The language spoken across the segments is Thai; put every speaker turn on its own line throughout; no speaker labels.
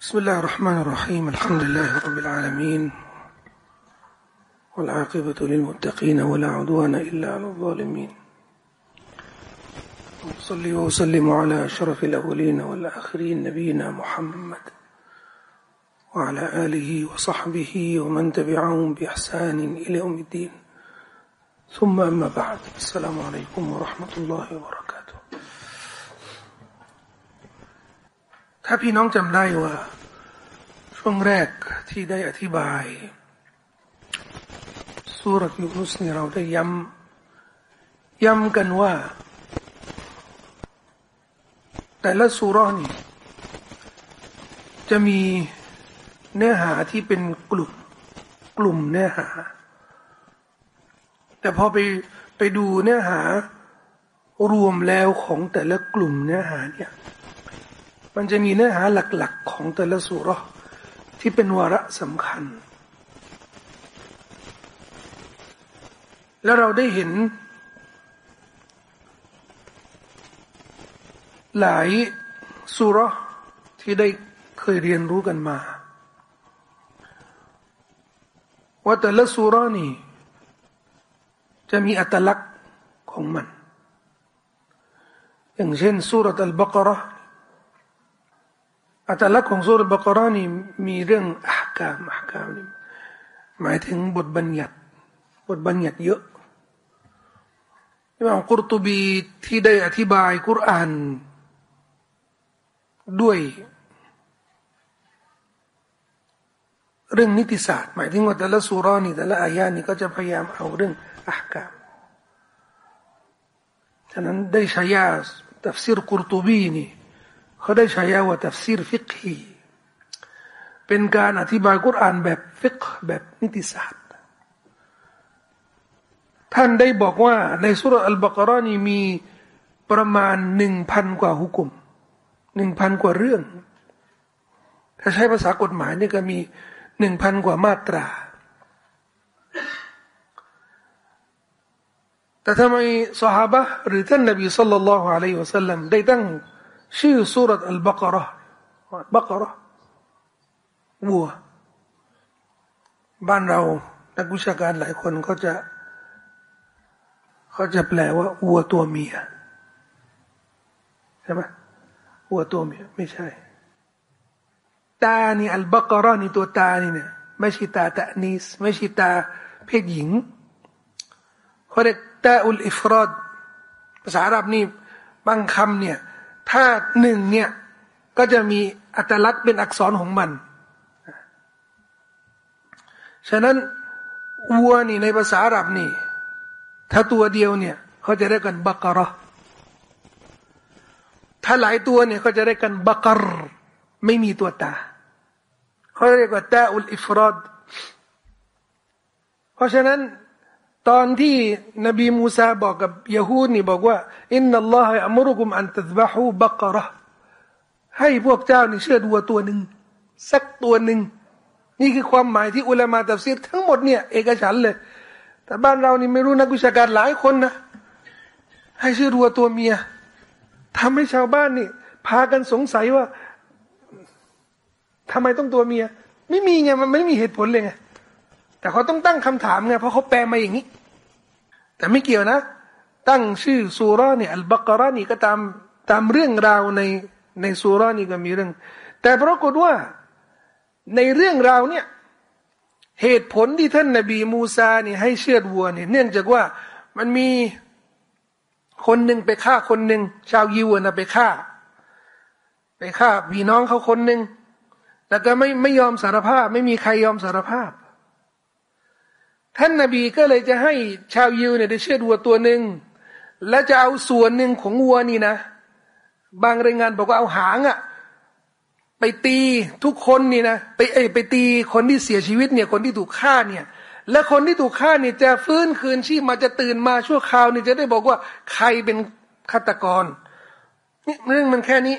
بسم الله الرحمن الرحيم. الحمد لله رب العالمين. والعاقبة للمتقين ولا عدوان إلا على الظالمين. وصلي وسلم على أشرف الأولين والآخرين نبينا محمد وعلى آله وصحبه ومن تبعهم بإحسان إلى يوم الدين. ثم أما بعد السلام عليكم ورحمة الله وبركاته. ถ้าพี่น้องจำได้ว่า ช่วงแรกที่ได้อธิบายสุรยูนุสนี่เราได้ย้ำย้ำกันว่า แต่ละสุรนี่จะมีเนื้อหาที่เป็นกลุ่มกลุ่มเนื้อหา แต่พอไปไปดูเนื้อหารวมแล้วของแต่ละกลุ่มเนื้อหาเนี่ย มันจะมีเนื้อหาหลักๆ ของแต่ละสุรที่เป็นวาระสำคัญ แล้วเราได้เห็น หลายสุรที่ได้เคยเรียนรู้กันมา ว่าแต่ละสุรนี่จะมีอัตลักษณ์ของมัน อย่างเช่นสุรอัลบากร อัตลักษณ์ของสุรบกรานี่มีเรื่องอักามอักามนี่หมายถึงบทบัญญัติ บทบัญญัติเยอะอิมามกุรตุบีที่ได้อธิบายกุรอานด้วยเรื่องนิติศาสตร์ หมายถึงว่าแต่ละسورة นี่แต่ละ آية นี่ก็จะพยายามเอาเรื่องอักามฉะนั้นได้ใช้ยาตัฟซีรกุรตุบีนี่ เขาได้ฉายาว่า تفسير فقهيเป็นการอธิบายกุรอานแบบ فقهแบบนิติศาสตร์ ท่านได้บอกว่าในسورة البقرةนี่มีประมาณหนึ่งพันกว่าحكمหนึ่งพันกว่าเรื่อง ถ้าใช้ภาษากฎหมายนี่ก็มีหนึ่งพันกว่ามาตรา แต่ทำไมสหายหรือท่านนบีสัลลัลลอฮุอะลัยฮิวะสัลลัมได้ตั้ง ชื่อสุรอัลบากระบักระวัว บ้านเรา นักวิชาการหลายคนเขาจะเขาจะแปลว่าวัวตัวเมียใช่ไหมวัวตัวเมียไม่ใช่ ตานี่อัลบากระนี่ตัวตานี่เนี่ยไม่ใช่ตาตะนีสไม่ใช่ตาเพศหญิงเขาเรียกตาอุลอิฟรอดภาษาอาหรับนี่บางคำเนี่ย ถ้าหนึ่งเนี่ยก็จะมีอัตลักษณ์เป็นอักษรของมัน ฉะนั้นวัวนี่ในภาษาอาหรับนี่ ถ้าตัวเดียวเนี่ยเขาจะเรียกกันบักระถ้าหลายตัวเนี่ยเขาจะเรียกกันบักรไม่มีตัวตาเขาเรียกว่าตาอุลอิฟรอด เพราะฉะนั้น ตอนที่นบีมูซาบอกกับยะฮูดนี่บอกว่าอินนัลลอฮฺอัมรุกุมอันตัซบะฮูบักระให้พวกเจ้านี่เชื่อดัวตัวหนึ่งสักตัวหนึ่งนี่คือความหมายที่อุลามาตัฟซีรทั้งหมดเนี่ยเอกฉันเลย แต่บ้านเรานี่ไม่รู้นักวิชาการหลายคนนะ ให้ชื่อดัวตัวเมียทำให้ชาวบ้านนี่ พากันสงสัยว่าทำไมต้องตัวเมีย ไม่มีไงมันไม่มีเหตุผลเลยไงแต่เขาต้องตั้งคำถามไงเพราะเขาแปลมาอย่างนี้ แต่ไม่เกี่ยวนะ ตั้งชื่อสุรานี่อัลบักรานี่ก็ตามตามเรื่องราวในในสุรานี่ก็มีเรื่อง แต่ปรากฏว่าในเรื่องราวเนี่ยเหตุผลที่ท่านนบีมูซาเนี่ยให้เชือดวัวเนี่ยเนื่องจากว่ามันมีคนหนึ่งไปฆ่าคนหนึ่งชาวยิวนะไปฆ่า ไปฆ่าพี่น้องเขาคนหนึ่งแล้วก็ไม่ไม่ยอมสารภาพ ไม่มีใครยอมสารภาพ ท่านนาบีก็เลยจะให้ชาวยิวเนี่ยได้เชือดวัวตัวหนึ่งและจะเอาส่วนหนึ่งของวัวนี่นะ บางรายงานบอกว่าเอาหางอะไปตีทุกคนนี่นะไปเอไปตีคนที่เสียชีวิตเนี่ยคนที่ถูกฆ่าเนี่ย และคนที่ถูกฆ่าเนี่ยจะฟื้นคืนชีพมาจะตื่นมาชั่วคราวนี่จะได้บอกว่าใครเป็นฆาตกรนี่เรื่องมันแค่นี้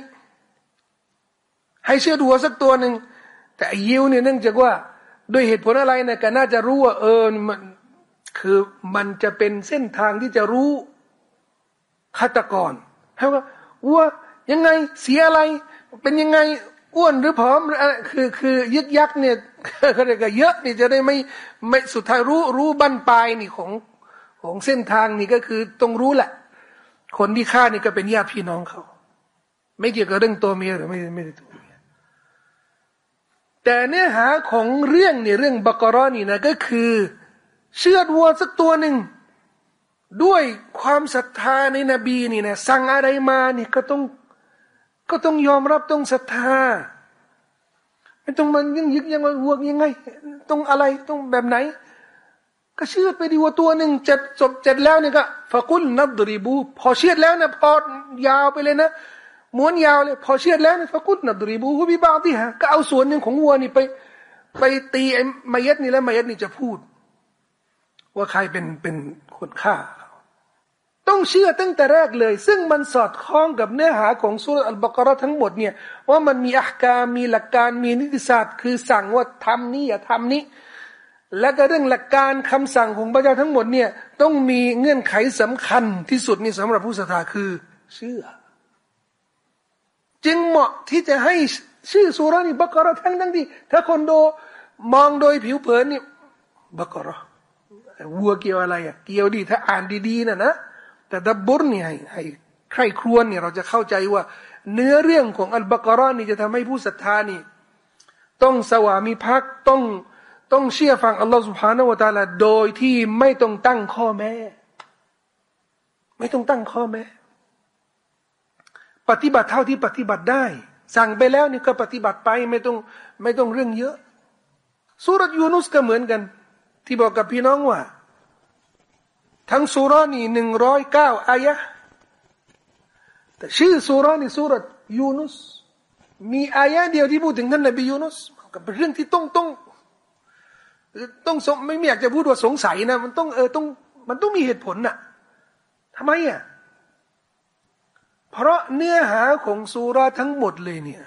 ให้เชื่อดัวสักตัวหนึ่งแต่ยิวเนี่ยเนื่องจากว่า ด้วยเหตุผลอะไรเนี่ยก็น่าจะรู้ว่าเออมันคือมันจะเป็นเส้นทางที่จะรู้ฆาตกรให้ว่าว่ายังไงเสียอะไร เป็นยังไงอ้วนหรือผอมคือคือยึกยักเนี่ยเขาเรียกเยอะนี่จะได้ไม่ไม่สุดท้ายรู้รู้บั้นปลายนี่ของของเส้นทางนี่ก็คือต้องรู้แหละ คนที่ฆ่านี่ก็เป็นญาติพี่น้องเขา ไม่เกี่ยวกับเรื่องตัวเมียหรือไม่ไม่ได้ตัว แต่เนื้อหาของเรื่องเนี่ยเรื่องบักรอนี่นะก็คือ เชือดวัวสักตัวหนึ่ง ด้วยความศรัทธาในนบีนี่นะสั่งอะไรมานี่ก็ต้องก็ต้องยอมรับต้องศรัทธาไม่ต้องมันยังยึกยังวัวยังไงต้องอะไรต้องแบบไหน ก็เชื่อไปดีว่าตัวหนึ่งจ็ดจบเจ็ดแล้วเนี่ยก็ฟะกุลนับดริบู พอเชื่อแล้วนะพอยาวไปเลยนะ ม้วนยาวเลย พอเชื่อแล้วเนะฟะกุลนับดริบูฮุบิบาที่ฮะก็เอาส่วนหนึ่งของวัวนี่ไป ไปตีไอ้มายัดนี่แล้วมายัดนี่จะพูด ว่าใครเป็นเป็นคนฆ่า ต้องเชื่อตั้งแต่แรกเลย ซึ่งมันสอดคล้องกับเนื้อหาของสุรอัลบากรทั้งหมดเนี่ย ว่ามันมีอักการมีหลักการมีนิติศาสตร์ คือสั่งว่าทำนี้อย่าทำนี้และก็เรื่องหลักการคำสั่งของพระเจ้าทั้งหมดเนี่ยต้องมีเงื่อนไขสำคัญที่สุดนี่สำหรับผู้ศรัทธาคือเชื่อ จึงเหมาะที่จะให้ชื่อสุรานี่บักรอทั้งทั้งที่ถ้าคนโดมองโดยผิวเผินนี่บักรอวัวเกี่ยวอะไรอะเกี่ยวดีถ้าอ่านดีๆนะนะแต่ดับบุรเนี่ยให้ให้ใครครวญเนี่ยเราจะเข้าใจว่า เนื้อเรื่องของอัลบากรอนี่จะทำให้ผู้ศรัทธานี่ ต้องสวามีพักต้องต้องเชื่อฟังอัลลอฮฺสุบฮานาวะตาลาโดยที่ไม่ต้องตั้งข้อแม้ ไม่ต้องตั้งข้อแม้ ปฏิบัติเท่าที่ปฏิบัติได้ สั่งไปแล้วนี่ก็ปฏิบัติไปไม่ต้องไม่ต้องเรื่องเยอะสุรยูนุสก็เหมือนกัน ที่บอกกับพี่น้องว่า ทั้งสุรานี่หนึ่งร้อยเก้าอายะแต่ชื่อสุรานี่สุรยูนุสมีอายะเดียวที่พูดถึงท่านนบียูนุสกับเรื่องที่ต้องต้องต้องไม่ไม่อยากจะพูดว่าสงสัยนะ มันต้องเออต้องมันต้องมีเหตุผลน่ะทำไมอะ เพราะเนื้อหาของสุราทั้งหมดเลยเนี่ย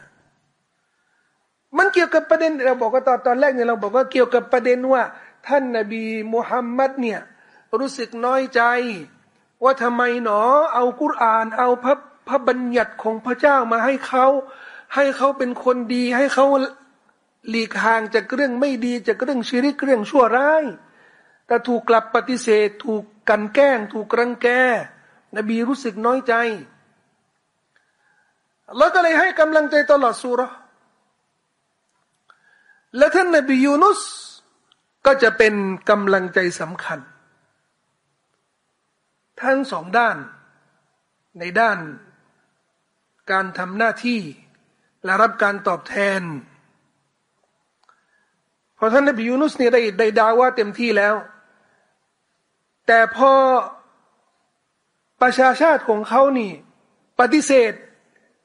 มันเกี่ยวกับประเด็นเราบอกว่าตอนตอนแรกเนี่ยเราบอกว่าเกี่ยวกับประเด็นว่า ท่านนบีมุฮัมมัดเนี่ยรู้สึกน้อยใจ ว่าทำไมหนอ เอากุรอาน เอาพระพระบัญญัติของพระเจ้ามาให้เขา ให้เขาเป็นคนดี ให้เขาหลีกห่างจากเรื่องไม่ดีจากเรื่องชีริกเรื่องชั่วร้าย แต่ถูกกลับปฏิเสธ ถูกกันแกล้ง ถูกกรังแก นบีรู้สึกน้อยใจ แล้วก็เลยให้กำลังใจตลอดสุรและท่านนบียูนุสก็จะเป็นกำลังใจสำคัญ ทั้งสองด้าน ในด้าน การทำหน้าที่และรับการตอบแทนพอท่านนบียูนุสเนี่ยได้ได้ดาว่าเต็มที่แล้ว แต่พอประชาชาติของเขานี่ ปฏิเสธ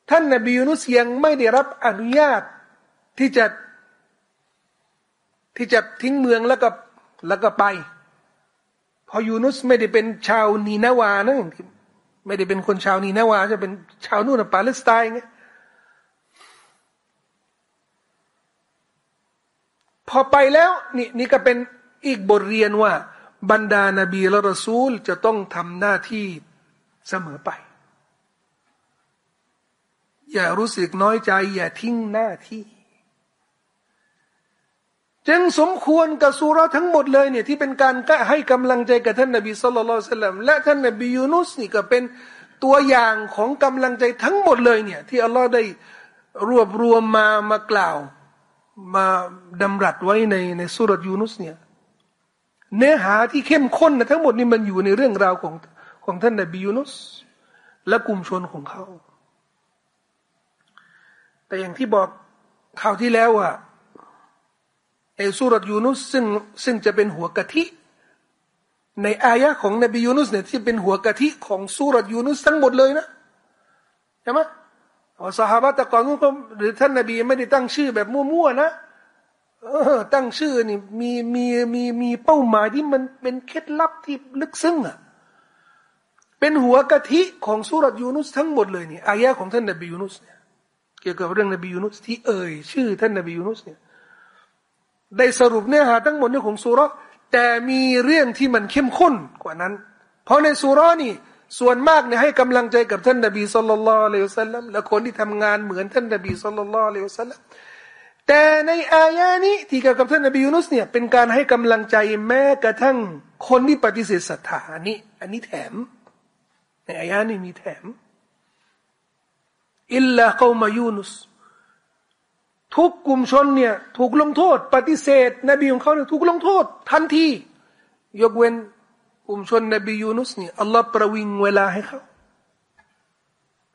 ท่านนาบียูนุสยังไม่ได้รับอนุญาตที่จะที่จะทิ้งเมืองแล้วก็แล้วก็ไป พอยูนุสไม่ได้เป็นชาวนีนาวานะไม่ได้เป็นคนชาวนีนาวา จะเป็นชาวนู่นปาเลสไตน์ไงพอไปแล้วนี่นี่ก็เป็นอีกบทเรียนว่า บรรดานาบีและรอซูลจะต้องทำหน้าที่เสมอไป อย่ารู้สึกน้อยใจ อย่าทิ้งหน้าที่ จึงสมควรกับสุรทั้งหมดเลยเนี่ยที่เป็นการให้กำลังใจกับท่านนบีสุลต่านละและท่านนบียูนุสนี่ก็เป็นตัวอย่างของกำลังใจทั้งหมดเลยเนี่ยที่อัลลอฮ์ได้รวบรวมมามากล่าว มาดำรัสไว้ในในสุรยูนุสเนี่ยเนื้อหาที่เข้มข้นนะทั้งหมดนี่มันอยู่ในเรื่องราวของของท่านนบียูนุสและกลุ่มชนของเขา แต่อย่างที่บอกข่าวที่แล้วอะไอ้สุรยูนุสซึ่งซึ่งจะเป็นหัวกะทิในอายะของนบียูนุสเนี่ยที่เป็นหัวกะทิของสุรยูนุสทั้งหมดเลยนะใช่ไหมอสหายแต่ก่อนนู้นก็หรือท่านนบีไม่ได้ตั้งชื่อแบบมั่วๆนะเออตั้งชื่อนี่มีมีมีมีเป้าหมายที่มันเป็นเคล็ดลับที่ลึกซึ้งอะเป็นหัวกะทิของสุรยูนุสทั้งหมดเลยนี่อายะของท่านนบียูนุสเนี่ย เกี่ยวกับเรื่องนบียูนุสที่เอ่ยชื่อท่านนบียูนุสเนี่ยได้สรุปเนื้อหาทั้งหมดในของสุรแต่มีเรื่องที่มันเข้มข้นกว่านั้น เพราะในสุรนี่ส่วนมากเนี่ยให้กำลังใจกับท่านนบีสุลต่านละเลวซัลลัมและคนที่ทำงานเหมือนท่านนบีสุลต่านละเลวซัลลัมแต่ในอายานี้ที่เกี่ยวกับท่านนบียูนุสเนี่ยเป็นการให้กำลังใจแม้กระทั่งคนที่ปฏิเสธศรัทธาอันนี้ อันนี้แถม ในอายานี้มีแถม อิลลาเกามายูนุสทุกกลุ่มชนเนี่ย ถูกลงโทษ ปฏิเสธ นบีของเขาเนี่ยถูกลงโทษ ทันทียกเว้นกลุ่มชนนบียูนุสเนี่ยอัลลอฮ์ประวิงเวลาให้เขา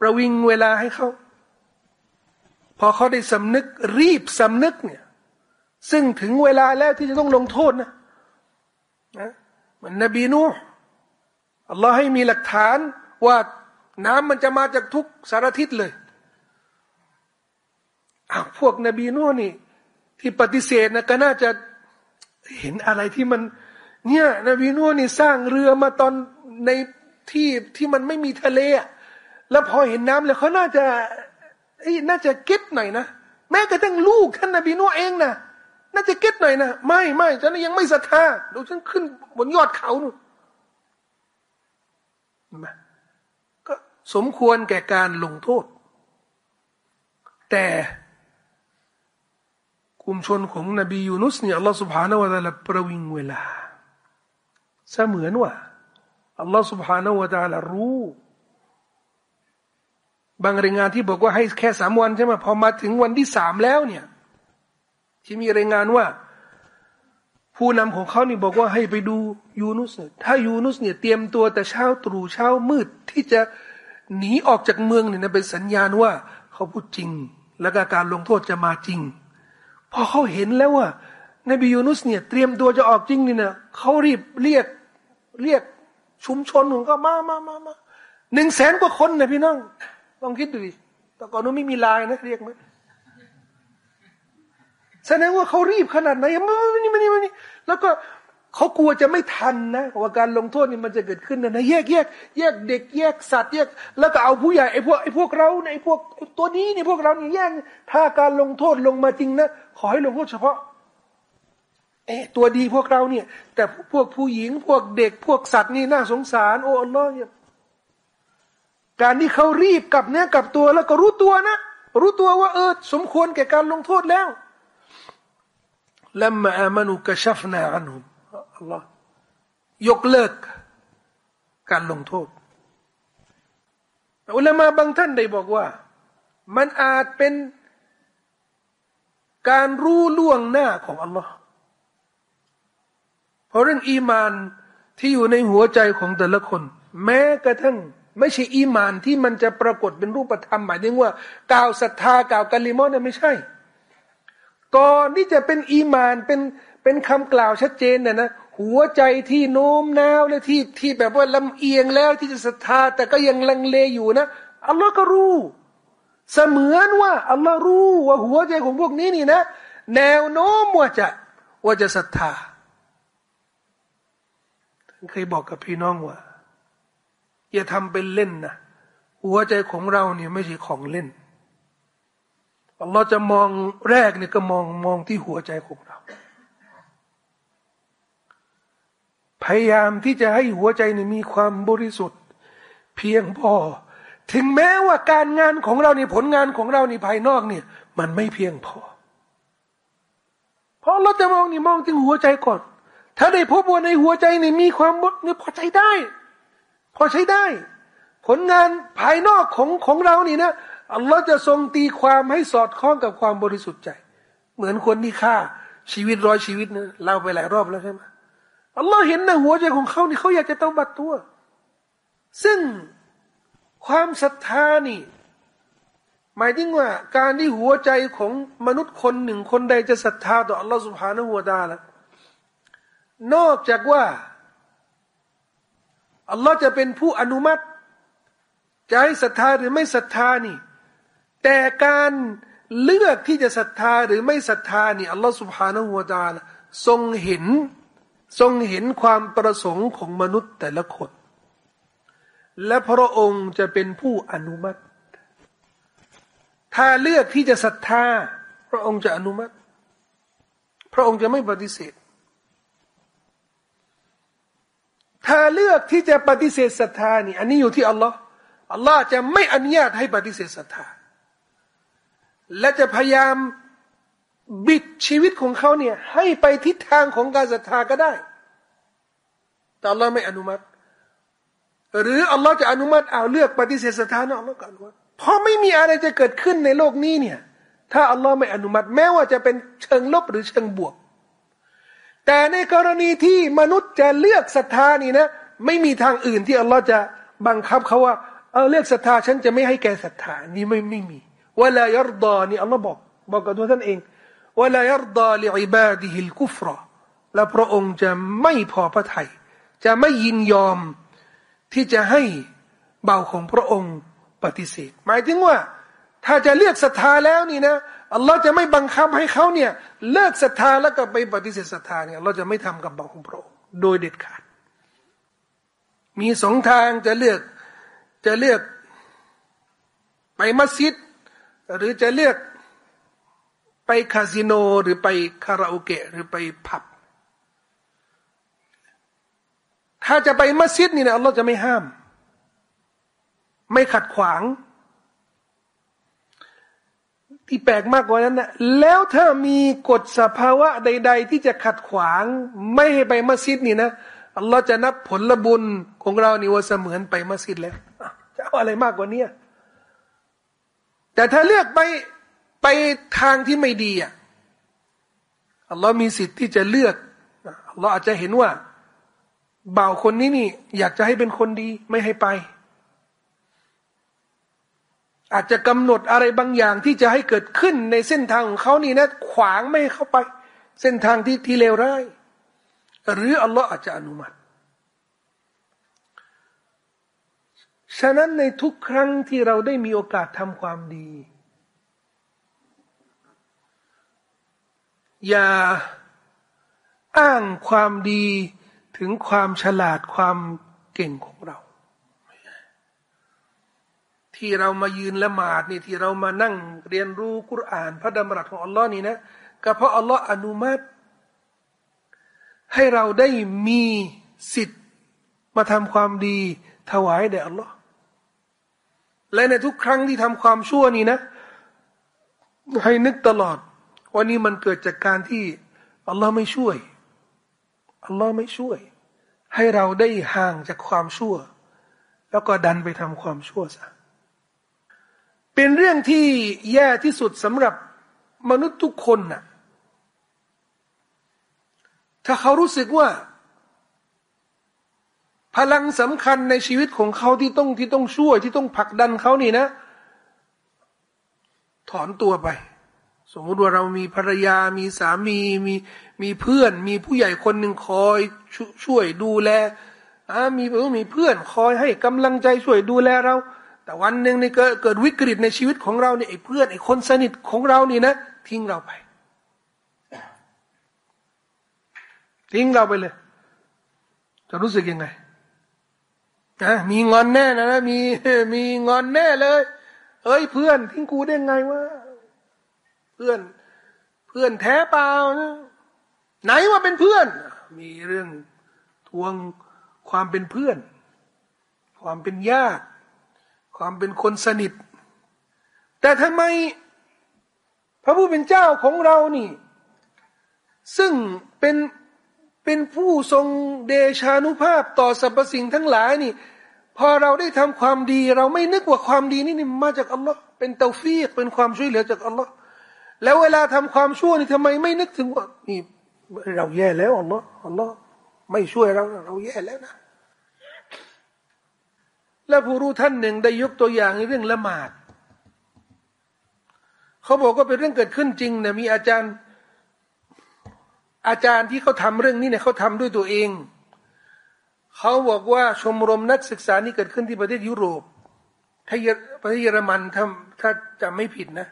ประวิงเวลาให้เขาพอเขาได้สำนึกรีบสำนึกเนี่ย ซึ่งถึงเวลาแล้วที่จะต้องลงโทษนะนะเหมือนนบีนูอัลลอฮ์ให้มีหลักฐานว่าน้ำมันจะมาจากทุกสารทิศเลย อ้าวพวกนบีนูนี่ ที่ปฏิเสธนะก็น่าจะเห็นอะไรที่มัน เนี่ย นบีนูนี่สร้างเรือมาตอนในที่ที่มันไม่มีทะเลแล้วพอเห็นน้ำแล้วเขาน่าจะน่าจะเก็ตหน่อยนะแม้กระทั่งลูกท่านนบีนูเองนะน่าจะเก็ตหน่อยนะไม่ไม่ฉันยังไม่ศรัทธาดูฉันขึ้นบนยอดเขานู่นก็สมควรแก่การลงโทษ แต่ กลุ่มชนของนบียูนุสเนี่ยอัลลอฮฺสุบฮานาวะตะลาประวิงเวลา เสมือนว่าอัลลอฮฺสุบฮานาวะตะลารู้บางรายงานที่บอกว่าให้แค่สามวันใช่ไหมพอมาถึงวันที่สามแล้วเนี่ย ที่มีรายงานว่า ผู้นำของเขานี่บอกว่าให้ไปดูยูนุสถ้ายูนุสเนี่ยเตรียมตัวแต่เช้าตรู่เช้ามืดที่จะหนีออกจากเมืองเนี่ยเป็นสัญญาณว่า เขาพูดจริง แล้วก็การลงโทษจะมาจริง พอเขาเห็นแล้วว่านบียูนุสเนี่ยเตรียมตัวจะออกจริงนี่นะเขารีบเรียกเรียกชุมชนของเขามามามามาหนึ่งแสนกว่าคนนะพี่น้องลองคิดดูดิแต่ก่อนนู้นไม่มีลายนะเรียกไหมแสดงว่าเขารีบขนาดไหนมาไม่นี่มันนี่มันนี่แล้วก็ เขากลัวจะไม่ทันนะว่าการลงโทษนี่มันจะเกิดขึ้นนะ แยกแยกแยกเด็กแยกสัตว์แยก แล้วก็เอาผู้ใหญ่ไอ้พวกไอ้พวกเราไอ้พวกตัวนี้เนี่ยพวกเรานี่แยกถ้าการลงโทษลงมาจริงนะขอให้ลงโทษเฉพาะเอ๊ตัวดีพวกเราเนี่ย แต่พวกผู้หญิงพวกเด็กพวกสัตว์นี่น่าสงสาร โอ้อัลลอฮ์เนี่ยการที่เขารีบกลับเนื้อกลับตัวแล้วก็รู้ตัวนะ รู้ตัวว่าเออสมควรแก่การลงโทษแล้วลัมมาอามานุกชัฟนาอันหุม อัลลอฮ์ยกเลิกการลงโทษ อุลามาบางท่านได้บอกว่า มันอาจเป็นการรู้ล่วงหน้าของอัลลอฮ์เพราะเรื่องอีมานที่อยู่ในหัวใจของแต่ละคน แม้กระทั่ง ไม่ใช่อีมานที่มันจะปรากฏเป็นรูปธรรม หมายถึงว่ากล่าวศรัทธากล่าวกะลิมอนเนี่ยไม่ใช่ ก่อนที่จะเป็นอีมานเป็นเป็นคำกล่าวชัดเจนเนี่ยนะ หัวใจที่โน้มน้าวและที่ที่แบบว่าลำเอียงแล้วที่จะศรัทธา แต่ก็ยังลังเลอยู่นะอัลลอฮ์ก็รู้ เสมือนว่าอัลลอฮ์รู้ว่าหัวใจของพวกนี้นี่นะ แนวโน้มว่าจะว่าจะศรัทธาเคยบอกกับพี่น้องว่า อย่าทำเป็นเล่นนะหัวใจของเราเนี่ยไม่ใช่ของเล่นอัลลอฮ์จะมองแรกเนี่ยก็มองมองที่หัวใจของเรา พยายามที่จะให้หัวใจนี่มีความบริสุทธิ์ เพียงพอ ถึงแม้ว่าการงานของเรานี่ผลงานของเรานี่ภายนอกเนี่ย มันไม่เพียงพอ เพราะเราจะมองนี่มองถึงหัวใจก่อน ถ้าได้พบว่าในหัวใจนี่มีความนี่พอใจได้ พอใช้ได้ ผลงานภายนอกของของเรานี่นะอัลลอฮ์จะทรงตีความให้สอดคล้องกับความบริสุทธิ์ใจ เหมือนคนที่ฆ่าชีวิตร้อยชีวิตนะเล่าไปหลายรอบแล้วใช่ไหม อัลลอฮ์เห็นในหัวใจของเขานี่เขาอยากจะเต้องบัตตัว ซึ่งความศรัทธานี่ หมายถึงว่า การที่หัวใจของมนุษย์คนหนึ่งคนใดจะศรัทธาต่ออัลลอฮ์สุบฮานะหัวตาละนอกจากว่าอัลลอฮ์จะเป็นผู้อนุมัติ จะให้ศรัทธาหรือไม่ศรัทธานี่ แต่การเลือกที่จะศรัทธาหรือไม่ศรัทธานี่อัลลอฮ์สุบฮานะหัวตาละทรงเห็น ทรงเห็นความประสงค์ของมนุษย์แต่ละคน และพระองค์จะเป็นผู้อนุมัติ ถ้าเลือกที่จะศรัทธา พระองค์จะอนุมัติ พระองค์จะไม่ปฏิเสธ ถ้าเลือกที่จะปฏิเสธศรัทธานี่ อันนี้อยู่ที่อัลลอฮ์อัลลอฮ์จะไม่อนุญาตให้ปฏิเสธศรัทธา และจะพยายาม บิดชีวิตของเขาเนี่ย ให้ไปทิศทางของการศรัทธาก็ได้ แต่อัลลอฮ์ไม่อนุมัติ หรืออัลลอฮ์จะอนุมัติเอาเลือกปฏิเสธศรัทธานะอัลลอฮ์ก็อนุมัติเพราะไม่มีอะไรจะเกิดขึ้นในโลกนี้เนี่ย ถ้าอัลลอฮ์ไม่อนุมัติ แม้ว่าจะเป็นเชิงลบหรือเชิงบวก แต่ในกรณีที่มนุษย์จะเลือกศรัทธานี่นะไม่มีทางอื่นที่อัลลอฮ์จะบังคับเขาว่าเออเลือกศรัทธาฉันจะไม่ให้แกศรัทธานี่ไม่ไม่มีวลายรดานี่อัลลอฮ์บอกบอกกับตัวท่านเอง วลายรดาลิอิบาดิฮิลกุฟรและพระองค์จะไม่พอพระทยัยจะไม่ยินยอมที่จะให้เบาของพระองค์ปฏิเสธ หมายถึงว่า ถ้าจะเลือกศรัทธาแล้วนี่นะอัลลอฮ์จะไม่บังคับให้เขาเนี่ยเลิกศรัทธาแล้วก็ไปปฏิเสธศรัทธาเนี่ยเราจะไม่ทำกับเบาของพระองค์โดยเด็ดขาด มีสองทางจะเลือกจะเลือกไปมัสยิด หรือจะเลือก ไปคาสิโนหรือไปคาราโอเกะหรือไปผับ ถ้าจะไปมัสยิดนี่นะอัลลอฮ์จะไม่ห้าม ไม่ขัดขวาง ที่แปลกมากกว่านั้นนะแล้วถ้ามีกฎสภาวะใด ๆ ที่จะขัดขวาง ไม่ให้ไปมัสยิดนี่นะอัลลอฮ์จะนับผลบุญของเรานี่ว่าเสมือนไปมัสยิดแล้วจะเอาอะไรมากกว่านี้แต่ถ้าเลือกไป ไปทางที่ไม่ดีอะอัลลอฮ์มีสิทธิ์ที่จะเลือกอัลลอฮ์อาจจะเห็นว่าบ่าวคนนี้นี่ อยากจะให้เป็นคนดีไม่ให้ไป อาจจะกำหนดอะไรบางอย่างที่จะให้เกิดขึ้นในเส้นทางของเขานี่นะขวางไม่ให้เขาไป เส้นทางที่ที่เลวร้ายหรืออัลลอฮ์อาจจะอนุมัติฉะนั้นในทุกครั้งที่เราได้มีโอกาสทำความดี อย่าอ้างความดีถึงความฉลาดความเก่งของเรา ที่เรามายืนละหมาดนี่ที่เรามานั่งเรียนรู้กุรอาน พระดำรัสของอัลลอฮ์นี่นะก็เพราะอัลลอฮ์อนุมัติ ให้เราได้มีสิทธิ์มาทำความดีถวายแด่อัลลอฮ์และในทุกครั้งที่ทำความชั่วนี้นะ ให้นึกตลอด ว่านี่มันเกิดจากการที่อัลลอฮ์ไม่ช่วยอัลลอฮ์ไม่ช่วย ให้เราได้ห่างจากความชั่ว แล้วก็ดันไปทำความชั่วซะเป็นเรื่องที่แย่ที่สุดสำหรับมนุษย์ทุกคนนะ่ะถ้าเขารู้สึกว่า พลังสำคัญในชีวิตของเขาที่ต้องที่ต้องช่วยที่ต้องผลักดันเขานี่นะ ถอนตัวไป สมมติว่าเรามีภรรยามีสามีมีมีเพื่อน มีผู้ใหญ่คนหนึ่งคอยชช่วยดูแลอ่ามีมีเพื่อนคอยให้กำลังใจช่วยดูแลเรา แต่วันหนึ่งนี่เกิดวิกฤตในชีวิตของเราเนี่ยไอ้เพื่อนไอ้คนสนิทของเรานี่นะทิ้งเราไป ทิ้งเราไปเลย จะรู้สึกยังไงนะมีงอนแน่นะมีมีงอนแน่เลย เอ้ยเพื่อนทิ้งกูได้ไงวะ พื่อน เพื่อนแท้เปล่านะไหนว่าเป็นเพื่อน มีเรื่องทวงความเป็นเพื่อน ความเป็นญาติ ความเป็นคนสนิท แต่ทำไม พระผู้เป็นเจ้าของเรานี่ ซึ่งเป็นเป็นผู้ทรงเดชานุภาพต่อสรรพสิ่งทั้งหลายนี่ พอเราได้ทำความดี เราไม่นึกว่าความดีนี่นี่มาจากอัลลอฮ์เป็นเตาฟีกเป็นความช่วยเหลือจากอัลลอฮ์ แล้วเวลาทำความชั่วนี่ทำไมไม่นึกถึงว่านี่เราแย่แล้วอัลลอฮ์อัลลอฮ์ไม่ช่วยเราเราแย่แล้วนะ และผู้รู้ท่านหนึ่งได้ยกตัวอย่างในเรื่องละหมาดเขาบอกว่าเป็นเรื่องเกิดขึ้นจริงนะมีอาจารย์ อาจารย์ที่เขาทำเรื่องนี้เนี่ยเขาทำด้วยตัวเองเขาบอกว่าชมรมนักศึกษานี่เกิดขึ้นที่ประเทศยุโรปถ้าประเทศเยอรมันถ้าถ้าจำไม่ผิดนะ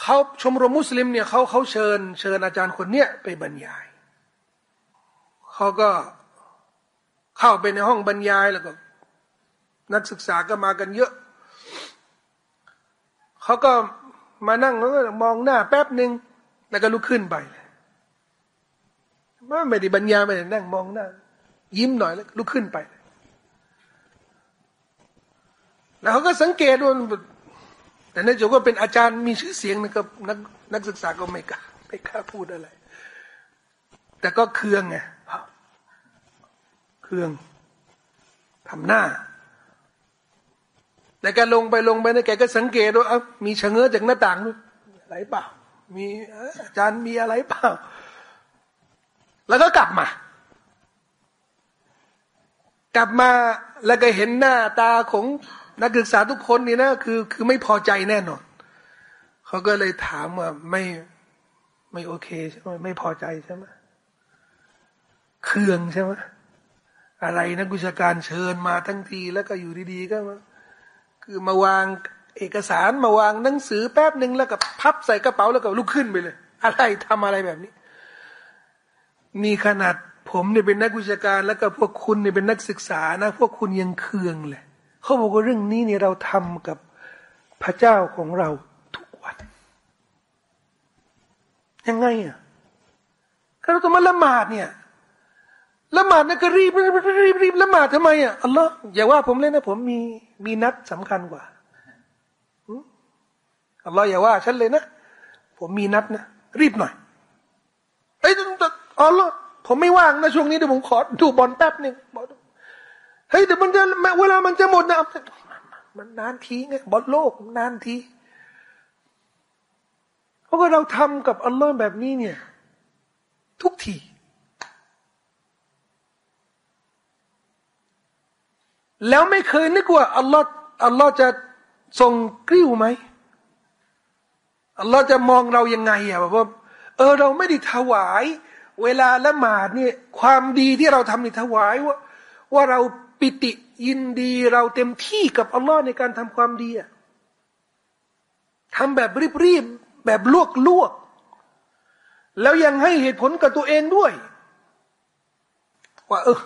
เขาชมรมมุสลิมเนี่ยเขาเขาเชิญ เชิญอาจารย์คนเนี้ยไปบรรยายเขาก็เข้าไปในห้องบรรยายแล้วก็ นักศึกษาก็มากันเยอะเขาก็มานั่งแล้วก็มองหน้าแป๊บหนึ่งแล้วก็ลุกขึ้นไปไม่ได้บรรยายไม่ได้นั่งมองหน้า ยิ้มหน่อยแล้วลุกขึ้นไปแล้วเขาก็สังเกตว่า แต่นายจุก็เป็นอาจารย์มีชื่อเสียงนะครับนักนักศึกษาก็ไม่กล้าไม่กล้าพูดอะไร แต่ก็เคืองไงเคืองทำหน้าแต่แกลงไปลงไปนะแกก็สังเกตว่ามีชะเง้อจากหน้าต่างด้วยอะไรเปล่า มีอาจารย์มีอะไรเปล่า แล้วก็กลับมา กลับมาแล้วก็เห็นหน้าตาของ นักศึกษาทุกคนนี่นะคือคือไม่พอใจแน่นอนเขาก็เลยถามว่าไม่ไม่โอเคใช่ไหมไม่พอใจใช่ไหมเครื่องใช่ไหมอะไรนักวิชาการเชิญมาทั้งทีแล้วก็อยู่ดีๆก็มาคือมาวางเอกสารมาวางหนังสือแป๊บหนึ่งแล้วก็พับใส่กระเป๋าแล้วก็ลุกขึ้นไปเลย อะไรทำอะไรแบบนี้นี่ขนาดผมเนี่ยเป็นนักวิชาการแล้วก็พวกคุณเนี่ยเป็นนักศึกษานะ พวกคุณยังเคืองเลย เขาบอกว่าเรื่องนี้เนี่ยเราทำกับพระเจ้าของเราทุกวัน ยังไงอะเราต้องมาละหมาดเนี่ยละหมาดนั่นก็รีบรีบรีบรีบละหมาดทำไมอะอัลลอฮ์อย่าว่าผมเลยนะผมมีมีนัดสำคัญกว่าอัลลอฮ์อย่าว่าฉันเลยนะผมมีนัดนะรีบหน่อยเฮ้ยอัลลอฮ์ผมไม่ว่างนะช่วงนี้เดี๋ยวผมขอดูบอลแป๊บหนึ่ง เฮ้ยแต่มันจะเวลามันจะหมดนะมันนานทีไงบอลโลกนานทีเพราะว่าเราทำกับอัลลอฮ์แบบนี้เนี่ย ทุกทีแล้วไม่เคยนึกว่าอัลลอฮ์อัลลอฮ์จะทรงกริ้วไหมอัลลอฮ์จะมองเรายังไงอะแบบว่าเออเราไม่ได้ถวาย เวลาละหมาดเนี่ยความดีที่เราทำนี่ถวายว่า ว่าเรา ปิติยินดีเราเต็มที่กับอัลลอฮ์ในการทำความดีอะทำแบบรีบๆแบบลวกลวกแล้วยังให้เหตุผลกับตัวเองด้วย ว่า เออ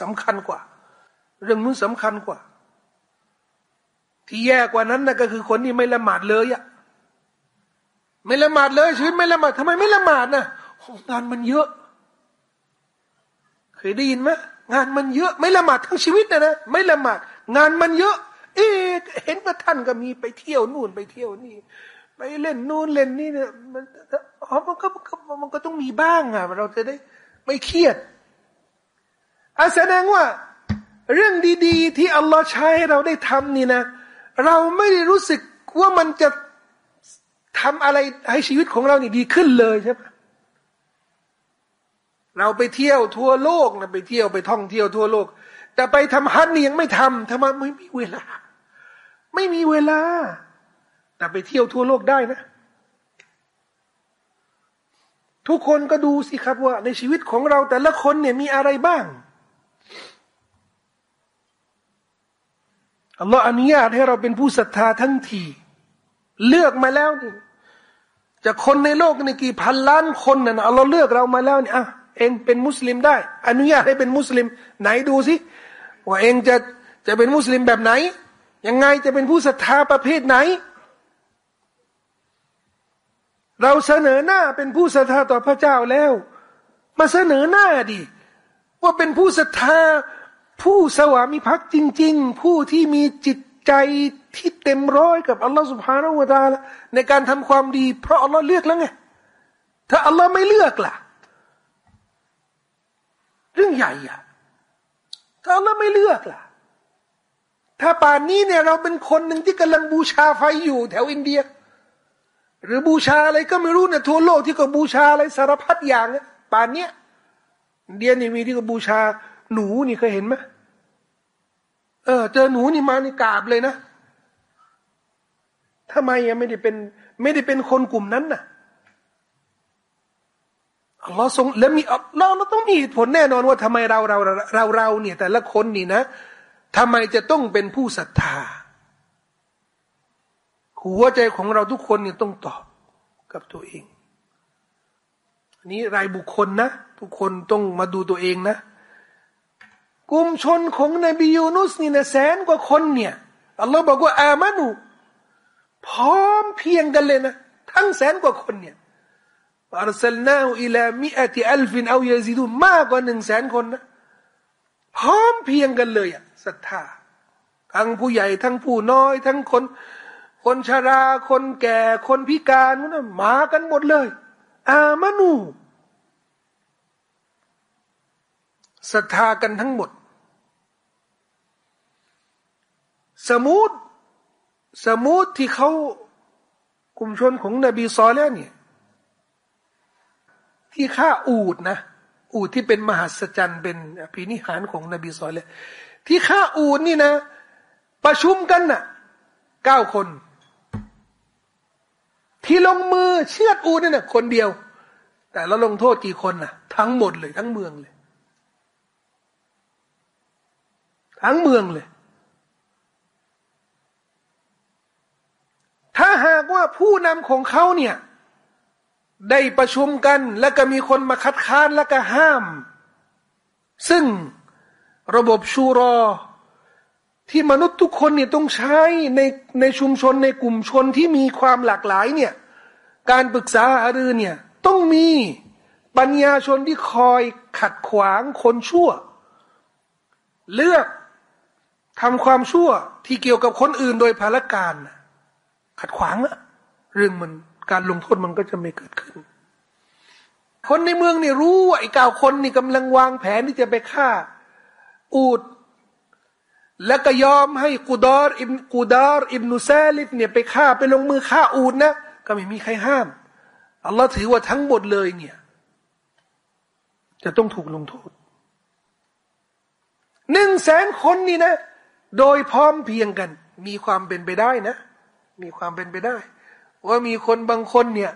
สำคัญกว่า เรื่องนู้นสำคัญกว่า ที่แย่กว่านั้นนะก็คือคนที่ไม่ละหมาดเลยอะไม่ละหมาดเลยชีวิตไม่ละหมาดทำไมไม่ละหมาดนะงานมันเยอะ เคยได้ยินไหม งานมันเยอะ ไม่ละหมาดทั้งชีวิตนะนะไม่ละหมาดงานมันเยอะ เอ๊เห็นว่าท่านก็มีไปเที่ยวนู่นไปเที่ยวนี่ ไปเล่นนู่นเล่นนี่เนี่ยมันอ๋อมันก็มันก็ต้องมีบ้างอะเราจะได้ไม่เครียดอาแสดงว่าเรื่องดีๆ ที่อัลลอฮ์ใช้ให้เราได้ทำนี่นะ เราไม่ได้รู้สึกว่ามันจะทำอะไรให้ชีวิตของเรานี่ดีขึ้นเลยใช่ไหม เราไปเที่ยวทั่วโลกนะไปเที่ยวไปท่องเที่ยวทั่วโลก แต่ไปทำฮัจญ์นี่ยังไม่ทำทำไมไม่มีเวลา ไม่มีเวลา แต่ไปเที่ยวทั่วโลกได้นะ ทุกคนก็ดูสิครับว่า ในชีวิตของเราแต่ละคนเนี่ยมีอะไรบ้างอัลลอฮ์อนุญาตให้เราเป็นผู้ศรัทธาทั้งที เลือกมาแล้วนี่จากคนในโลกนี่กี่พันล้านคนนะ่ะอัลลอฮ์เลือกเรามาแล้วนี่อะ เองเป็นมุสลิมได้ อนุญาตให้เป็นมุสลิม ไหนดูสิว่าเองจะจะเป็นมุสลิมแบบไหน ยังไงจะเป็นผู้ศรัทธาประเภทไหน เราเสนอหน้าเป็นผู้ศรัทธาต่อพระเจ้าแล้ว มาเสนอหน้าดิว่าเป็นผู้ศรัทธาผู้สวามิภักดิ์จริง ๆ ผู้ที่มีจิตใจที่เต็มร้อยกับอัลลอฮฺสุบฮานาวะตาลในการทำความดี เพราะอัลลอฮ์เลือกแล้วไงถ้าอัลลอฮ์ไม่เลือกล่ะ เรื่องใหญ่อะถ้าอัลลอฮ์ไม่เลือกล่ะ ถ้าป่านนี้เนี่ยเราเป็นคนหนึ่งที่กำลังบูชาไฟอยู่ แถวอินเดีย หรือบูชาอะไรก็ไม่รู้เนี่ยทั่วโลกที่ก็บูชาอะไรสารพัดอย่างป่านเนี้ยเดียนี่มีที่ก็บูชาหนูนี่เคยเห็นไหมเออ เจอหนูนี่มานี่กราบเลยนะทำไมยังไม่ได้เป็น ไม่ได้เป็นคนกลุ่มนั้นน่ะ อัลลอฮ์ทรงแล้วมีเราเราต้องมีผลแน่นอนว่าทำไมเราเราเราเราเนี่ย แต่ละคนนี่นะทำไมจะต้องเป็นผู้ศรัทธา หัวใจของเราทุกคนเนี่ยต้องตอบกับตัวเองอันนี้รายบุคคลนะทุกคนต้องมาดูตัวเองนะ กลุ่มชนของนบียูนุสนี่นะแสนกว่าคนเนี่ยอัลลอฮ์บอกว่าอามานุพร้อมเพียงกันเลยนะ ทั้งแสนกว่าคนเนี่ย อัลสลนาอิลามิอัติอัลฟินเอายาซิดูมากกว่าหนึ่งแสนคนนะพร้อมเพียงกันเลยอะศรัทธา ทั้งผู้ใหญ่ทั้งผู้น้อย ทั้งคน คนชรา คนแก่ คนพิการนั่นมากันหมดเลย อามานูศรัทธากันทั้งหมด สมุดสมุดที่เขากลุ่มชนของนบีซอแล้วเนี่ย ที่ฆ่าอูดนะ อูดที่เป็นมหัศจรรย์เป็นพินิหารของนบีซอเลย ที่ฆ่าอูดนี่นะ ประชุมกันนะ่ะเก้าคน ที่ลงมือเชือดอูดนี่นะคนเดียว แต่เราลงโทษกี่คนนะ่ะ ทั้งหมดเลยทั้งเมืองเลย ทั้งเมืองเลยถ้าหากว่าผู้นำของเขาเนี่ย ได้ประชุมกัน แล้วก็มีคนมาคัดค้านแล้วก็ห้าม ซึ่งระบบชูรอ ที่มนุษย์ทุกคนเนี่ยต้องใช้ในในชุมชนในกลุ่มชนที่มีความหลากหลายเนี่ย การปรึกษาหารือเนี่ย ต้องมีปัญญาชนที่คอยขัดขวางคนชั่ว เลือกทำความชั่วที่เกี่ยวกับคนอื่นโดยภารการ ขัดขวางอะเรื่องมัน การลงโทษมันก็จะไม่เกิดขึ้น คนในเมืองนี่รู้ว่าไอ้เก้าคนนี่กำลังวางแผนที่จะไปฆ่า อูดแล้วก็ยอมให้กูดอร์อิบกูดาร์อิบนุซาลิฟเนี่ยไปฆ่าไปลงมือฆ่าอูดนะก็ไม่มีใครห้ามอัลลอฮ์ถือว่าทั้งหมดเลยเนี่ย จะต้องถูกลงโทษหนึ่งแสนคนนี่นะ โดยพร้อมเพียงกัน มีความเป็นไปได้นะ มีความเป็นไปได้ ว่ามีคนบางคนเนี่ย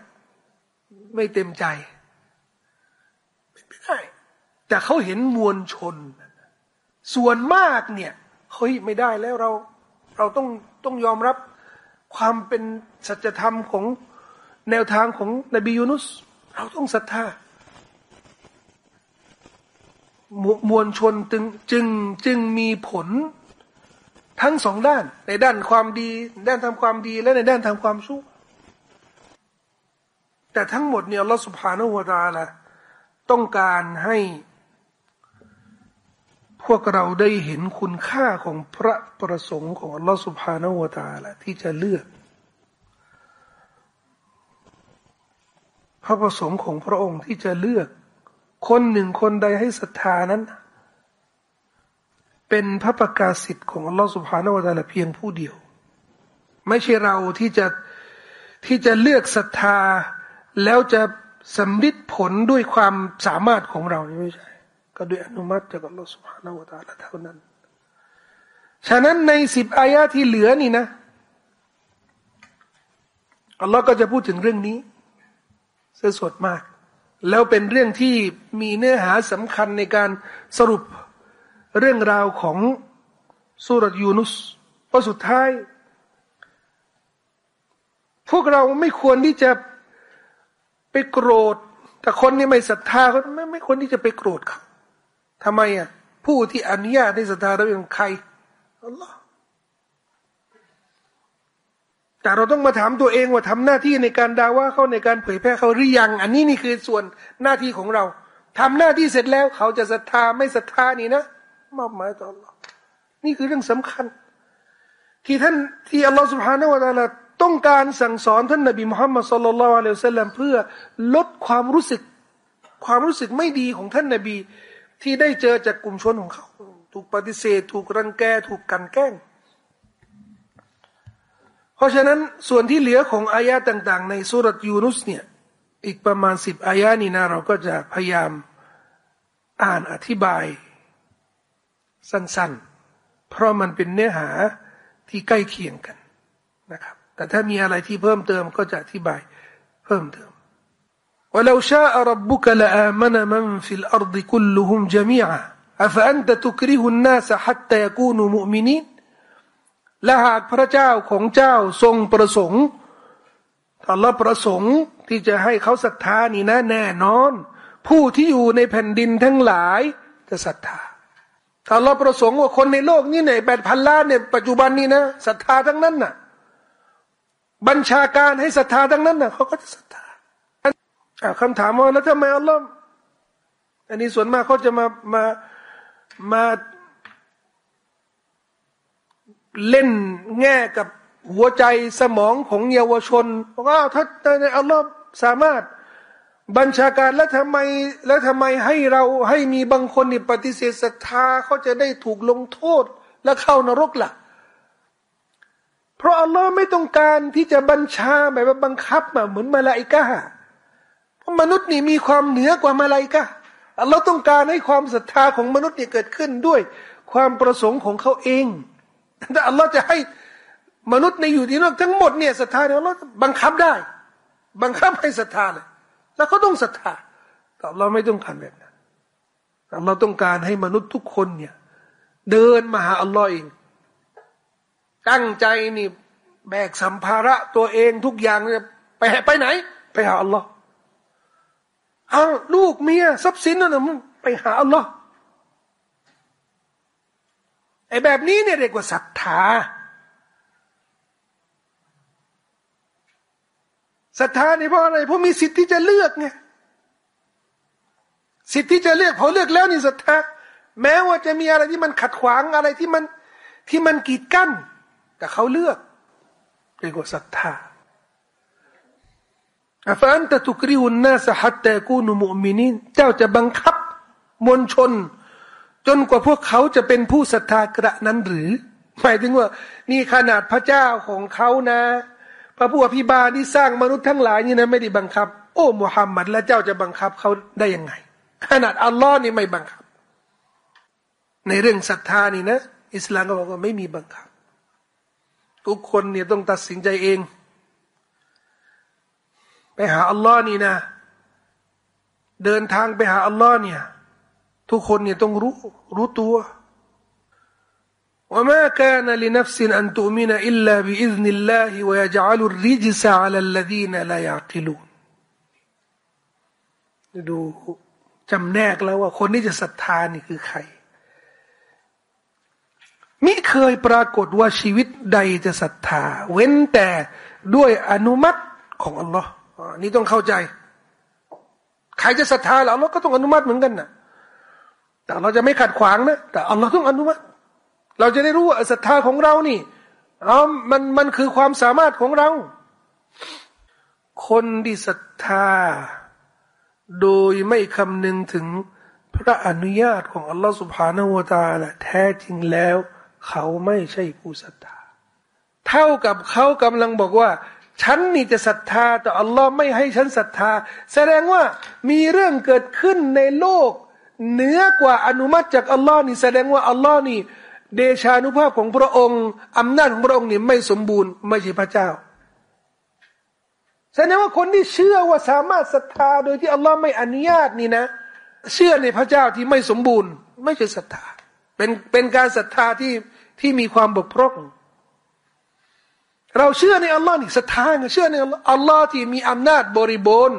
ไม่เต็มใจไม่ได้ แต่เขาเห็นมวลชน ส่วนมากเนี่ยเฮ้ยไม่ได้แล้วเรา เราต้องต้องยอมรับความเป็นสัจธรรมของแนวทางของนบียูนุส เราต้องศรัทธามวลชนจึงจึงจึงมีผลทั้งสองด้าน ในด้านความดี ด้านทำความดีและในด้านทำความชั่ว แต่ทั้งหมดเนี่ยอัลลอฮฺสุบฮานาหัวตาละต้องการให้พวกเราได้เห็นคุณค่าของพระประสงค์ของอัลลอฮฺสุบฮานาหัวตาละที่จะเลือก พระประสงค์ของพระองค์ที่จะเลือก คนหนึ่งคนใดให้ศรัทธานั้น เป็นพระประกาศสิทธิ์ของอัลลอฮฺสุบฮานาวตาละเพียงผู้เดียว ไม่ใช่เราที่จะที่จะเลือกศรัทธา แล้วจะสำลิดผลด้วยความสามารถของเราไม่ใช่ ก็ด้วยอนุมัติจากอัลลอฮฺสุบฮานาวะตาลาเท่านั้น ฉะนั้นในสิบอายะที่เหลือนี่นะอัลลอฮ์ก็จะพูดถึงเรื่องนี้เสียสดมาก แล้วเป็นเรื่องที่มีเนื้อหาสำคัญในการสรุปเรื่องราวของสุรยูนุสเพราะสุดท้าย พวกเราไม่ควรที่จะ ไปโกรธ แต่คนนี้ไม่ศรัทธาเขาไม่ไม่คนที่จะไปโกรธเขาทำไมอะผู้ที่อนุญาตให้ศรัทธาเราเป็นใครอัลลอฮ์แต่เราต้องมาถามตัวเองว่าทำหน้าที่ในการดาว่าเขาในการเผยแพร่เขาหรือยัง อันนี้นี่คือส่วนหน้าที่ของเราทำหน้าที่เสร็จแล้วเขาจะศรัทธาไม่ศรัทธานี่นะมอบหมายต่อ Allah นี่คือเรื่องสำคัญ ที่ท่านที่อัลลอฮฺสุบฮานาวะตาลา ต้องการสั่งสอนท่านนบีมุฮัมมัดสุลลัลอะลัยฮิสลามเพื่อลดความรู้สึก ความรู้สึกไม่ดีของท่านนบี ที่ได้เจอจากกลุ่มชนของเขา ถูกปฏิเสธ ถูกรังแกถูกกันแกล้ง เพราะฉะนั้นส่วนที่เหลือของอายะต่าง ๆ ในสุรยูนุสเนี่ยอีกประมาณสิบอายะนี้นะเราก็จะพยายามอ่านอธิบาย สั้น ๆ เพราะมันเป็นเนื้อหาที่ใกล้เคียงกันนะครับ แต่ถ้ามีอะไรที่เพิ่มเติมก็จะอธิบายเพิ่มเติม ولو شاء ربك لآمن من في الأرض كلهم جميعا أفأنت تكره الناس حتى يكونوا مؤمنين และหากพระเจ้าของเจ้าทรงประสงค์อัลลอฮ์ประสงค์ที่จะให้เขาศรัทธานี่นะแน่นอน ผู้ที่อยู่ในแผ่นดินทั้งหลายจะศรัทธาถ้าเราประสงค์ว่าคนในโลกนี้เนี่ยแปดพันล้านเนี่ยปัจจุบันนี้นะศรัทธาทั้งนั้นน่ะ บัญชาการให้ศรัทธาทั้งนั้นนะเขาก็จะศรัทธาคำถามว่าแล้วทำไมอัลลอฮ์อันนี้ส่วนมากเขาจะมามามาเล่นแง่กับหัวใจสมองของเยาวชนว่าถ้าในอัลลอฮ์สามารถบัญชาการแล้วทำไมแล้วทำไมให้เราให้มีบางคนนี่ปฏิเสธศรัทธาเขาจะได้ถูกลงโทษและเข้านรกละ่ะ ราะอัลลอฮ์ไม่ต้องการที่จะบัญชาแบบว่าบังคับมาเหมือนมาลาอิกะเพราะมนุษย์นี่มีความเหนือกว่ามาลาอิกะอัลลอฮ์ต้องการให้ความศรัทธาของมนุษย์นี่เกิดขึ้นด้วย ความประสงค์ของเขาเองแต่อัลลอฮ์จะให้มนุษย์ในอยู่ที่นั่นทั้งหมดเนี่ยศรัทธาเนี่ยอัลลอฮ์บังคับได้ บังคับให้ศรัทธาเลย แล้วเขาต้องศรัทธาแต่เราไม่ต้องการแบบนั้นเราต้องการให้มนุษย์ทุกคนเนี่ย เดินมาหาอัลลอฮ์เอง ตั้งใจนี่แบกสัมภาระตัวเองทุกอย่างเนี่ยไปไปไหน ไปหาอัลลอฮ์เอาลูกเมียทรัพย์สินนั่นนะมึงไปหาอัลลอฮ์ไอ้แบบนี้เนี่ยเรียกว่าศรัทธาศรัทธานี่เพราะอะไรเพราะมีสิทธิ์ที่จะเลือกไงสิทธิ์ที่จะเลือกพอเลือกแล้วนี่ศรัทธาแม้ว่าจะมีอะไรที่มันขัดขวางอะไรที่มันที่มันกีดกั้น แต่เขาเลือกเรียกว่าศรัทธาอัฟันตะตุกริหุนนาสฮัตแต่กูนุมุมินินเจ้าจะบังคับมวลชน จนกว่าพวกเขาจะเป็นผู้ศรัทธากระนั้นหรือ หมายถึงว่า นี่ขนาดพระเจ้าของเขานะ พระผู้อภิบาลที่สร้างมนุษย์ทั้งหลายนี่นะไม่ได้บังคับ โอ้มุฮัมมัดและเจ้าจะบังคับเขาได้ยังไง ขนาดอัลลอฮ์นี่ไม่บังคับ ในเรื่องศรัทธานี่นะ อิสลามก็บอกว่าไม่มีบังคับ ทุกคนเนี่ยต้องตัดสินใจเอง ไปหาอัลลอฮ์นี่นะ เดินทางไปหาอัลลอฮ์เนี่ย ทุกคนเนี่ยต้องรู้รู้ตัว وما كان لنفس أن تؤمن إلا بإذن الله ويجعل الرجس على الذين لا يعقلون ดูจำแนกแล้วว่าคนที่จะศรัทธานี่คือใคร มิเคยปรากฏว่าชีวิตใดจะศรัทธา เว้นแต่ด้วยอนุมัติของอัลลอฮ์นี่ต้องเข้าใจ ใครจะศรัทธาแล้วอัลลอฮ์ก็ต้องอนุมัติเหมือนกันนะแต่เราจะไม่ขัดขวางนะแต่อัลลอฮ์ต้องอนุมัติ เราจะได้รู้ว่าศรัทธาของเรานี่อ๋อมันมันคือความสามารถของเรา คนที่ศรัทธา โดยไม่คำนึงถึงพระอนุญาตของอัลลอฮฺสุบฮานาวตาละแท้จริงแล้ว เขาไม่ใช่ผู้ศรัทธา เท่ากับเขากำลังบอกว่า ฉันนี่จะศรัทธาแต่อัลลอฮ์ไม่ให้ฉันศรัทธา แสดงว่ามีเรื่องเกิดขึ้นในโลก เหนือกว่าอนุมัติจากอัลลอฮ์นี่แสดงว่าอัลลอฮ์นี่ เดชานุภาพของพระองค์อำนาจของพระองค์นี่ไม่สมบูรณ์ไม่ใช่พระเจ้าแสดงว่าคนที่เชื่อว่าสามารถศรัทธาโดยที่อัลลอฮ์ไม่อนุญาตนี่นะ เชื่อในพระเจ้าที่ไม่สมบูรณ์ ไม่ใช่ศรัทธา เป็นเป็นการศรัทธาที่ ที่มีความบกพร่องเราเชื่อในอัลลอฮ์นี่ศรัทธาเชื่อในอัลลอฮ์ที่มีอำนาจบริบูรณ์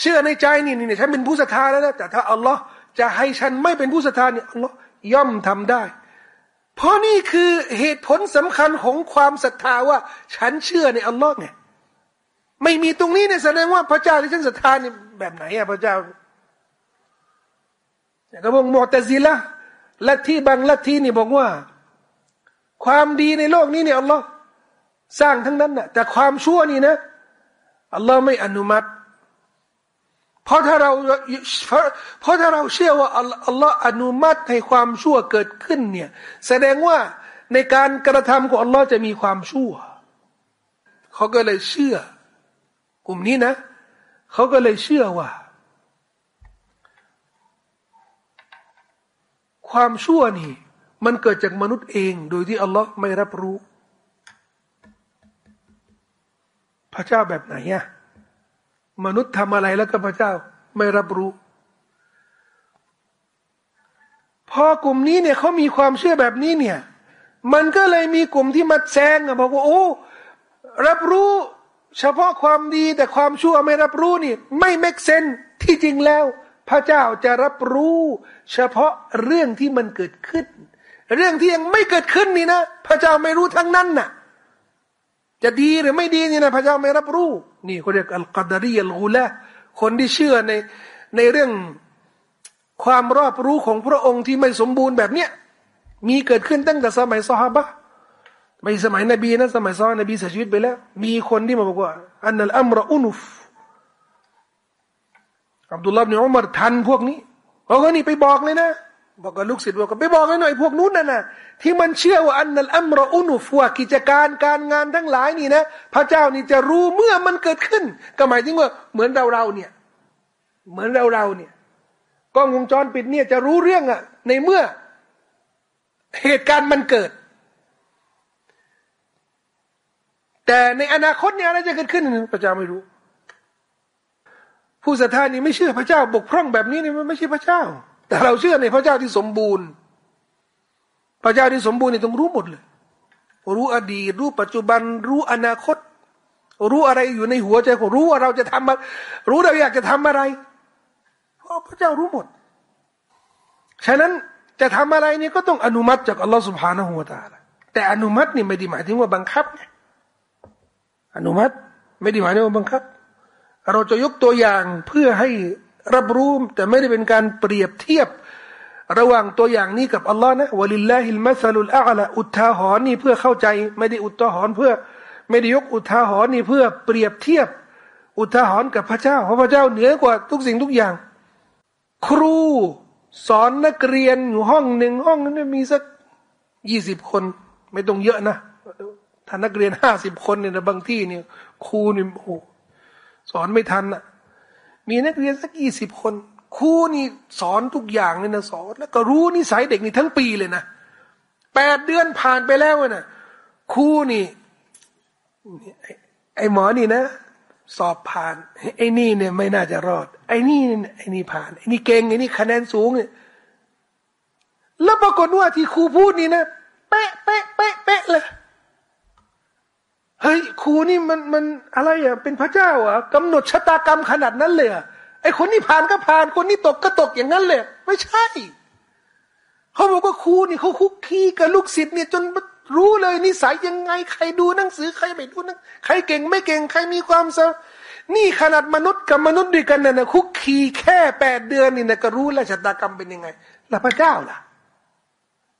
เชื่อในใจนี่นี่ฉันเป็นผู้ศรัทธาแล้วนะแต่ถ้าอัลลอฮ์จะให้ฉันไม่เป็นผู้ศรัทธาเนี่ยอัลลอฮ์ย่อมทำได้ เพราะนี่คือเหตุผลสำคัญของความศรัทธาว่า ฉันเชื่อในอัลลอฮ์ไงไม่มีตรงนี้เนี่ยแสดงว่าพระเจ้าที่ฉันศรัทธานี่แบบไหนอะพระเจ้าอย่างกระบอกมอตซิละ ลัทธิบางลัทธินี่บอกว่า ความดีในโลกนี้เนี่ยอัลลอฮ์สร้างทั้งนั้นนะแต่ความชั่วนี่นะอัลลอฮ์ไม่อนุมัติ เพราะถ้าเราเพราะถ้าเราเชื่อว่าอัลลอฮ์อนุมัติให้ความชั่วเกิดขึ้นเนี่ย แสดงว่าในการกระทำของอัลลอฮ์จะมีความชั่วเขาก็เลยเชื่อกลุ่มนี้นะเขาก็เลยเชื่อว่า ความชั่วนี่ มันเกิดจากมนุษย์เอง โดยที่อัลลอฮ์ไม่รับรู้ พระเจ้าแบบไหนอะมนุษย์ทำอะไรแล้วก็พระเจ้าไม่รับรู้ พอกลุ่มนี้เนี่ยเขามีความเชื่อแบบนี้เนี่ย มันก็เลยมีกลุ่มที่มาแซงอะบอกว่าโอ้รับรู้เฉพาะความดีแต่ความชั่วไม่รับรู้นี่ ไม่เมกเซนที่จริงแล้ว พระเจ้าจะรับรู้เฉพาะเรื่องที่มันเกิดขึ้น เรื่องที่ยังไม่เกิดขึ้นนี่นะ พระเจ้าไม่รู้ทั้งนั้นน่ะ จะดีหรือไม่ดีนี่นะพระเจ้าไม่รับรู้ นี่เขาเรียกอัลกัดรีอัลกุละคนที่เชื่อในในเรื่องความรอบรู้ของพระองค์ที่ไม่สมบูรณ์แบบเนี้ยมีเกิดขึ้นตั้งแต่สมัยซอฮาบะไม่สมัยนบีนะสมัยซอฮานบีเสียชีวิตไปแล้ว มีคนที่มาบอกว่า อันนั้นอัมรอุนุฟ อับดุลลาห์บินอุมารทันพวกนี้เขาก็นี่ไปบอกเลยนะบอกกับลูกศิษย์บอกไปบอกให้หน่อยพวกนู้นน่ะนะที่มันเชื่อว่าอันนั้นอัมรอุนุฟวกิจการการงานทั้งหลายนี่นะพระเจ้านี่จะรู้เมื่อมันเกิดขึ้น ก็หมายถึงว่าเหมือนเราเราเนี่ยเหมือนเราเราเนี่ยกล้องวงจรปิดเนี่ยจะรู้เรื่องอะในเมื่อเหตุการณ์มันเกิด แต่ในอนาคตเนี่ยอะไรจะเกิดขึ้นพระเจ้าไม่รู้ ผู้ศรัทธานี่ไม่เชื่อพระเจ้า บกพร่องแบบนี้นี่มันไม่ใช่พระเจ้า แต่เราเชื่อในพระเจ้าที่สมบูรณ์ พระเจ้าที่สมบูรณ์นี่ต้องรู้หมดเลย รู้อดีตรู้ปัจจุบัน รู้อนาคต รู้อะไรอยู่ในหัวใจของรู้ว่าเราจะทำรู้เราอยากจะทำอะไรเพราะพระเจ้ารู้หมด ฉะนั้นจะทำอะไรนี่ก็ต้องอนุมัติจากอัลลอฮฺสุบฮานะฮูวาตาละแต่อนุมัตินี่ไม่ได้หมายถึงว่าบังคับไงอนุมัติไม่ได้หมายถึงว่าบังคับ เราจะยกตัวอย่างเพื่อให้รับรู้แต่ไม่ได้เป็นการเปรียบเทียบ ระหว่างตัวอย่างนี้กับอัลลอฮ์นะวะลิลลาฮิลมัสลุลอาละอุทาหรณ์นี่เพื่อเข้าใจ ไม่ได้อุทาหรณ์เพื่อ ไม่ได้ยกอุทาหรณ์นี่เพื่อเปรียบเทียบ อุทาหรณ์กับพระเจ้าเพราะพระเจ้าเหนือกว่าทุกสิ่งทุกอย่าง ครูสอนนักเรียนอยู่ห้องหนึ่งห้องนั้นมีสักยี่สิบคน ไม่ต้องเยอะนะถ้านักเรียนห้าสิบคนเนี่ยบางที่เนี่ยครูเนี่โอ้ สอนไม่ทันอะ มีนักเรียนสักยี่สิบคนครูนี่สอนทุกอย่างเลยนะสอนแล้วก็รู้นิสัยเด็กนี่ทั้งปีเลยนะแปดเดือนผ่านไปแล้วนะครูนี่ไอหมอนี่นะ สอบผ่าน ไอ้นี่เนี่ยไม่น่าจะรอด ไอ้นี่ไอ้นี่ผ่านไอ้นี่เก่งไอ้นี่คะแนนสูงเนี่ยแล้วปรากฏว่าที่ครูพูดนี่นะเป๊ะเป๊ะเป๊ะเป๊ะเลย เฮ้ยครูนี่มันมันอะไรอะเป็นพระเจ้าอะกำหนดชะตากรรมขนาดนั้นเลยอะไอคนนี้ผ่านก็ผ่านคนนี้ตกก็ตกอย่างนั้นเลยไม่ใช่เขาบอกว่าครูนี่เขาคุกคีกับลูกศิษย์เนี่ยจนรู้เลยนิสัยยังไง ใครดูหนังสือใครไม่ดูนังใครเก่งไม่เก่งใครมีความสนี่ขนาดมนุษย์กับมนุษย์ด้วยกันน่ะคุกคีแค่แปดเดือนนี่นะก็รู้แล้วชะตากรรมเป็นยังไงแล้วพระเจ้าล่ะ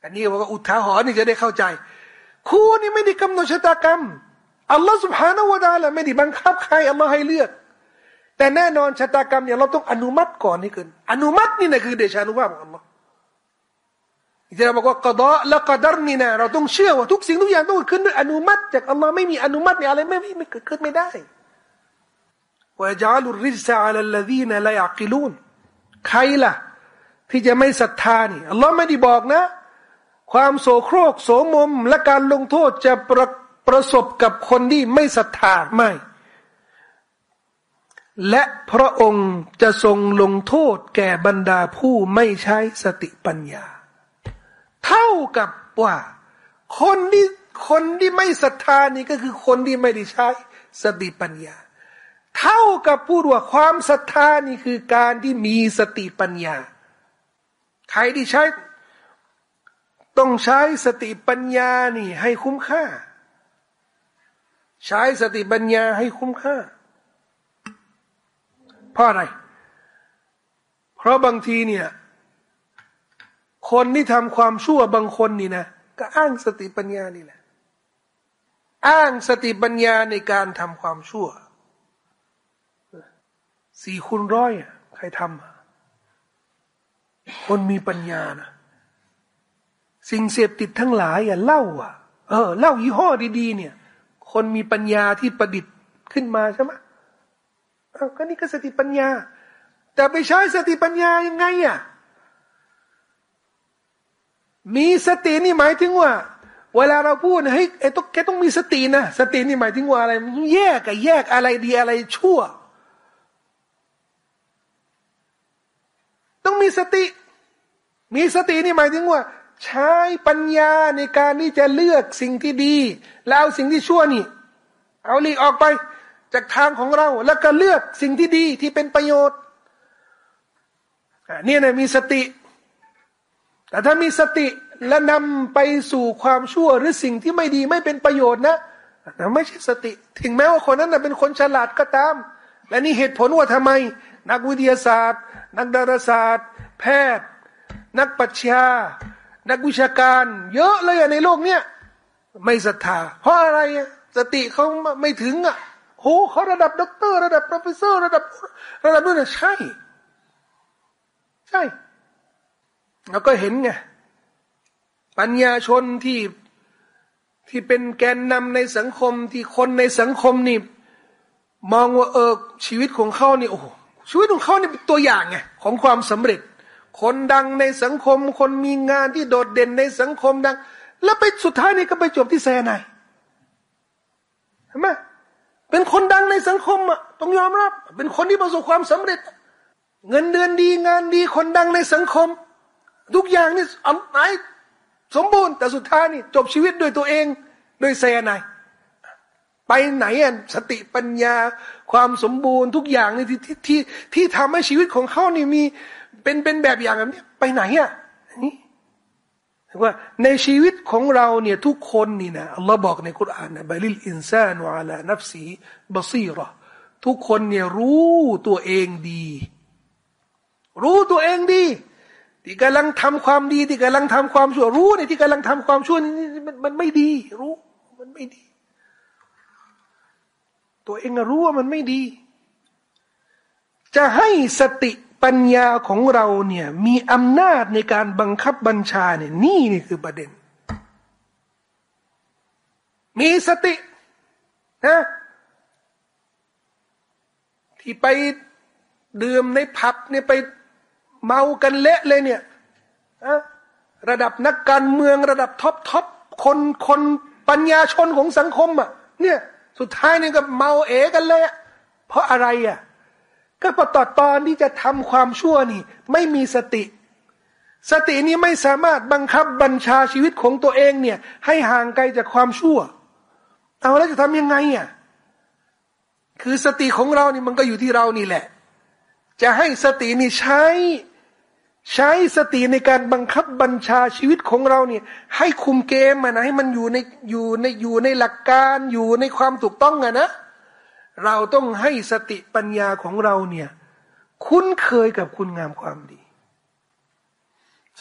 อันนี้ว่าอุทาหรณ์นี่จะได้เข้าใจครูนี่ไม่ได้กำหนดชะตากรรม อัลลอฮ์สุบฮานาวะดาละไม่ได้บังคับใครอัลลอฮ์ให้เลือก แต่แน่นอนชะตากรรมเนี่ยเราต้องอนุมัติก่อนนี่คืออนุมัตินี่นะคือเดชานุภาพของอัลลอฮ์ที่เราบอกว่ากดอและกดรนี่นะเราต้องเชื่อว่าทุกสิ่งทุกอย่างต้องเกิดขึ้นด้วยอนุมัติ จากอัลลอฮ์ไม่มีอนุมัติเนี่ยอะไรไม่ไม่เกิดขึ้นไม่ได้ว่าจาลุริซาอัลลดีนละยากิลูนใครล่ะ ที่จะไม่ศรัทธานี่อัลลอฮ์ไม่ได้บอกนะ ความโศโครกโสมม และการลงโทษจะประ ประสบกับคนที่ไม่ศรัทธาไม่ และพระองค์จะทรงลงโทษแก่บรรดาผู้ไม่ใช้สติปัญญา เท่ากับว่า คนที่คนที่ไม่ศรัทธานี่ก็คือคนที่ไม่ได้ใช้สติปัญญา เท่ากับพูดว่าความศรัทธานี่คือการที่มีสติปัญญา ใครที่ใช้ ต้องใช้สติปัญญานี่ให้คุ้มค่า ใช้สติปัญญาให้คุ้มค่า เพราะอะไร เพราะบางทีเนี่ย คนที่ทำความชั่วบางคนนี่นะก็อ้างสติปัญญานี่แหละ อ้างสติปัญญาในการทำความชั่วสี่คูณร้อยใครทำคนมีปัญญานะสิ่งเสพติดทั้งหลายอะเล่าอะเออเล่ายี่ห้อดี ๆ เนี่ย คนมีปัญญาที่ประดิษฐ์ขึ้นมาใช่ไหมก็นี่ก็สติปัญญา แต่ไปใช้สติปัญญายังไงอะมีสตินี่หมายถึงว่า เวลาเราพูดเฮ้ยไอ้ต้องแกต้องมีสตินะสตินี่หมายถึงว่าอะไรแยกกับแยกอะไรดีอะไรชั่ว ต้องมีสติ มีสตินี่หมายถึงว่า ใช้ปัญญาในการที่จะเลือกสิ่งที่ดี แล้วสิ่งที่ชั่วนี่ เอาหลีกออกไปจากทางของเราแล้วก็เลือกสิ่งที่ดีที่เป็นประโยชน์เนี่ยนะมีสติ แต่ถ้ามีสติและนำไปสู่ความชั่วหรือสิ่งที่ไม่ดีไม่เป็นประโยชน์นะนั่นไม่ใช่สติ ถึงแม้ว่าคนนั้นนะเป็นคนฉลาดก็ตาม และนี่เหตุผลว่าทำไม นักวิทยาศาสตร์ นักดาราศาสตร์ แพทย์ นักปรัชญา นักวิชาการ เยอะเลยในโลกเนี้ยไม่ศรัทธา เพราะอะไรสติเขาไม่ถึงอะโหเขาระดับด็อกเตอร์ระดับ professor ระดับ ระดับนู้นใช่ ใช่เราก็เห็นไงปัญญาชนที่ที่เป็นแกนนำในสังคมที่คนในสังคมนี่มองว่าเออชีวิตของเขานี่โอ้ชีวิตของเขานี่เป็นตัวอย่างไงของความสำเร็จ คนดังในสังคม คนมีงานที่โดดเด่นในสังคมดัง แล้วไปสุดท้ายนี่ก็ไปจบที่แซนายเห็นไหมเป็นคนดังในสังคมอะต้องยอมรับ เป็นคนที่ประสบความสำเร็จ เงินเดือนดีงานดีคนดังในสังคม ทุกอย่างนี่อำนาจสมบูรณ์แต่สุดท้ายนี่ จบชีวิตด้วยตัวเองด้วยแซนายไปไหนอะสติปัญญาความสมบูรณ์ทุกอย่างนี่ที่ที่ที่ทำให้ชีวิตของเขานี่มี เป็นเป็นแบบอย่างแบบนี้ไปไหนอะนี่ว่าในชีวิตของเราเนี่ยทุกคนนี่นะอัลลอฮ์บอกในคุรานนะบาลิลอินซานวะลานับสีบซีรอทุกคนเนี่ยรู้ตัวเองดี รู้ตัวเองดี ที่กำลังทำความดีที่กำลังทำความชั่วรู้เนี่ยที่กำลังทำความชั่วนี่มันมันไม่ดี รู้มันไม่ดี ตัวเองรู้ว่ามันไม่ดี จะให้สติ ปัญญาของเราเนี่ยมีอำนาจในการบังคับบัญชาเนี่ยนี่นี่คือประเด็น มีสตินะที่ไปดื่มในผับเนี่ยไปเมากันเละเลยเนี่ยะระดับนักการเมืองระดับ top top คนคนปัญญาชนของสังคมอะเนี่ยสุดท้ายนี่ก็เมาเอกันเลย เพราะอะไรอะ ก็พอต่อตอนที่จะทำความชั่วนี่ ไม่มีสติ สตินี้ไม่สามารถบังคับบัญชาชีวิตของตัวเองเนี่ย ให้ห่างไกลจากความชั่ว เอาแล้วจะทำยังไงอะคือสติของเรานี่มันก็อยู่ที่เรานี่แหละ จะให้สตินี่ใช้ ใช้สติในการบังคับบัญชาชีวิตของเราเนี่ย ให้คุมเกมมันนะให้มันอยู่ในอยู่ในอยู่ในหลักการอยู่ในความถูกต้องอะนะ เราต้องให้สติปัญญาของเราเนี่ย คุ้นเคยกับคุณงามความดี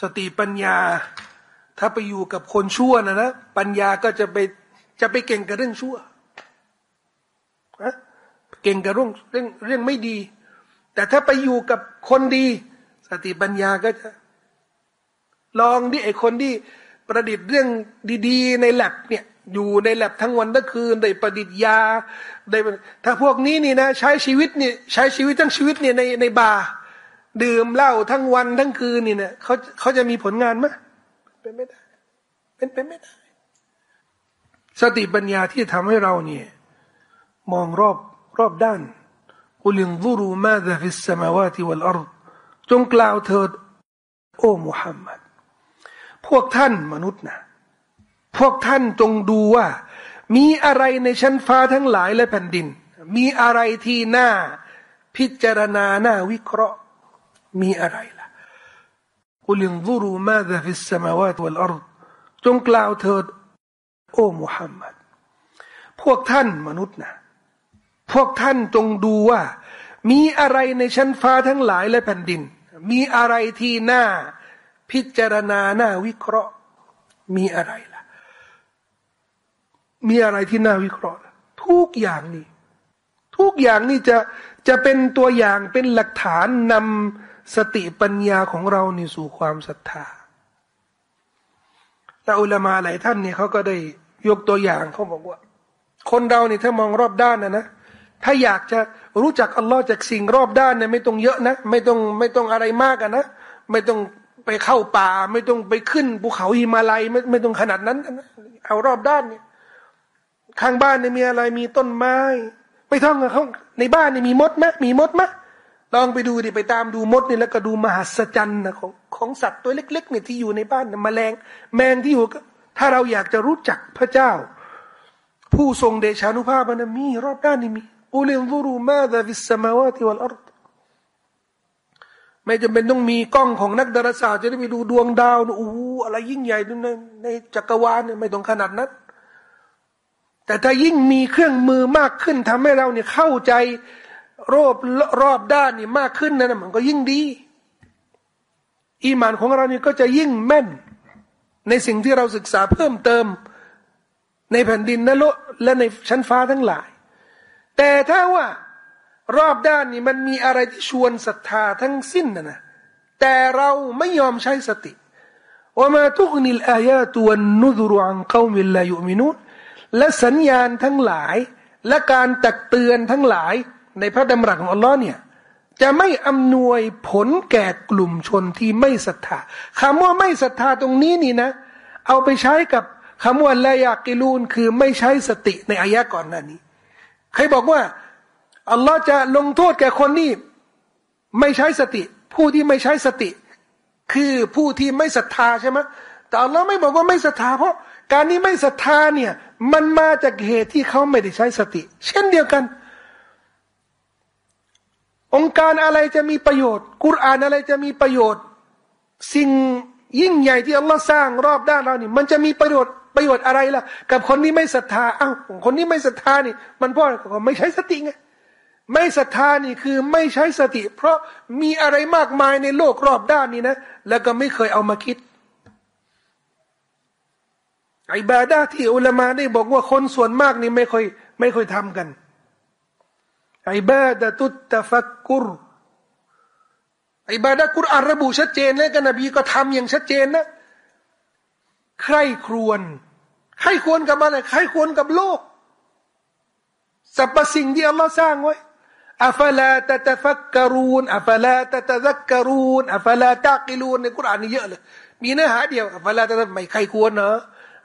สติปัญญา ถ้าไปอยู่กับคนชั่วนะนะปัญญาก็จะไปจะไปเก่งกับเรื่องชั่วนะเก่งกับเรื่องเรื่องเรื่องไม่ดี แต่ถ้าไปอยู่กับคนดี สติปัญญาก็จะ ลองดิไอคนที่ ประดิษฐ์เรื่องดี ๆ ในแลบเนี่ยอยู่ในแลบทั้งวันทั้งคืนได้ประดิษฐ์ยาได้ถ้าพวกนี้นี่นะใช้ชีวิตเนี่ยใช้ชีวิตทั้งชีวิตเนี่ยในในบาร์ดื่มเหล้าทั้งวันทั้งคืนนี่เนี่ยเขาเขาจะมีผลงานไหมเป็นไม่ได้เป็นเป็นไม่ได้ สติปัญญาที่ทำให้เราเนี่ยมองรอบรอบด้านقل انظروا ماذا في السماوات والأرضจงกล่าวเถิด โอ้มุฮัมมัด พวกท่านมนุษย์นะพวกท่านจงดูว่า มีอะไรในชั้นฟ้าทั้งหลายและแผ่นดิน มีอะไรที่น่าพิจารณาหน้าวิเคราะห์มีอะไรล่ะกุลินซุรูมาซาฟิสสมาวาตวัลอัรจงกล่าวเถิด โอ้มุฮัมมัดพวกท่านมนุษย์นะพวกท่านจงดูว่า มีอะไรในชั้นฟ้าทั้งหลายและแผ่นดิน มีอะไรที่น่า พิจารณาหน้าวิเคราะห์มีอะไรล่ะ มีอะไรที่น่าวิเคราะห์ ทุกอย่างนี่ ทุกอย่างนี่จะจะเป็นตัวอย่างเป็นหลักฐานนำสติปัญญาของเรานี่สู่ความศรัทธาแต่อุลามาหลายท่านเนี่ยเขาก็ได้ยกตัวอย่างเขาบอกว่า คนเราเนี่ยถ้ามองรอบด้านนะนะถ้าอยากจะรู้จักอัลลอฮ์จากสิ่งรอบด้านเนี่ยไม่ต้องเยอะนะ ไม่ต้องไม่ต้องอะไรมากกันนะ ไม่ต้อง ไปเข้าป่า ไม่ต้องไปขึ้นภูเขาหิมาลัยไม่ไม่ต้องขนาดนั้นนะเอารอบด้านเนี่ย ข้างบ้านเนี่ยมีอะไรมีต้นไม้ ไปท่องกับเขาในบ้านเนี่ยมีมดไหมมีมดไหมลองไปดูดิไปตามดูมดนี่แล้วก็ดูมหัศจรรย์นะของของสัตว์ตัวเล็กๆเนี่ยที่อยู่ในบ้านแมลง แมงที่อยู่ถ้าเราอยากจะรู้จักพระเจ้า ผู้ทรงเดชานุภาพนะมีรอบด้านนี่มีอุลินซุรูมาดะฟิสสมาวาติวัลอัรด ไม่จำเป็นต้องมีกล้องของนักดาราศาสตร์จะได้ไปดูดวงดาวโอ้อะไรยิ่งใหญ่ในในจักรวาลเนี่ยไม่ต้องขนาดนั้นแต่ถ้ายิ่งมีเครื่องมือมากขึ้นทำให้เราเนี่ยเข้าใจรอบรอบด้านนี่มากขึ้นนะมันก็ยิ่งดี อีมานของเรานี่ก็จะยิ่งแม่น ในสิ่งที่เราศึกษาเพิ่มเติม ในแผ่นดินนรกและในชั้นฟ้าทั้งหลาย แต่ถ้าว่า รอบด้านนี่มันมีอะไรที่ชวนศรัทธาทั้งสิ้นนะนะแต่เราไม่ยอมใช้สติว่ามาทุกนิลอายาตัวนุดรุอันเขามิลลายุมินุและสัญญาณทั้งหลาย และการตักเตือนทั้งหลายในพระดำรัสของอัลลอฮ์เนี่ยจะไม่อำนวยผลแก่กลุ่มชนที่ไม่ศรัทธาคำว่าไม่ศรัทธาตรงนี้นี่นะ เอาไปใช้กับคำว่าละยากิลูนคือไม่ใช้สติในอายะก่อนหน้านี้ ใครบอกว่า อัลลอฮ์จะลงโทษแก่คนนี้ไม่ใช้สติ ผู้ที่ไม่ใช้สติ คือผู้ที่ไม่ศรัทธาใช่ไหมแต่อัลลอฮ์ไม่บอกว่าไม่ศรัทธา เพราะการนี้ไม่ศรัทธาเนี่ย มันมาจากเหตุที่เขาไม่ได้ใช้สติ เช่นเดียวกัน องค์การอะไรจะมีประโยชน์ กุรอานอะไรจะมีประโยชน์ สิ่งยิ่งใหญ่ที่อัลลอฮ์สร้างรอบด้านเรานี่มันจะมีประโยชน์ประโยชน์อะไรล่ะ กับคนที่ไม่ศรัทธาอ้าวคนที่ไม่ศรัทธานี่ มันเพราะไม่ใช้สติไง ไม่ศรัทธานี่คือไม่ใช้สติ เพราะมีอะไรมากมายในโลกรอบด้านนี้นะ แล้วก็ไม่เคยเอามาคิดอิบาดาที่อุลามาได้บอกว่าคนส่วนมากนี่ไม่ค่อยไม่ค่อยทำกันعبادة التفكر عبادةกุรอานระบุชัดเจนแล้วกันนบีก็ทำอย่างชัดเจนนะใคร่ครวญใคร่ครวญกับอะไรใคร่ครวญกับโลกสรรพสิ่งที่อัลลอฮ์สร้างไว้ أفلا تتفكرون أفلا تتذكرون أفلا تعقلونในกุรอานนี่เยอะเลยมีเนื้อหาเดียวأفلا ตะไม่ใคร่ครวญเนาะ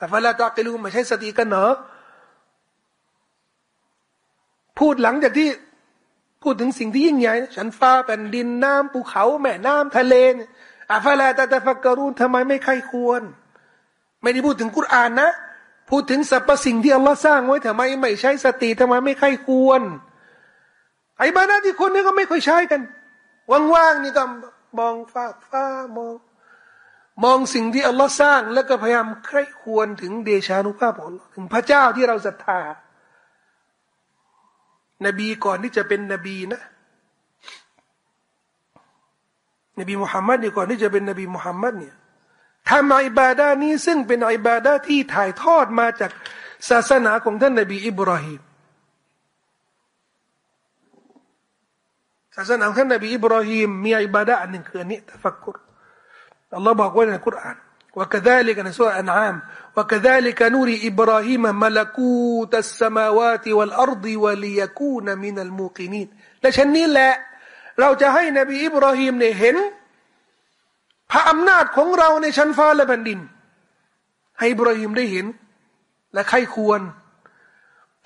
อัฟลาตะกิลูนไม่ใช่สติกันเนาะพูดหลังจากที่พูดถึงสิ่งที่ยิ่งใหญ่ฉันฟ้าแผ่นดินน้ำภูเขาแม่น้ำทะเลอัฟลาตะตะฟักกรูนทำไมไม่ใครควร ไม่ได้พูดถึงกุรอานนะ พูดถึงสรรพสิ่งที่อัลลอฮ์สร้างไว้ทำไมไม่ใช้สติทำไมไม่ใครควร ไอ้บานาที่คนนี้ก็ไม่ค่อยใช้กันว่างๆนี่ก็มองฟ้าฟ้ามอง มองสิ่งที่อัลลอฮ์สร้าง แล้วก็พยายามใคร่ควรถึงเดชานุภาพของถึงพระเจ้าที่เราศรัทธา นบีก่อนที่จะเป็นนบีนะ นบีมุฮัมมัดเนี่ยก่อนที่จะเป็นนบีมุฮัมมัดเนี่ยทำอิบาดานี้ซึ่งเป็นอิบาดาที่ถ่ายทอดมาจากศาสนาของท่านนบีอิบราฮิม ศาสนาของท่านนบีอิบราฮิมมีอิบาดะอันหนึ่งคืออันนี้ตะฟักกุรอัลลอฮ์บอกไว้ในคุราน وكذلك ในสุรอันอาม وكذلك نوري إبراهيم ملكوت السماوات والأرض وليكون من الموقنين และฉันนี้แหละเราจะให้นบีอิบราฮิมเนี่ยเห็นพระอำนาจของเราในชั้นฟ้าและแผ่นดิน ให้อิบราฮิมได้เห็น และใครควร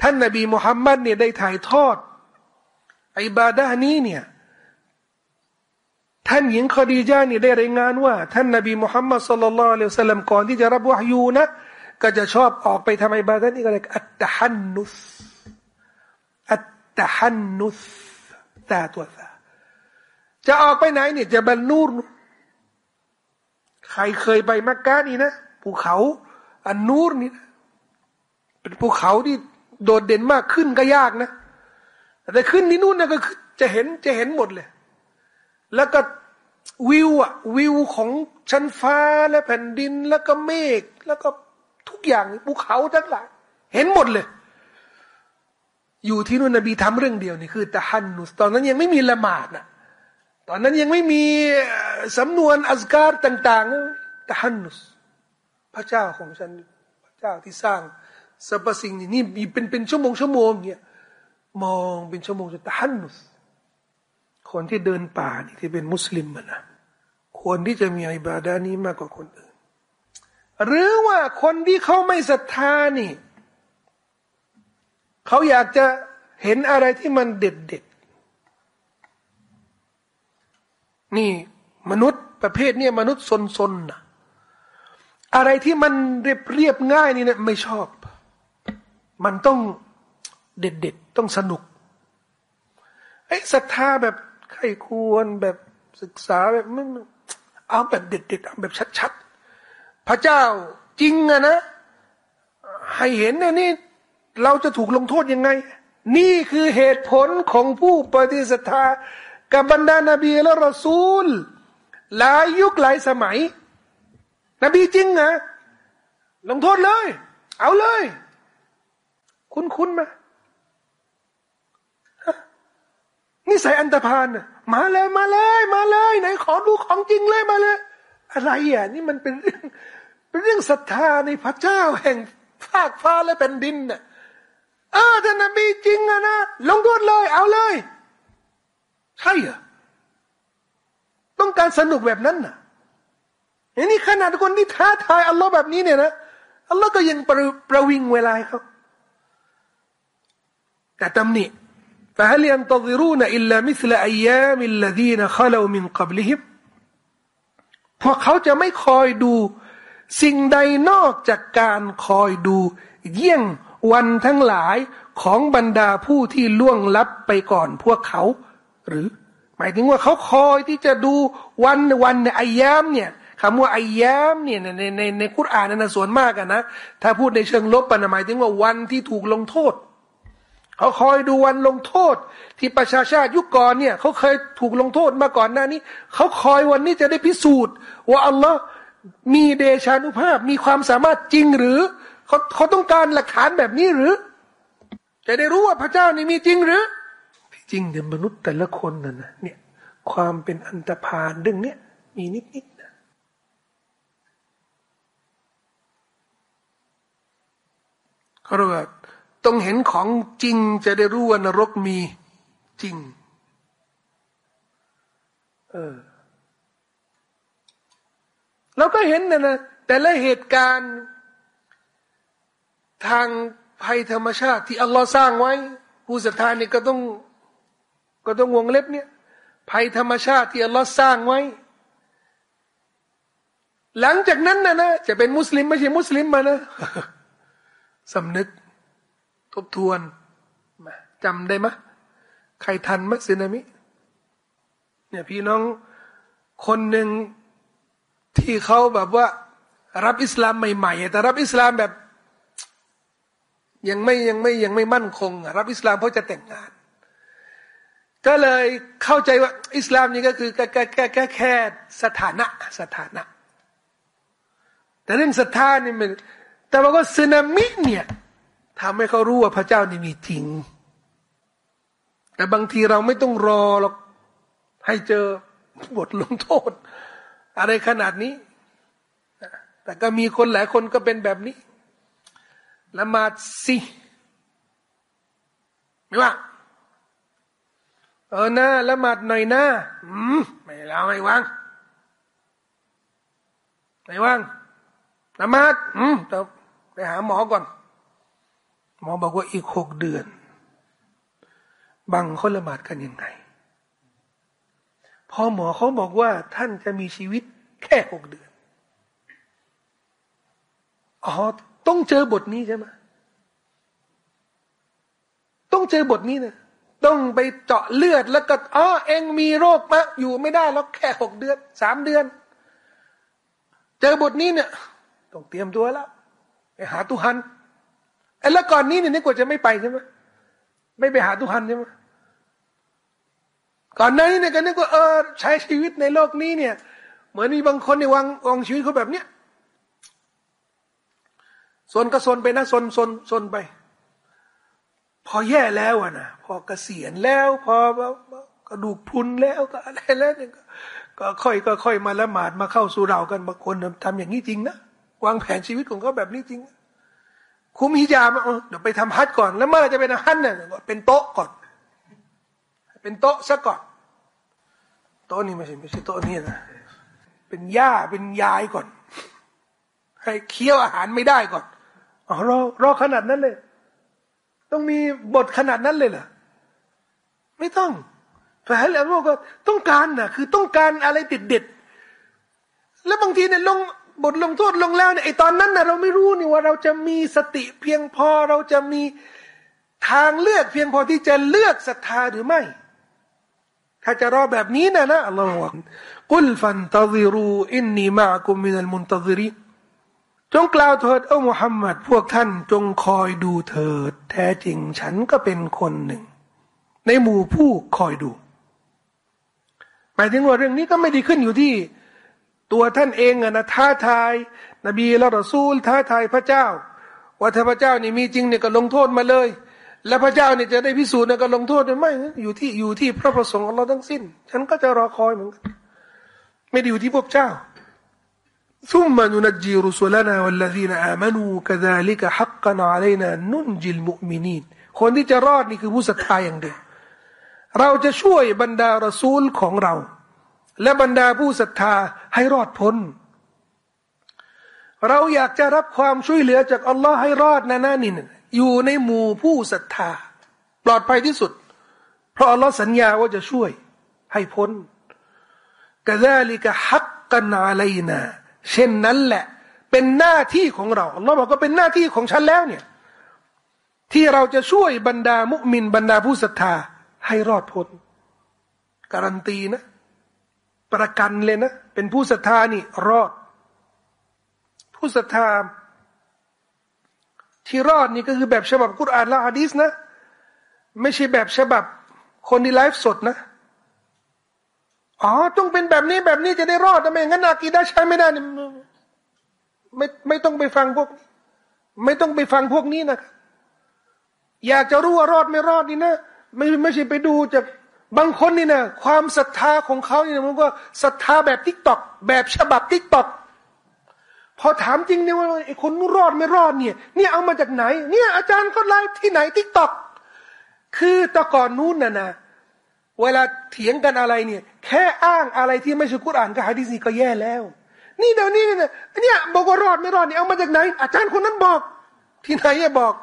ท่านนบีมุฮัมมัดเนี่ยได้ถ่ายทอด อิบาดานี้เนี่ย ท่านหญิงคดีจานี่ได้รายงานว่า ท่านนบีมุฮัมมัดสุลลัลลอฮุอะลัยฮิสลามก่อนที่จะรับวะฮยูนะ ก็จะชอบออกไปทำอิบาดานี้ก็เลยอัตตะฮันนุสอัตตะฮันนุสตาตัวตาจะออกไปไหนเนี่ยจะบรรนูรใครเคยไปมักกะนี่นะภูเขา อันนูรนี่นะเป็นภูเขาที่โดดเด่นมากขึ้นก็ยากนะ แต่ขึ้นที่นู่นนะก็จะเห็นจะเห็นหมดเลย แล้วก็วิวอะวิวของชั้นฟ้าและแผ่นดินแล้วก็เมฆแล้วก็ทุกอย่างภูเขาทั้งหลาย เห็นหมดเลย อยู่ที่นู่นนบีทำเรื่องเดียวนี่คือตะฮันนุสตอนนั้นยังไม่มีละหมาดนะตอนนั้นยังไม่มีสำนวนอัสการต่างๆตะฮันนุส พระเจ้าของฉัน พระเจ้าที่สร้างสรรพสิ่งนี่นี่เป็นเป็นชั่วโมงชั่วโมงเนี่ย มองเป็นชั่วโมงจะตะฮันนุส คนที่เดินป่านี่ที่เป็นมุสลิมนะควรที่จะมีอิบาดานี้มากกว่าคนอื่น หรือว่าคนที่เขาไม่ศรัทธานี่ เขาอยากจะเห็นอะไรที่มันเด็ดเด็ดนี่มนุษย์ประเภทนี้มนุษย์ซนๆนะอะไรที่มันเรียบเรียบง่ายนี่เนะไม่ชอบ มันต้อง เด็ดๆต้องสนุกไอ้ศรัทธาแบบใครควรแบบศึกษาแบบไมันเอาแบบเด็ดๆเอาแบบชัดๆ พระเจ้าจริงอะนะ ให้เห็นเนี่ยนี่เราจะถูกลงโทษยังไง นี่คือเหตุผลของผู้ปฏิสัทธากับบรรดานาบีและรอซูล หลายยุคหลายสมัย นบีจริงนะลงโทษเลย เอาเลย คุ้นคุ้นไหม นี่ใสอันตรพานมาเลยมาเลยมาเลยไหนขอดูของจริงเลยมาเลย อะไรอะนี่มันเป็นเรื่องเป็นเรื่องศรัทธาในพระเจ้าแห่งภาคฟ้าและแผ่นดินน่ะเออท่านนบีจริงอะนะลงโทษเลย เอาเลยใช่เหรอต้องการสนุกแบบนั้นน่ะอันนี้ขนาดคนที่ท้าทายอัลลอฮ์แบบนี้เนี่ยนะอัลลอฮ์ก็ยังประประวิงเวลาเขาแต่ตำหนิ فهل ينتظرون إلا مثل أيام الذين خلوا من قبلهم พวกเขาจะไม่คอยดู สิ่งใดนอกจากการคอยดู เยี่ยงวันทั้งหลายของบรรดาผู้ที่ล่วงลับไปก่อนพวกเขา หรือ หมายถึงว่าเขาคอยที่จะดูวันวันในอายามเนี่ยคำว่าอายามเนี่ยในในในคุรานนั้นส่วนมากกันนะ ถ้าพูดในเชิงลบปันหมายถึงว่าวันที่ถูกลงโทษ เขาคอยดูวันลงโทษ ที่ประชาชาติยุคก่อนเนี่ยเขาเคยถูกลงโทษมาก่อนหน้านี้ เขาคอยวันนี้จะได้พิสูจน์ ว่าอัลลอฮ์มีเดชานุภาพมีความสามารถจริงหรือเขาเขาต้องการหลักฐานแบบนี้หรือ จะได้รู้ว่าพระเจ้านี่มีจริงหรือจริงเดี๋ยมนุษย์แต่ละคนน่ะนะเนี่ยความเป็นอันตรพานเรื่องเนี้ยมีนิดนิดนะเขาเรียกว่า ต้องเห็นของจริงจะได้รู้ว่านรกมีจริง เออเราก็เห็นนะนะแต่ละเหตุการณ์ ทางภัยธรรมชาติ ที่อัลลอฮ์สร้างไว้ ผู้ศรัทธานี่ก็ต้องก็ต้องวงเล็บเนี่ยภัยธรรมชาติที่อัลลอฮ์สร้างไว้ หลังจากนั้นนะนะจะเป็นมุสลิมไม่ใช่มุสลิมมานะสำนึก ทบทวนจำได้ไหมใครทันไหมสึนามิ เนี่ยพี่น้องคนหนึ่งที่เขาแบบว่า รับอิสลามใหม่ๆแต่รับอิสลามแบบ ยังไม่ยังไม่ยังไม่มั่นคง รับอิสลามเพราะจะแต่งงาน ก็เลยเข้าใจว่า อิสลามนี่ก็คือแค่แค่แค่แค่แค่สถานะสถานะ แต่เรื่องศรัทธานี่มันแต่ว่าก็สึนามิเนี่ย ทำให้เขารู้ว่าพระเจ้านี่มีจริง แต่บางทีเราไม่ต้องรอหรอกให้เจอบทลงโทษ อะไรขนาดนี้ แต่ก็มีคนหลายคนก็เป็นแบบนี้ละมาดสิไม่ว่า เออหน้าละหมาดหน่อยหน้าอืมไม่แล้วไม่ว่างไม่ว่างละหมาดอืมแต่ไปหาหมอก่อน หมอบอกว่าอีกหกเดือนบางคนละหมาดกันยังไงพอหมอเขาบอกว่าท่านจะมีชีวิตแค่หกเดือน อ๋อ ต้องเจอบทนี้ใช่ไหมต้องเจอบทนี้นะต้องไปเจาะเลือดแล้วก็อ๋อเองมีโรคมะอยู่ไม่ได้แล้วแค่หกเดือนสามเดือน เจอบทนี้เนี่ย ต้องเตรียมตัวแล้วไปหาตุฮัน แล้วก่อนนี้เนี่ยนี่กว่าจะไม่ไปใช่ไหมไม่ไปหาทุหันใช่ไหมก่อนหน้านี้เนี่ยก็นึกว่าเออใช้ชีวิตในโลกนี้เนี่ย เหมือนมีบางคนในวางวางชีวิตเขาแบบเนี้ยซนก็ซนไปนะซนซนซนไป พอแย่แล้วอะนะพอเกษียณแล้ว พอกระดูกพุนแล้วก็อะไรแล้วเนี่ยก็ค่อยก็ค่อยมาละหมาดมาเข้าสู่เรากันบางคนทำอย่างนี้จริงนะวางแผนชีวิตของเขาแบบนี้จริง คุมฮิญาบเดี๋ยวไปทำฮัทก่อน แล้วเมื่อจะเป็นฮัทเนี่ยเป็นโต๊ะก่อน เป็นโต๊ะซะก่อนโต๊ะนี่ไม่ใช่ไม่ใช่โต๊ะนี่นะเป็นหญ้าเป็นยายก่อน ให้เคี้ยวอาหารไม่ได้ก่อนอ๋อรอรอขนาดนั้นเลย ต้องมีบทขนาดนั้นเลยเหรอไม่ต้องแต่แล้วก็ต้องการนะคือต้องการอะไรเด็ดๆแล้วบางทีเนี่ยลง บทลงโทษลงแล้วเนี่ยไอตอนนั้นนะเราไม่รู้นี่ว่าเราจะมีสติเพียงพอเราจะมีทางเลือกเพียงพอที่จะเลือกศรัทธาหรือไม่ ถ้าจะรอแบบนี้นะนะอัลลอฮฺกุลฟันตซิรูอินนีมากุมินัลมุนตซิรีจงกล่าวเถิดอ้ามุฮัมมัดพวกท่านจงคอยดูเถิด แท้จริงฉันก็เป็นคนหนึ่ง ในหมู่ผู้คอยดู หมายถึงว่าเรื่องนี้ก็ไม่ได้ขึ้นอยู่ที่ ตัวท่านเองอะนะท้าทาย นบีและรอซูล ท้าทายพระเจ้า ว่าถ้าพระเจ้านี่มีจริงเนี่ยก็ลงโทษมาเลย แล้วพระเจ้าเนี่ยจะได้พิสูจน์เนี่ยก็ลงโทษไม่อยู่ที่อยู่ที่พระประสงค์ของเราทั้งสิ้น ฉันก็จะรอคอยเหมือนกันไม่ได้อยู่ที่พวกเจ้า ثم ننجي رسلنا والذين آمنوا كذلك حقا علينا ننجي المؤمنين คนที่จะรอดนี่คือผู้ศรัทธาอย่างเดียวเราจะช่วยบรรดารสูลของเรา และบรรดาผู้ศรัทธาให้รอดพ้น เราอยากจะรับความช่วยเหลือจากอัลลอฮ์ให้รอดนะนะนี่อยู่ในหมู่ผู้ศรัทธา ปลอดภัยที่สุด เพราะอัลลอฮ์สัญญาว่าจะช่วยให้พ้นกะซาลิกะฮักกันอะไรนะเช่นนั้นแหละ เป็นหน้าที่ของเราอัลลอฮ์บอกก็เป็นหน้าที่ของฉันแล้วเนี่ย ที่เราจะช่วยบรรดามุมินบรรดาผู้ศรัทธาให้รอดพ้นการันตีนะ ประกันเลยนะ เป็นผู้ศรัทธานี่ รอด ผู้ศรัทธา ที่รอดนี่ก็คือแบบฉบับกุรอานและฮะดีสนะ ไม่ใช่แบบฉบับ คนที่ไลฟ์สดนะอ๋อต้องเป็นแบบนี้แบบนี้จะได้รอดทำไมงั้นอากีดาใช้ไม่ได้ไม่ไม่ต้องไปฟังพวก ไม่ต้องไปฟังพวกนี้นะอยากจะรู้ว่ารอดไม่รอดนี่นะ ไม่ไม่ใช่ไปดูจาก บางคนนี่นะความศรัทธาของเขาเนี่ยมันก็ศรัทธาแบบ TikTok แบบฉบับ TikTok พอถามจริงเนี่ยว่าไอ้คนนู้รอดไม่รอดเนี่ยเนี่ยเอามาจากไหน เนี่ยอาจารย์ก็ไลฟ์ที่ไหน TikTok คือตะก่อนนู้นน่ะนะเวลาเถียงกันอะไรเนี่ย แค่อ้างอะไรที่ไม่ใช่กุรอานกับحديث ก็แย่แล้ว นี่เดี๋ยวนี้เนี่ยเนี่ยบอกว่ารอดไม่รอดเนี่ยเอามาจากไหน อาจารย์คนนั้นบอก ที่ไหนบอก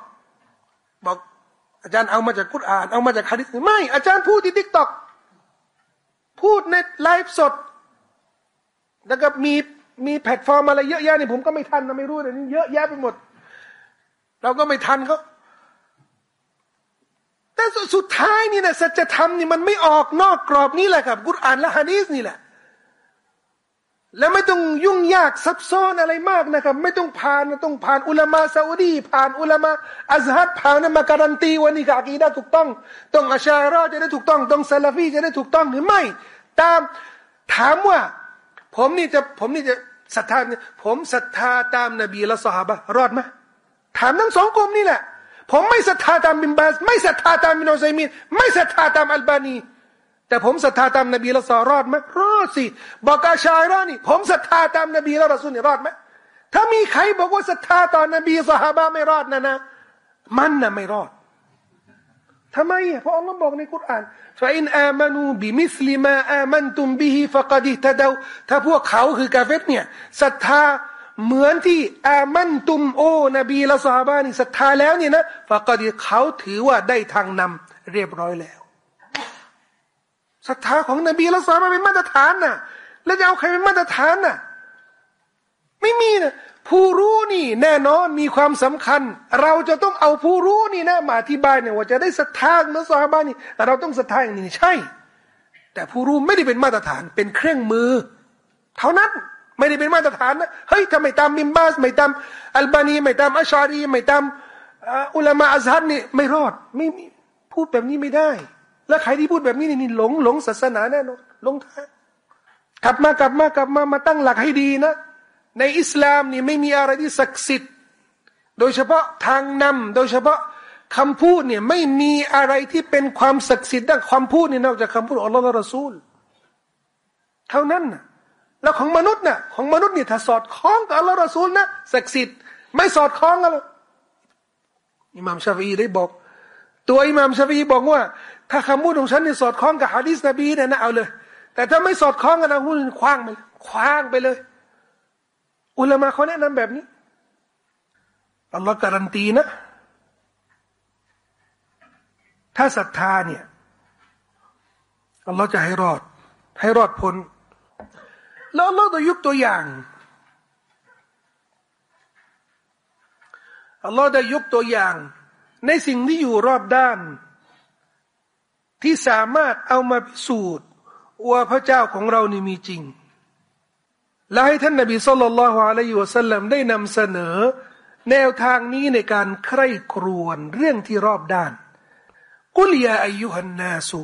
บอก อาจารย์เอามาจากกุรอาน เอามาจากحديث ไม่ อาจารย์พูดที่ TikTokพูดในไลฟ์สด แล้วก็มีมีแพลตฟอร์มอะไรเยอะแยะนี่ผมก็ไม่ทันนะไม่รู้เลยนี่เยอะแยะไปหมด เราก็ไม่ทันเขาแต่สุดท้ายนี่นะสัจธรรมนี่มันไม่ออกนอกกรอบนี้แหละครับกุรอานและฮะดีสนี่แหละ แล้วไม่ต้องยุ่งยากซับซ้อนอะไรมากนะครับ ไม่ต้องผ่านต้องผ่านอุลามะซาอุดี ผ่านอุลามะอัซฮัรผ่านมาการันตีวันนี้กับอากีดะถูกต้อง ต้องอาชาราจะได้ถูกต้อง ต้องซาลาฟีจะได้ถูกต้องหรือไม่ ตามถามว่า ผมนี่จะผมนี่จะศรัทธาผมศรัทธาตามนบีและสหายรอดไหมถามทั้งสองกลุ่มนี่แหละ ผมไม่ศรัทธาตามบินบาส ไม่ศรัทธาตามมินอซัยมินไม่ศรัทธาตามอัลบานี แต่ผมศรัทธาตามนบีละซอรอดไหมรอดสิบอกกาชายรอดนี่ ผมศรัทธาตามนบีละรอซูลนี่รอดไหมถ้ามีใครบอกว่าศรัทธาต่อนบีสหายไม่รอดนะนะมันน่ะไม่รอดทำไมเพราะอัลลอฮ์บอกในคุรานฟาอินอามานูบิมิสลิมาอามันตุมบิฮิฟะกดิตะดาถ้าพวกเขาคือกาเฟรเนี่ยศรัทธาเหมือนที่آمنتم โอ้นบีและซอฮาบะฮ์นี่ศรัทธาแล้วเนี่ยนะفقد เขาถือว่าได้ทางนำเรียบร้อยแล้ว ศรัทธาของนบีและซอฮาบะฮ์เป็นมาตรฐานน่ะ แล้วจะเอาใครเป็นมาตรฐานน่ะ ไม่มีนะผู้รู้นี่แน่นอนมีความสำคัญ เราจะต้องเอาผู้รู้นี่นะมาอธิบายเนี่ยว่าจะได้ศรัทธาเมื่อซาบานี่เราต้องศรัทธาอย่างนี้ใช่ แต่ผู้รู้ไม่ได้เป็นมาตรฐานเป็นเครื่องมือ เท่านั้นไม่ได้เป็นมาตรฐานนะเฮ้ยทำไมตามมิมบาสไม่ตามอัลบานีไม่ตามอัชารีไม่ตามอุลามะอัซฮัดนี่ไม่รอดไม่พูดแบบนี้ไม่ได้ แล้วใครที่พูดแบบนี้นี่หลงหลงศาสนาแน่นอนหลงทางกลับมากลับมากลับมามาตั้งหลักให้ดีนะ ในอิสลามนี่ไม่มีอะไรที่ศักดิ์สิทธิ์ โดยเฉพาะทางนำโดยเฉพาะคำพูดเนี่ยไม่มีอะไรที่เป็นความศักดิ์สิทธิ์ด้านความพูดนี่นอกจากคำพูดอัลลอฮฺและรอซูลเท่านั้นนะแล้วของมนุษย์น่ะของมนุษย์นี่ถ้าสอดคล้องกับอัลลอฮ์รอซูลนะศักดิ์สิทธิ์ไม่สอดคล้องกันเลยอิหม่ามชาฟีได้บอก ตัวอิหม่ามชาฟีบอกว่า ถ้าคำพูดของฉันเนี่ยสอดคล้องกับฮะดิษนบีเนี่ยนะเอาเลย แต่ถ้าไม่สอดคล้องกันนะคุณคว้างไปคว้างไปเลย อุลามะเขาแนะนำแบบนี้อัลลอฮ์การันตีนะ ถ้าศรัทธาเนี่ยอัลลอฮ์จะให้รอด ให้รอดพ้นแล้วเราจะยกตัวอย่างอัลลอฮ์ได้ยกตัวอย่าง ในสิ่งที่อยู่รอบด้าน ที่สามารถเอามาพิสูจน์ว่าพระเจ้าของเรานี่มีจริง และให้ท่านนบีสุลต่านละฮ์อะลัยฮิวะสัลลัมได้นำเสนอ แนวทางนี้ในการใคร่ครวญเรื่องที่รอบด้าน กุลยาอายุฮันนาสุ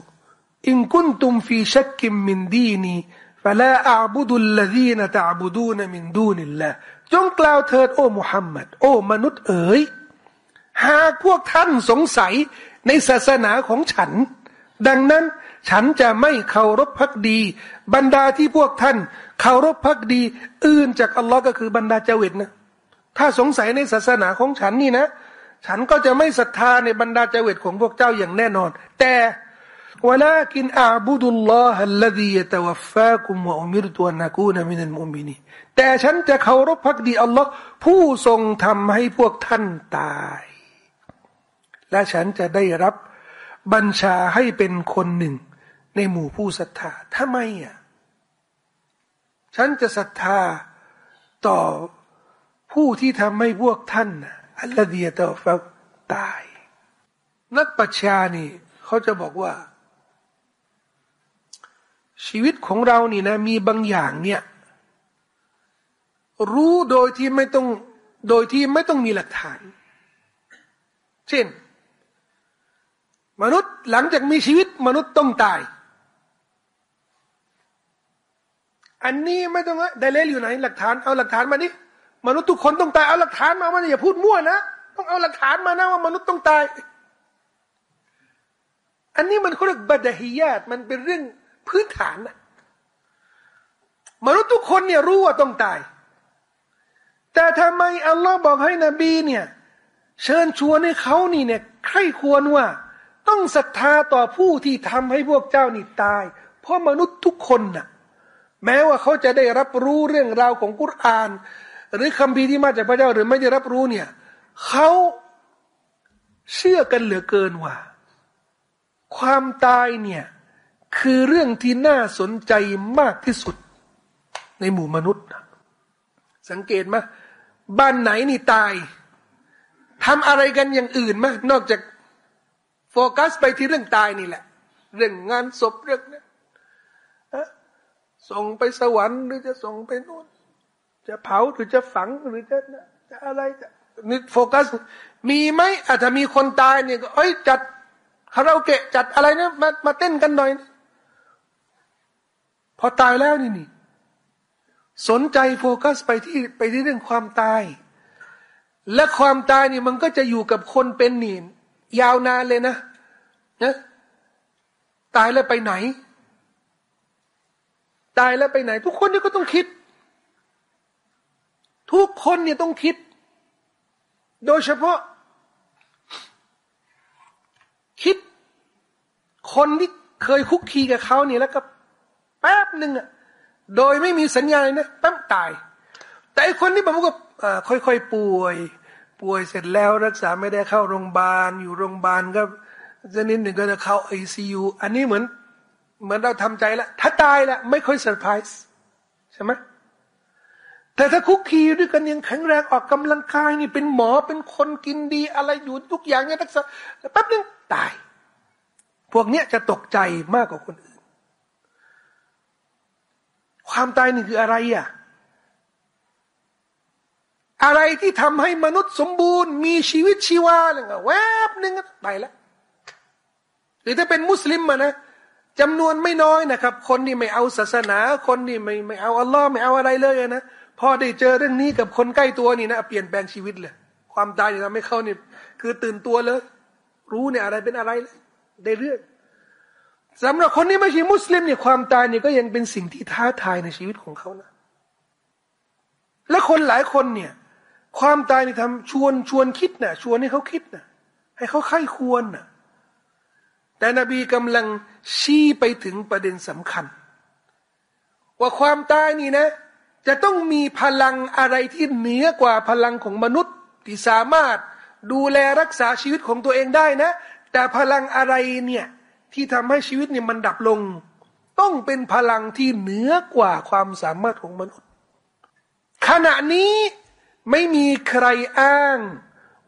อินคุนตุมฟีชักกิมมินดีนีฟะลาอับุดุลลดีนตะบุดูนมินดูนิลละจงกล่าวเถิดโอ้มุฮัมมัดโอ้มนุษย์เอ๋ยหากพวกท่านสงสัยในศาสนาของฉัน ดังนั้นฉันจะไม่เคารพพักดี บรรดาที่พวกท่านเคารพพักดี อื่นจากอัลลอฮ์ก็คือบรรดาเจวิตนะ ถ้าสงสัยในศาสนาของฉันนี่นะ ฉันก็จะไม่ศรัทธาในบรรดาเจวิตของพวกเจ้าอย่างแน่นอน แต่วลากินอาบุดุลลอฮ์ลดียตวฟาคุมวะอุมิรตัวนักูนมินันมุมินีแต่ฉันจะเคารพพักดีอัลลอฮ์ผู้ทรงทำให้พวกท่านตาย และฉันจะได้รับ บัญชาให้เป็นคนหนึ่ง ในหมู่ผู้ศรัทธาทำไมอะฉันจะศรัทธาต่อผู้ที่ทำให้พวกท่านอัลลอฮีตอฟตาย นักปัชญานี่เขาจะบอกว่า ชีวิตของเรานี่นะ มีบางอย่างเนี่ย รู้โดยที่ไม่ต้องโดยที่ไม่ต้องมีหลักฐาน เช่น มนุษย์หลังจากมีชีวิตมนุษย์ต้องตาย อันนี้ไม่ต้องได้เลลอยู่ไหน หลักฐานเอาหลักฐานมาดิมนุษย์ทุกคนต้องตายเอาหลักฐานมาว่าอย่าพูดมั่วนะต้องเอาหลักฐานมานะว่ามนุษย์ต้องตาย อันนี้มันเขาเรียกบัดฮิยาตมันเป็นเรื่องพื้นฐานนะมนุษย์ทุกคนเนี่ยรู้ว่าต้องตาย แต่ทำไมอัลลอฮ์บอกให้นบีเนี่ย เชิญชวนให้เขานี่เนี่ยใครควรว่า ต้องศรัทธาต่อผู้ที่ทำให้พวกเจ้านี่ตาย เพราะมนุษย์ทุกคนน่ะ แม้ว่าเขาจะได้รับรู้เรื่องราวของกุรอาน หรือคำพีที่มาจากพระเจ้าหรือไม่ได้รับรู้เนี่ยเขาเชื่อกันเหลือเกินว่า ความตายเนี่ยคือเรื่องที่น่าสนใจมากที่สุด ในหมู่มนุษย์ สังเกตไหมบ้านไหนนี่ตายทำอะไรกันอย่างอื่นไหมนอกจาก โฟกัสไปที่เรื่องตายนี่แหละ เรื่องงานศพเรื่องนี้ส่งไปสวรรค์หรือจะส่งไปนู่น จะเผาหรือจะฝังหรือจะจะอะไรจะนี่โฟกัส มีไหมอาจจะมีคนตายเนี่ยก็เอ้ยจัดคาราโอเกะจัดอะไรนะมามาเต้นกันหน่อยพอตายแล้วนี่นี่ สนใจโฟกัสไปที่ไปที่เรื่องความตาย และความตายนี่มันก็จะอยู่กับคนเป็นนี่ ยาวนานเลยนะนะตายแล้วไปไหน ตายแล้วไปไหน ทุกคนเนี่ยก็ต้องคิด ทุกคนเนี่ยต้องคิด โดยเฉพาะ คิด คนที่เคยคุกคีกับเขาเนี่ยแล้วก็แป๊บหนึ่งอะโดยไม่มีสัญญาณนะแป๊บตาย แต่ไอคนที่แบบว่าค่อยๆป่วย ป่วยเสร็จแล้วรักษาไม่ได้เข้าโรงพยาบาล อยู่โรงพยาบาลก็จะนิดหนึ่งก็จะเข้าไอซียูอันนี้เหมือน เหมือนเราทำใจแล้วถ้าตายแล้วไม่ค่อยเซอร์ไพรส์ใช่ไหมแต่ถ้าคุกคีด้วยกันยังแข็งแรงออกกำลังกายนี่เป็นหมอเป็นคนกินดี อะไรอยู่ทุกอย่างเนี่ยรักษาแป๊บนึงตาย พวกเนี้ยจะตกใจมากกว่าคนอื่น ความตายนี่คืออะไรอะ อะไรที่ทำให้มนุษย์สมบูรณ์ มีชีวิตชีวาอะไรเงี้ยแวบหนึ่งก็ไปแล้วหรือถ้าเป็นมุสลิมมานะจำนวนไม่น้อยนะครับ คนที่ไม่เอาศาสนา คนที่ไม่ไม่เอาอัลลอฮ์ไม่เอาอะไรเลยนะพอได้เจอเรื่องนี้กับคนใกล้ตัวนี่นะเปลี่ยนแปลงชีวิตเลย ความตายนี่ทำให้เขานี่คือตื่นตัวเลย รู้เนี่ยอะไรเป็นอะไรเลยได้เรื่องสำหรับคนที่ไม่ใช่มุสลิมเนี่ยความตายเนี่ยก็ยังเป็นสิ่งที่ท้าทายในชีวิตของเขานะและคนหลายคนเนี่ย ความตายนี่ทำชวนชวนคิดนะชวนให้เขาคิดนะให้เขาไข้ควรนะแต่นบีกำลังชี้ไปถึงประเด็นสำคัญ ว่าความตายนี่นะ จะต้องมีพลังอะไรที่เหนือกว่าพลังของมนุษย์ที่สามารถดูแลรักษาชีวิตของตัวเองได้นะ แต่พลังอะไรเนี่ยที่ทำให้ชีวิตเนี่ยมันดับลง ต้องเป็นพลังที่เหนือกว่าความสามารถของมนุษย์ ขณะนี้ ไม่มีใครอ้าง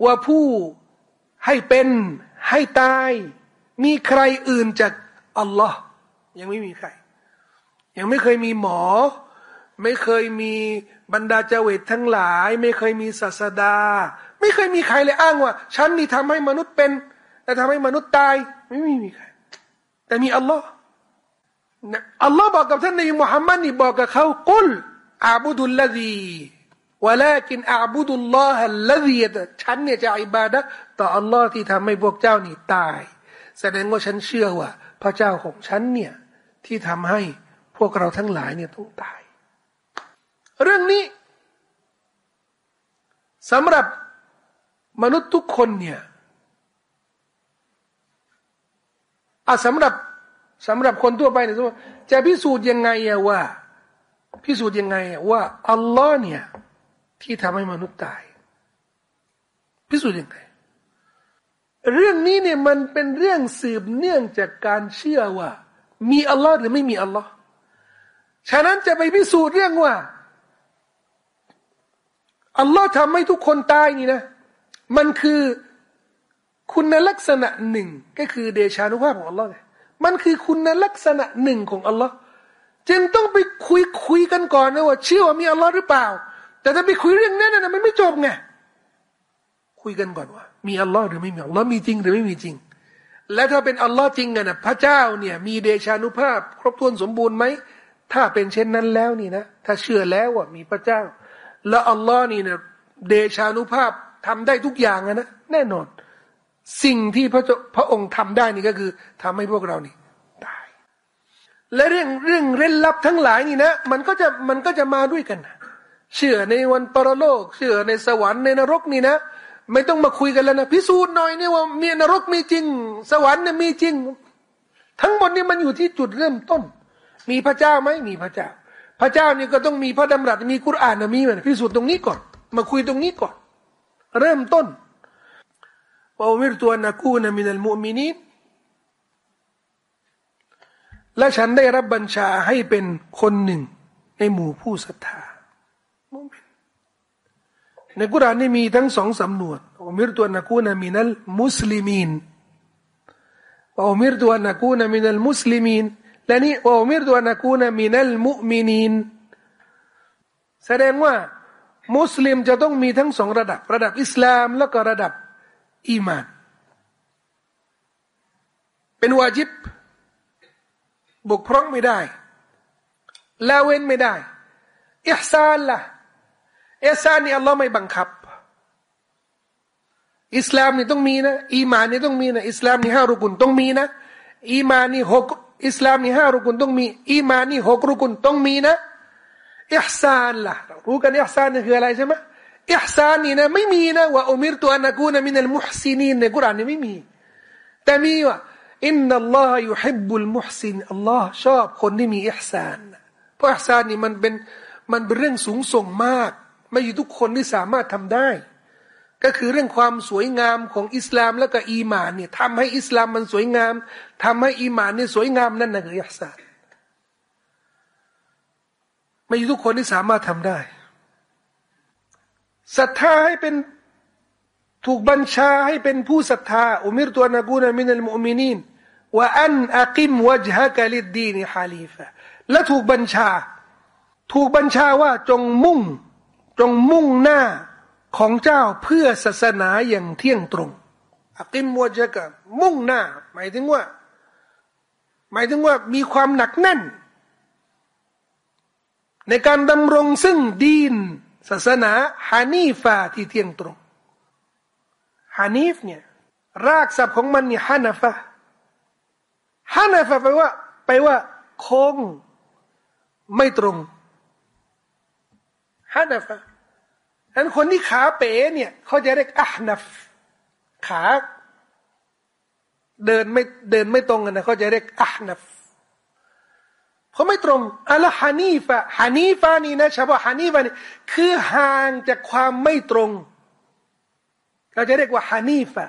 ว่าผู้ให้เป็นให้ตาย มีใครอื่นจากอัลลอฮ์ยังไม่มีใคร ยังไม่เคยมีหมอ ไม่เคยมีบรรดาเจวิตทั้งหลาย ไม่เคยมีศาสดา ไม่เคยมีใครเลยอ้างว่า ฉันนี่ทำให้มนุษย์เป็นแต่ทำให้มนุษย์ตาย ไม่มีใคร แต่มีอัลลอฮ์อัลลอฮ์บอกกับท่านนบีมุฮัมมัดนี่บอกกับเขากุลอาบุดุลลดี วะลกินอาบุดุลลอฮ์ละเดียดฉันเนี่ยจะอิบาดะต่ออัลลอฮ์ที่ทำให้พวกเจ้านี่ตาย แสดงว่าฉันเชื่อว่า พระเจ้าของฉันเนี่ยที่ทำให้พวกเราทั้งหลายเนี่ยต้องตาย เรื่องนี้สำหรับมนุษย์ทุกคนเนี่ยอะสำหรับสำหรับคนทั่วไปเนี่ยจะพิสูจน์ยังไงอะว่า พิสูจน์ยังไงว่าอัลลอฮ์เนี่ย ที่ทำให้มนุษย์ตาย พิสูจน์ยังไงเรื่องนี้เนี่ยมันเป็นเรื่องสืบเนื่องจากการเชื่อว่า มีอัลลอฮ์หรือไม่มีอัลลอฮ์ฉะนั้นจะไปพิสูจน์เรื่องว่าอัลลอฮ์ทำให้ทุกคนตายนี่นะ มันคือคุณลักษณะหนึ่งก็คือเดชานุภาพของอัลลอฮ์มันคือคุณลักษณะหนึ่งของอัลลอฮ์จึงต้องไปคุยคุยกันก่อนนะว่าเชื่อว่ามีอัลลอฮ์หรือเปล่า แต่ถ้าไปคุยเรื่องนั้นนะมันไม่จบไงคุยกันก่อนว่า มีอัลลอฮ์หรือไม่มีอัลลอฮ์มีจริงหรือไม่มีจริง และถ้าเป็นอัลลอฮ์จริงกันนะพระเจ้าเนี่ย มีเดชานุภาพ ครบถ้วนสมบูรณ์ไหมถ้าเป็นเช่นนั้นแล้วนี่นะถ้าเชื่อแล้วว่ามีพระเจ้า แล้วอัลลอฮ์นี่เนี่ยเดชานุภาพทำได้ทุกอย่างนะแน่นอน สิ่งที่พระพระองค์ทำได้นี่ก็คือทำให้พวกเรานี่ตาย และเรื่องเรื่องเร้นลับทั้งหลายนี่นะ มันก็จะมันก็จะมาด้วยกัน เชื่อในวันปรโลก เชื่อในสวรรค์ในนรกนี่นะ ไม่ต้องมาคุยกันแล้วนะพิสูจน์หน่อยนี่ว่ามีนรกมีจริง สวรรค์เนี่ยมีจริง ทั้งหมดนี่มันอยู่ที่จุดเริ่มต้น มีพระเจ้าไหมมีพระเจ้า พระเจ้านี่ก็ต้องมีพระดำรัสมีกุรอานนะมีมันพิสูจน์ตรงนี้ก่อน มาคุยตรงนี้ก่อน เริ่มต้นวามิรตัวนักูนมินัลมุมินีและฉันได้รับบัญชาให้เป็นคนหนึ่งในหมู่ผู้ศรัทธา ในกุรานนี่มีทั้งสองสำนวนอุมิรตัวนักูนมินัลมุสลิมีนอุมิรตัวนักูนมินัลมุสลิมีนและนี่อุมิรตัวนักูนมินัลมุมินีนแสดงว่ามุสลิมจะต้องมีทั้งสองระดับ ระดับอิสลามแล้วก็ระดับอีมาน เป็นวาจิบบกพร่องไม่ได้ละเว้นไม่ได้อิฮซานล่ะ เอซานนี่อัลลอฮ์ไม่บังคับ อิสลามนี่ต้องมีนะอีมานนี่ต้องมีนะอิสลามนี่ห้ารุกุนต้องมีนะอีมานนี่หกอิสลามนี่ห้ารุกุนต้องมีอีมานนี่หกรุกุนต้องมีนะอิฮซานล่ะรู้กันอิฮซานนี่คืออะไรใช่ไหมอิฮซานนี่นะไม่มีนะว่าอุมิรตัวนักูนมินัลมุฮซินีนในกุรานนี่ไม่มี แต่มีว่าإن الله يحب المحسنينอัลลอฮ์ชอบคนที่มีอิฮซานเพราะอิฮซานนี่มันเป็นมันเป็นเรื่องสูงส่งมาก ไม่ใช่ทุกคนที่สามารถทำได้ ก็คือเรื่องความสวยงามของอิสลามแล้วก็อีมานเนี่ยทำให้อิสลามมันสวยงามทำให้อีมานเนี่ยสวยงามนั่นนะคืออิฮซานไม่ใช่ทุกคนที่สามารถทำได้ศรัทธาให้เป็นถูกบัญชาให้เป็นผู้ศรัทธาوأمرت أن أكون من المؤمنين وأن أقم وجهك للدين حنيفاและถูกบัญชา ถูกบัญชาว่าจงมุ่ง งมุ่งหน้าของเจ้าเพื่อศาสนาอย่างเที่ยงตรงอักิมวจกะมุ่งหน้า หมายถึงว่า หมายถึงว่ามีความหนักแน่น ในการดำรงซึ่งดีน ศาสนาฮานีฟาที่เที่ยงตรงฮานีฟเนี่ยรากศัพท์ของมันนี่ฮานาฟาฮานาฟาแปลว่าแปลว่าโค้งไม่ตรงฮานาฟาฉะ นั้นคนที่ขาเป๋เนี่ยเขาจะเรียกอะนัฟขาเดินไม่เดินไม่ตรงกันนะเขาจะเรียกอะนัฟเขาไม่ตรงอัลฮานีฟะฮานีฟานี่นะเฉพาะฮานีฟานี่คือห่างจากความไม่ตรง เราจะเรียกว่าฮานีฟะ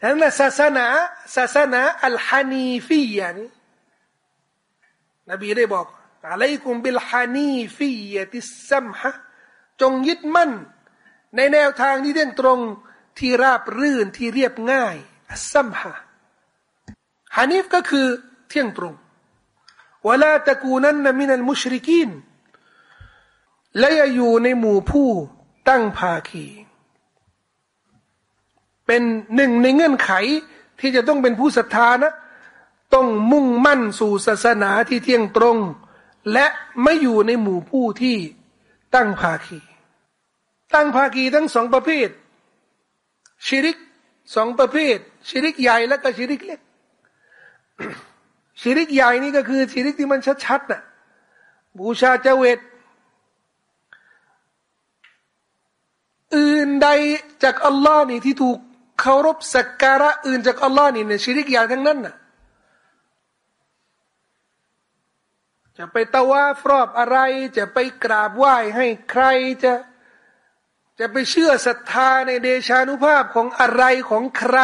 ฉะนั้นศาสนาศาสนาอัลฮานีฟียนี่นบีได้บอกอะไรกุมบิลฮานีฟียติสัมฮะ จงยึดมั่น ในแนวทางที่เที่ยงตรงที่ราบรื่นที่เรียบง่ายอัสัมฮะฮานีฟก็คือเที่ยงตรงวลาตะกูนันนมินัลมุชริกีนและอย่าอยู่ในหมู่ผู้ตั้งภาคี เป็นหนึ่งในเงื่อนไขที่จะต้องเป็นผู้ศรัทธานะ ต้องมุ่งมั่นสู่ศาสนาที่เที่ยงตรง และไม่อยู่ในหมู่ผู้ที่ ตั้งภาคี ตั้งภาคีทั้งสองประเภท ชิริกสองประเภท ชิริกใหญ่และก็ชิริกเล็ก ชิริกใหญ่นี่ก็คือชิริกที่มันชัดๆน่ะบูชาเจเวตอื่นใดจากอัลลอฮ์นี่ที่ถูกเคารพสักการะอื่นจากอัลลอฮ์นี่เนี่ยชิริกใหญ่ทั้งนั้นน่ะ จะไปตะวาฟรอบอะไร จะไปกราบไหว้ให้ใครจะจะไปเชื่อศรัทธาในเดชานุภาพของอะไรของใคร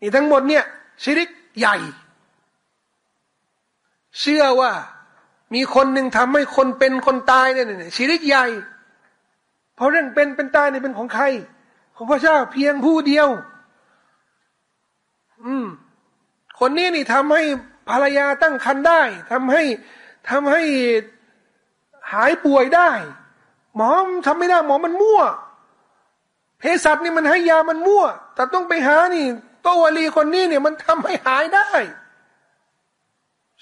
นี่ทั้งหมดเนี่ยชิริกใหญ่ เชื่อว่ามีคนหนึ่งทำให้คนเป็นคนตายเนี่ยชิริกใหญ่ เพราะเรื่องเป็นเป็นตายเนี่ยเป็นของใคร ของพระเจ้าเพียงผู้เดียว อืม คนนี้นี่ทำให้ ภรรยาตั้งครรภ์ได้ทำให้ทำให้หายป่วยได้ หมอทำไม่ได้หมอมันมั่วเภสัชนี่มันให้ยามันมั่ว แต่ต้องไปหานี่โตวลีคนนี้เนี่ยมันทำให้หายได้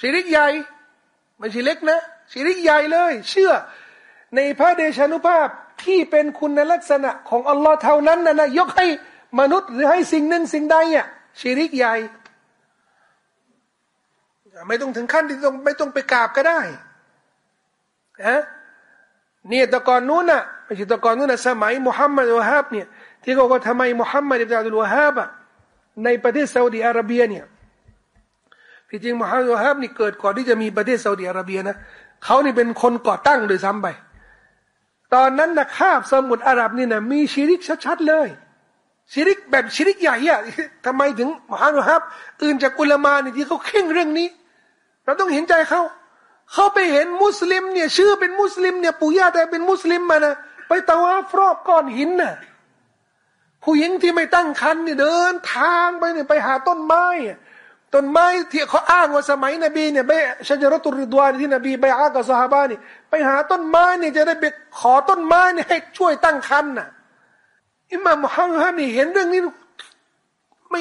สิริกใหญ่ไม่ใช่เล็กนะสิริกใหญ่เลย เชื่อ ในพระเดชานุภาพที่เป็นคุณลักษณะของอัลลอฮ์เท่านั้นนะนะยกให้มนุษย์หรือให้สิ่งหนึ่งสิ่งใดอะชิริกใหญ่ ไม่ต้องถึงขั้นที่ต้องไม่ต้องไปกราบก็ได้นะเนี่ยตะกอนนู้นน่ะไม่ใช่ตะกอนนู้นน่ะสมัยมุฮัมมัดอุลฮาบเนี่ยที่เขาบอกทำไมมุฮัมมัดอิบนาอัลวะฮาบะในประเทศซาอุดิอาระเบียเนี่ยที่จริงมุฮัมมัดอุลฮาบนี่เกิดก่อนที่จะมีประเทศซาอุดิอาระเบียนะเขานี่เป็นคนก่อตั้งโดยซ้ำไป ตอนนั้นนะคาบสมุทรอาหรับนี่นะมีชิริกชัดๆเลยชิริกแบบชิริกใหญ่อะทำไมถึงมุฮัมมัดอุฮาบอื่นจากอุลามาเนี่ยที่เขาเข่งเรื่องนี้ เราต้องเห็นใจเขาเขาไปเห็นมุสลิมเนี่ยชื่อเป็นมุสลิมเนี่ยปู่ย่าแต่เป็นมุสลิมมานะไปตะวาฟรอบก้อนหินน่ะผู้หญิงที่ไม่ตั้งครรภ์เนี่ยเดินทางไปเนี่ยไปหาต้นไม้ต้นไม้ที่เขาอ้างว่าสมัยนบีเนี่ยไปชัจรตุริดวานที่นบีไปอ้างกับสหายนี่ไปหาต้นไม้เนี่ยจะได้ไปขอต้นไม้เนี่ยให้ช่วยตั้งครรภ์น่ะอิหม่ามมุฮัมมัดนี่เห็นเรื่องนี้ไม่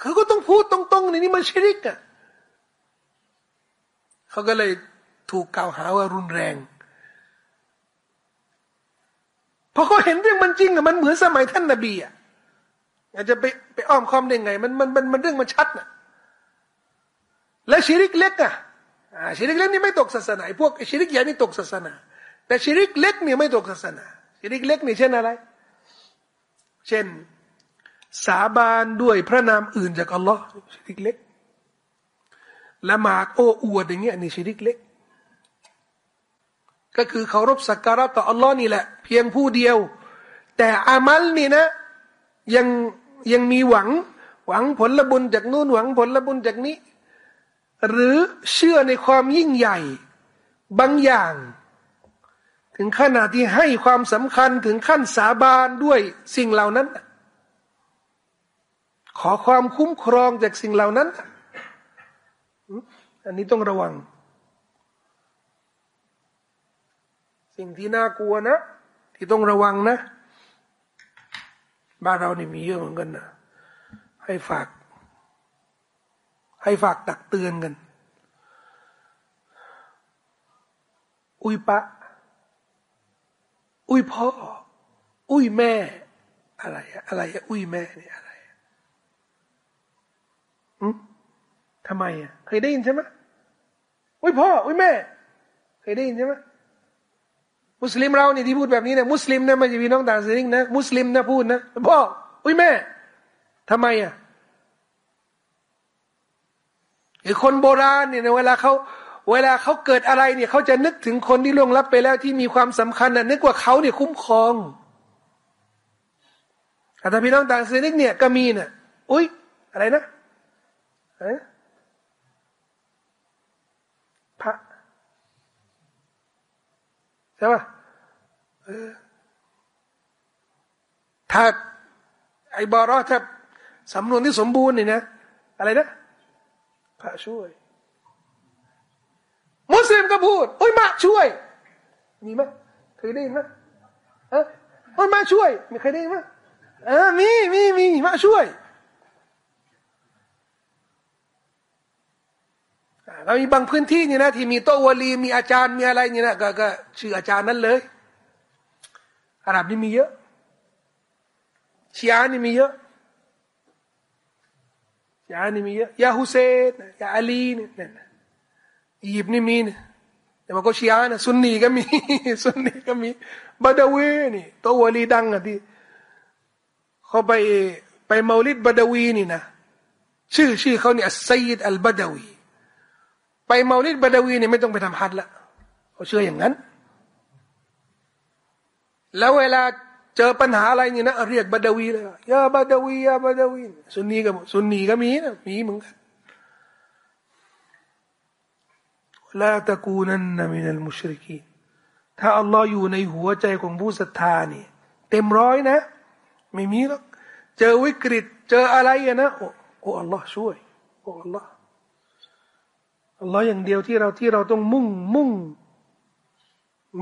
คือก็ต้องพูดตรงๆในนี้มันชิริกอะ เขาก็เลยถูกกล่าวหาว่ารุนแรงพอเขาเห็นเรื่องมันจริงอะมันเหมือนสมัยท่านนบีอะอาจจะไปไปอ้อมค้อมได้ไง มันมันมันมันเรื่องมันชัดนะและชิริกเล็กอะชิริกเล็กนี่ไม่ตกศาสนาพวกชิริกใหญ่นี่ตกศาสนา แต่ชิริกเล็กนี่ไม่ตกศาสนาชิริกเล็กนี่เช่นอะไร เช่น สาบานด้วยพระนามอื่นจากอัลลอฮ์ชิริกเล็ก ละหมาดโอ้อวดอย่างเงี้ยนี่ชิริกเล็ก ก็คือเคารพสักการะต่ออัลลอฮ์นี่แหละ เพียงผู้เดียว แต่อามัลนี่นะ ยังยังมีหวัง หวังผลบุญจากนู่นหวังผลบุญจากนี้ หรือเชื่อในความยิ่งใหญ่ บางอย่าง ถึงขนาดที่ให้ความสำคัญถึงขั้นสาบานด้วยสิ่งเหล่านั้น ขอความคุ้มครองจากสิ่งเหล่านั้น อันนี้ต้องระวัง สิ่งที่น่ากลัวนะ ที่ต้องระวังนะ บ้านเรานี่มีเยอะเหมือนกันนะให้ฝาก ให้ฝากตักเตือนกัน อุ้ยปะ อุ้ยพ่อ อุ้ยแม่ อะไรอะไรอุ้ยแม่เนี่ยอะไรอืมทำไมอะเคยได้ยินใช่ไหม อุ้ยพ่ออุ้ยแม่ เคยได้ยินใช่ไหมมุสลิมเราเนี่ยที่พูดแบบนี้เนี่ยมุสลิมนะไม่ใช่พี่น้องต่างศาสนานะมุสลิมนะพูดนะพ่ออุ้ยแม่ทำไมอะไอ้คนโบราณเนี่ยเวลาเขาเวลาเขาเกิดอะไรเนี่ยเขาจะนึกถึงคนที่ล่วงลับไปแล้วที่มีความสำคัญนะนึกว่าเขาเนี่ยคุ้มครองแต่พี่น้องต่างศาสนาเนี่ยก็มีเนี่ยอุ้ยอะไรนะพระ ใช่ป่ะถ้าไอบารอถ้าสำนวนที่สมบูรณ์นี่นะ อะไรนะพระช่วย มุสลิมก็พูดโอ้ยมาช่วย มีไหมเคยได้ยินไหมเออมาช่วย มีใครได้ยินไหมเออมีมีมีมาช่วย แล้วมีบางพื้นที่นี่นะที่มีโตวลีมีอาจารย์มีอะไรนี่นะก็ก็ชื่ออาจารย์นั้นเลยอาหรับนี่มีเยอะชีอะนี่มีเยอะชีอะนี่มีเยอะยาฮุเซนยาอาลีเนี่ยอียิปต์นี่มีเนี่ยแต่ว่าก็ชีอะนะซุนนีก็มีซุนนีก็มีบาดาวีนี่โตวลีดังอะที่เขาไปไปมาลิดบาดาวีนี่นะชื่อชื่อเขาเนี่ยไซยิดอัลบาดาวี ไปเมาลิดบาดาวีเนี่ยไม่ต้องไปทำฮัจละเขาเชื่ออย่างนั้น แล้วเวลาเจอปัญหาอะไรนี่นะเรียกบาดาวีเลยยาบาดาวียาบาดาวีซุนนีก็ซุนนีก็มีนะมีเหมือนกันลาตะกูนันนมินัลมุชริกีถ้าอัลลอฮ์อยู่ในหัวใจของผู้ศรัทธานี่ เต็มร้อยนะ ไม่มีหรอกเจอวิกฤต เจออะไรนะโอ้โอ้อัลลอฮ์ช่วยโอ้อัลลอฮ์ อัลลอฮ์อย่างเดียวที่เราที่เราต้องมุ่งมุ่ง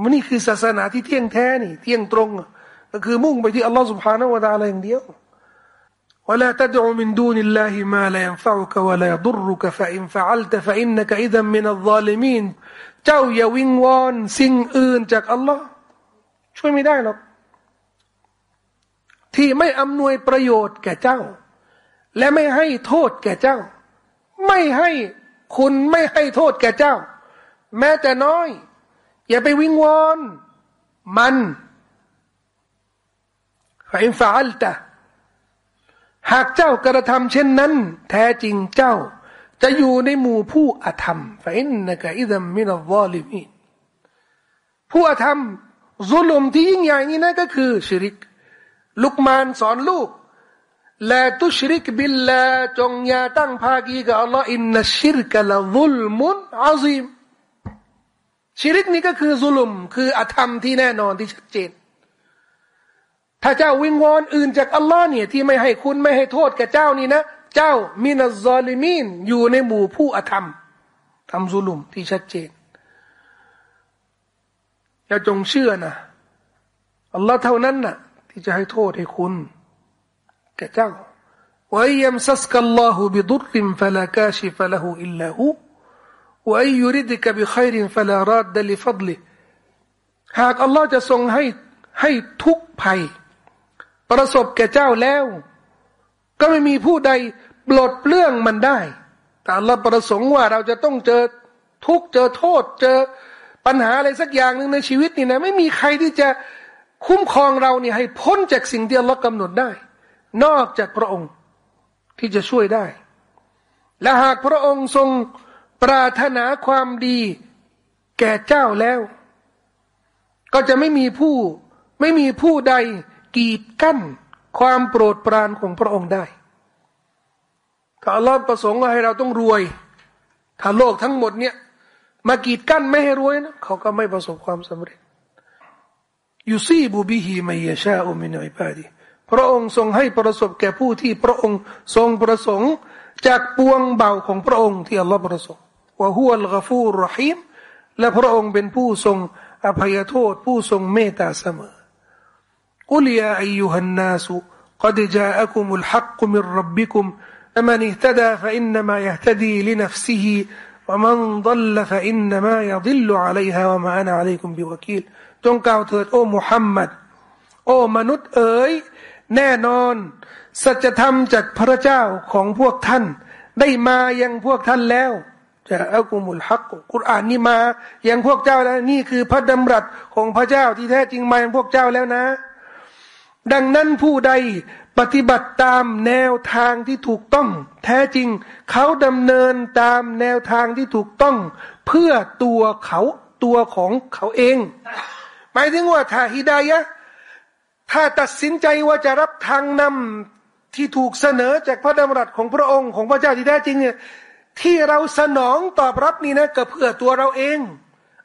มันนี่คือศาสนาที่เที่ยงแท้นี่เที่ยงตรงก็คือมุ่งไปที่อัลลอฮ์ سبحانه และ تعالى อย่างเดียว ولا تدع من دون الله ما لا ينفعك ولا يضرك فإن فعلت فإنك إذا من الظالمين เจ้าอย่าวิงวอนสิ่งอื่นจากอัลลอฮ์ช่วยไม่ได้หรอกที่ไม่อำนวยประโยชน์แก่เจ้า และไม่ให้โทษแก่เจ้า ไม่ให้ คุณไม่ให้โทษแก่เจ้า แม้แต่น้อย อย่าไปวิงวอนมันฝ่ายฝาลตะหากเจ้ากระทำเช่นนั้น แท้จริงเจ้า จะอยู่ในหมู่ผู้อธรรมฝ่ายนักอิดัมมินัลวอลิมีผู้อธรรมซุลุมที่ยิ่งใหญ่นี้นะก็คือ ชิริก ลุกมานสอนลูก ละตุชริกบิลลาจงอย่าตั้งภากีกับอัลลอฮ์อินนัชิรกะละซุลมุนอาซีมชิริกนี้ก็คือซุลุม คืออธรรมที่แน่นอนที่ชัดเจน ถ้าเจ้าวิงวอนอื่นจากอัลลอฮ์เนี่ยที่ไม่ให้คุณไม่ให้โทษแก่เจ้านี่นะ เจ้ามินัซอลิมีนอยู่ในหมู่ผู้อธรรมทำซุลุมที่ชัดเจนอย่าจงเชื่อนะอัลลอฮ์เท่านั้นนะ่ะ ที่จะให้โทษให้คุณ แก่เจ้าว่ายัมซัสกัลลอฮุบิดุริมฟลากาชิฟละหูอิลลาหูว่ายุริดกบิขัยรินฟลารัดลิฟัดลิหากอัลลอฮ์จะทรงให้ให้ทุกภัย ประสบแก่เจ้าแล้ว ก็ไม่มีผู้ใดปลดเปลื้องมันได้ แต่อัลลอฮ์ประสงค์ว่าเราจะต้องเจอทุกเจอโทษ เจอปัญหาอะไรสักอย่างหนึ่งในชีวิตนี่นะไม่มีใครที่จะคุ้มครองเราเนี่ยให้พ้นจากสิ่งที่อัลลอฮ์กำหนดได้ นอกจากพระองค์ที่จะช่วยได้ และหากพระองค์ทรงปรารถนาความดีแก่เจ้าแล้ว ก็จะไม่มีผู้ไม่มีผู้ใดกีดกั้นความโปรดปรานของพระองค์ได้ถ้าอัลลอฮ์ประสงค์ว่าให้เราต้องรวย ถ้าโลกทั้งหมดเนี่ยมากีดกั้นไม่ให้รวยนะเขาก็ไม่ประสบความสำเร็จยูซีบูบิฮีมัยชาอุมินอิบาดี พระองค์ทรงให้ประสบแก่ผู้ที่พระองค์ทรงประสงค์ จากปวงเบาของพระองค์ที่อัลลอฮ์ประสงค์ว่าฮุลกฟูรหิมและพระองค์เป็นผู้ทรงอภัยโทษ ผู้ทรงเมตตาเสมอกุลยาอายุฮันนาสุ قد جاءكم الحق من ربكم فمن اهتدى فإنما يهتدي لنفسه ومن ضل فإنما يضل عليها وما أنا عليكم بوكيل จงกล่าวเถิดโอ้มุฮัมมัดโอ้มนุษย์เอ๋ย แน่นอน สัจธรรมจากพระเจ้าของพวกท่าน ได้มายังพวกท่านแล้วจะอักุมุลฮักกุรอานนี่มายังพวกเจ้าแล้วนี่คือพระดำรัสของพระเจ้าที่แท้จริงมายังพวกเจ้าแล้วนะ ดังนั้นผู้ใดปฏิบัติตามแนวทางที่ถูกต้อง แท้จริง เขาดำเนินตามแนวทางที่ถูกต้อง เพื่อตัวเขาตัวของเขาเอง หมายถึงว่าถ้าฮิดายะ ถ้าตัดสินใจว่าจะรับทางนำที่ถูกเสนอจากพระดำรัสของพระองค์ของพระเจ้าที่แท้จริงเนี่ยที่เราสนองตอบรับนี่นะก็เพื่อตัวเราเอง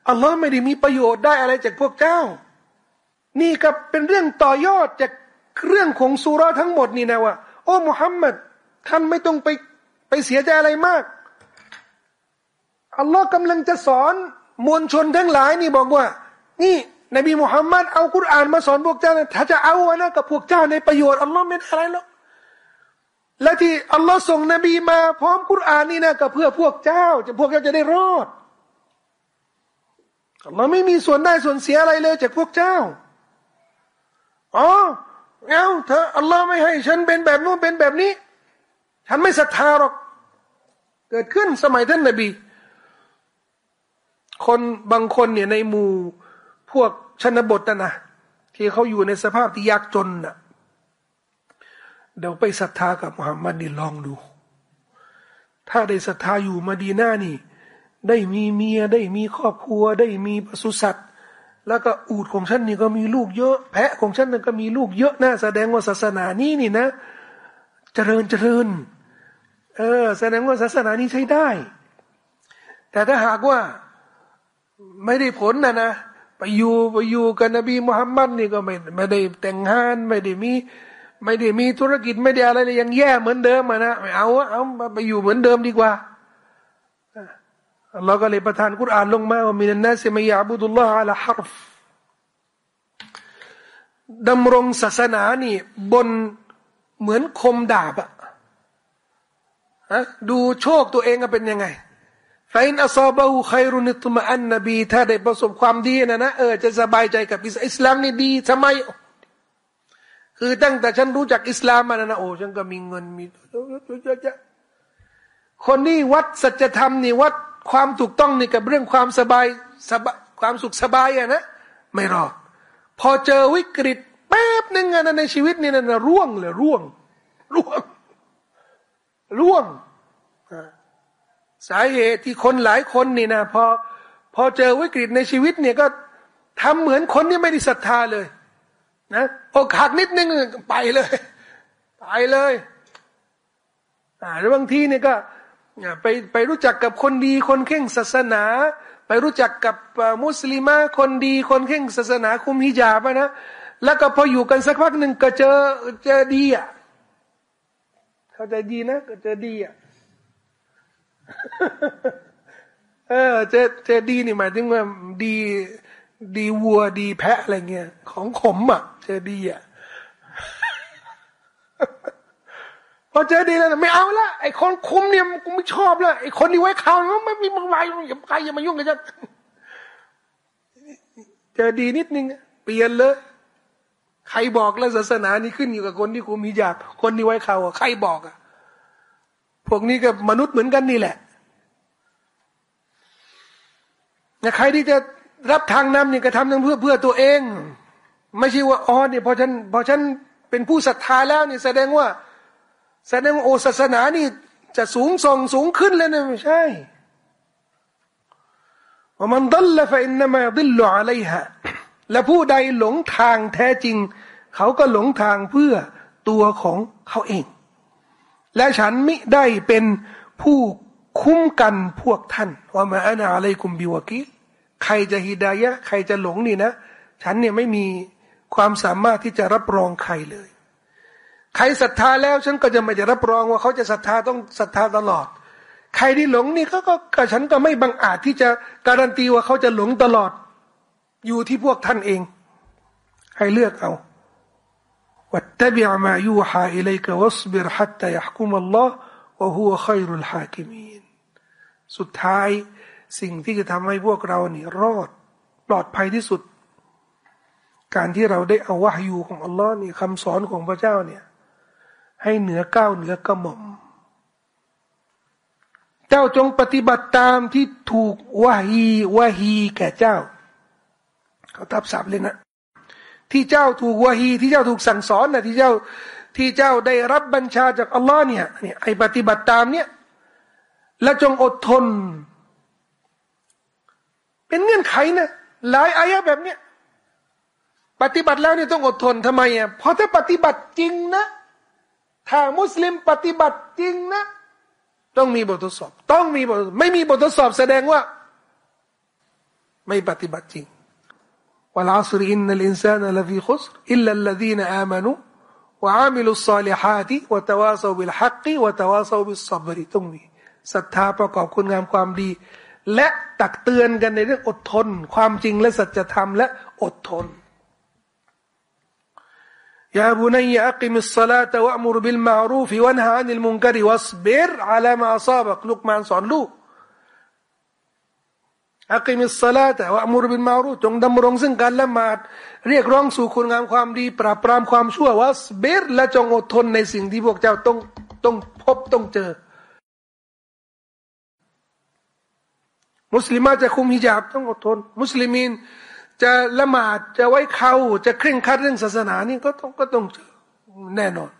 อัลลอฮ์ไม่ได้มีประโยชน์ได้อะไรจากพวกเจ้า นี่ก็เป็นเรื่องต่อยอดจากเรื่องของสุราทั้งหมดนี่นะว่า โอ้มุฮัมมัดท่านไม่ต้องไปไปเสียใจอะไรมากอัลลอฮ์กำลังจะสอนมวลชนทั้งหลายนี่บอกว่า นี่ นบีมุฮัมมัดเอากุรอานมาสอนพวกเจ้าถ้าจะเอานะกับพวกเจ้าในประโยชน์อัลลอฮ์ไม่ได้อะไรหรอกและที่อัลลอฮ์ส่งนบีมาพร้อมกุรอานนี่นะก็เพื่อพวกเจ้าจะพวกเจ้าจะได้รอดอัลลอฮ์ไม่มีส่วนได้ส่วนเสียอะไรเลย จากพวกเจ้าอ๋อเอาเธออัลลอฮ์ไม่ให้ฉันเป็นแบบนู้นเป็นแบบนี้ ฉันไม่ศรัทธาหรอก เกิดขึ้นสมัยท่านนบี คนบางคนเนี่ยในหมู่ พวกชนบทนะนะที่เขาอยู่ในสภาพที่ยากจนนะ่ะเดี๋ยวไปศรัทธากับมุฮัมมัดนี่ลองดู ถ้าได้ศรัทธาอยู่มาดีหน้านี่ ได้มีเมียได้มีครอบครัว ได้มีปศุสัตว์ แล้วก็อูดของฉันนี่ก็มีลูกเยอะ แพะของฉันนี่ก็มีลูกเยอะนะแสดงว่าศาสนานี้นี่นะ เจริญเจริญ เออ แสดงว่าศาสนานี้ใช้ได้ แต่ถ้าหากว่าไม่ได้ผลนะนะ ไปอยู่ไปอยู่กับนบีมุฮัมมัดนี่ก็ไม่ไม่ได้แต่งงานไม่ได้มี ไม่ได้มีธุรกิจไม่ได้อะไรเลยยังแย่เหมือนเดิมนะไม่เอาเอาไปอยู่เหมือนเดิมดีกว่าเราก็เลยประทานกุรอานลงมาว่ามีนันนาสมัยาบุดุลลอฮ์อัลฮารฟดำรงศาสนานี่ บนเหมือนคมดาบอะดูโชคตัวเองเป็นยังไง ฟอินอัซาบะฮูไครุนิตมะอันนบีถ้าได้ประสบความดีนะนะเออจะสบายใจกับอิสลามนี่ดีทำไม คือตั้งแต่ฉันรู้จักอิสลามมานะนะโอ้ฉันก็มีเงินมีคนนี่วัดสัจธรรมนี่วัดความถูกต้องนี่กับเรื่องความสบายสบายความสุขสบายอะนะไม่รอดพอเจอวิกฤตแป๊บหนึ่งอะนะในชีวิตนี่นะร่วงเลยร่วง ร่วง ร่วง สาเหตุที่คนหลายคนนี่นะพอพอเจอวิกฤตในชีวิตเนี่ยก็ทำเหมือนคนที่ไม่ได้ศรัทธาเลยนะอกหักนิดนึงไปเลยไปเลยอ่าหรือบางทีเนี่ยก็ไปไปรู้จักกับคนดีคนเข่งศาสนา ไปรู้จักกับมุสลิมาคนดีคนเข่งศาสนาคุมฮิญาบนะแล้วก็พออยู่กันสักพักหนึ่งก็เจอเจอดีอะเขาใจดีนะก็เจอดีอะ เออเจเจดีนี่หมายถึงว่าดีดีวัวดีแพะอะไรเงี้ยของขมอะ เจดีอะพอเจอดีแล้วไม่เอาละไอ้คนคุมเนี่ยกูไม่ชอบละไอ้คนที่ไว้ข่าวไม่มีมังไรอย่าใครอย่ามายุ่งกับฉันเจอดีนิดนึงเปลี่ยนเลยใครบอกแล้วศาสนานี้ขึ้นอยู่กับคนที่คุมฮิญาบคนที่ไว้ข่าวใครบอกอะ พวกนี้กับมนุษย์เหมือนกันนี่แหละนะใครที่จะรับทางนำเนี่ยก็ทำเพื่อเพื่อตัวเอง ไม่ใช่ว่าอ๋อเนี่ยพอฉันพอฉันเป็นผู้ศรัทธาแล้วนี่แสดงว่า แสดงว่าโอศาสนานี่จะสูงส่งสูงขึ้นเลยนะไม่ใช่ว่ามันดัลละฟอินนามาดิลลอะไรฮะและผู้ใดหลงทางแท้จริง เขาก็หลงทางเพื่อตัวของเขาเอง และฉันมิได้เป็นผู้คุ้มกันพวกท่านว่ามาอานาอะไรกุมบิวกิใครจะฮิดายะใครจะหลงนี่นะ ฉันเนี่ยไม่มีความสามารถที่จะรับรองใครเลย ใครศรัทธาแล้วฉันก็จะไม่จะรับรองว่าเขาจะศรัทธาต้องศรัทธาตลอด ใครที่หลงนี่เขาก็กฉันก็ไม่บังอาจที่จะการันตีว่าเขาจะหลงตลอด อยู่ที่พวกท่านเอง ให้เลือกเอา วัตตบิอมายูฮาอิเลกวัสบิรฮัตตยักุมอัลลอฮ์วะฮุวะขัยรุลฮาคิมีนสุดท้ายสิ่งที่จะทำให้พวกเราเนี่ยรอดปลอดภัยที่สุด การที่เราได้เอาวะฮยูของอัลลอฮ์นี่คำสอนของพระเจ้าเนี่ย ให้เหนือก้าวเหนือกระหม่อม เจ้าจงปฏิบัติตามที่ถูกวะฮีวะฮีแก่เจ้า เขาทับศัพท์เลยนะ ที่เจ้าถูกวะฮีที่เจ้าถูกสั่งสอนนะที่เจ้าที่เจ้าได้รับบัญชาจากอัลลอฮ์เนี่ยเนี่ยไอปฏิบัติตามเนี่ยและจงอดทน เป็นเงื่อนไขนะหลายอายะแบบเนี้ยปฏิบัติแล้วเนี่ยต้องอดทนทำไมอะเพราะถ้าปฏิบัติจริงนะ ถ้ามุสลิมปฏิบัติจริงนะ ต้องมีบททดสอบ ต้องมีบทไม่มีบททดสอบแสดงว่า ไม่ปฏิบัติจริง วลาสรอินนัลอินซานลฟีขุสอิลลัลลดีนอามานุวะอามิลุสซาลิฮัติวะตวาซาบิลฮักกีวะตรงมีศรัทธาประกอบคุณงามความดี และตักเตือนกันในเรื่องอดทน ความจริงและสัจธรรมและอดทนยาบุนัยอักิมิสลาตะวะมุรบิลมารูฟิวันฮานิลมุนกริวัสบิรอาลามาซาบักลูกมานสอนลูก أقم الصلاة وأمر بالمعروف จงดำรงซึ่งการละหมาด เรียกร้องสู่คุณงามความดี ปราบปรามความชั่วواصبر และจงอดทนในสิ่งที่พวกเจ้าต้องต้องพบต้องเจอ มุสลิมาจะคุมฮิญาบต้องอดทน มุสลิมีนจะละหมาดจะไว้เขาจะเคร่งครัดเรื่องศาสนานี่ก็ต้องก็ต้องเจอแน่นอน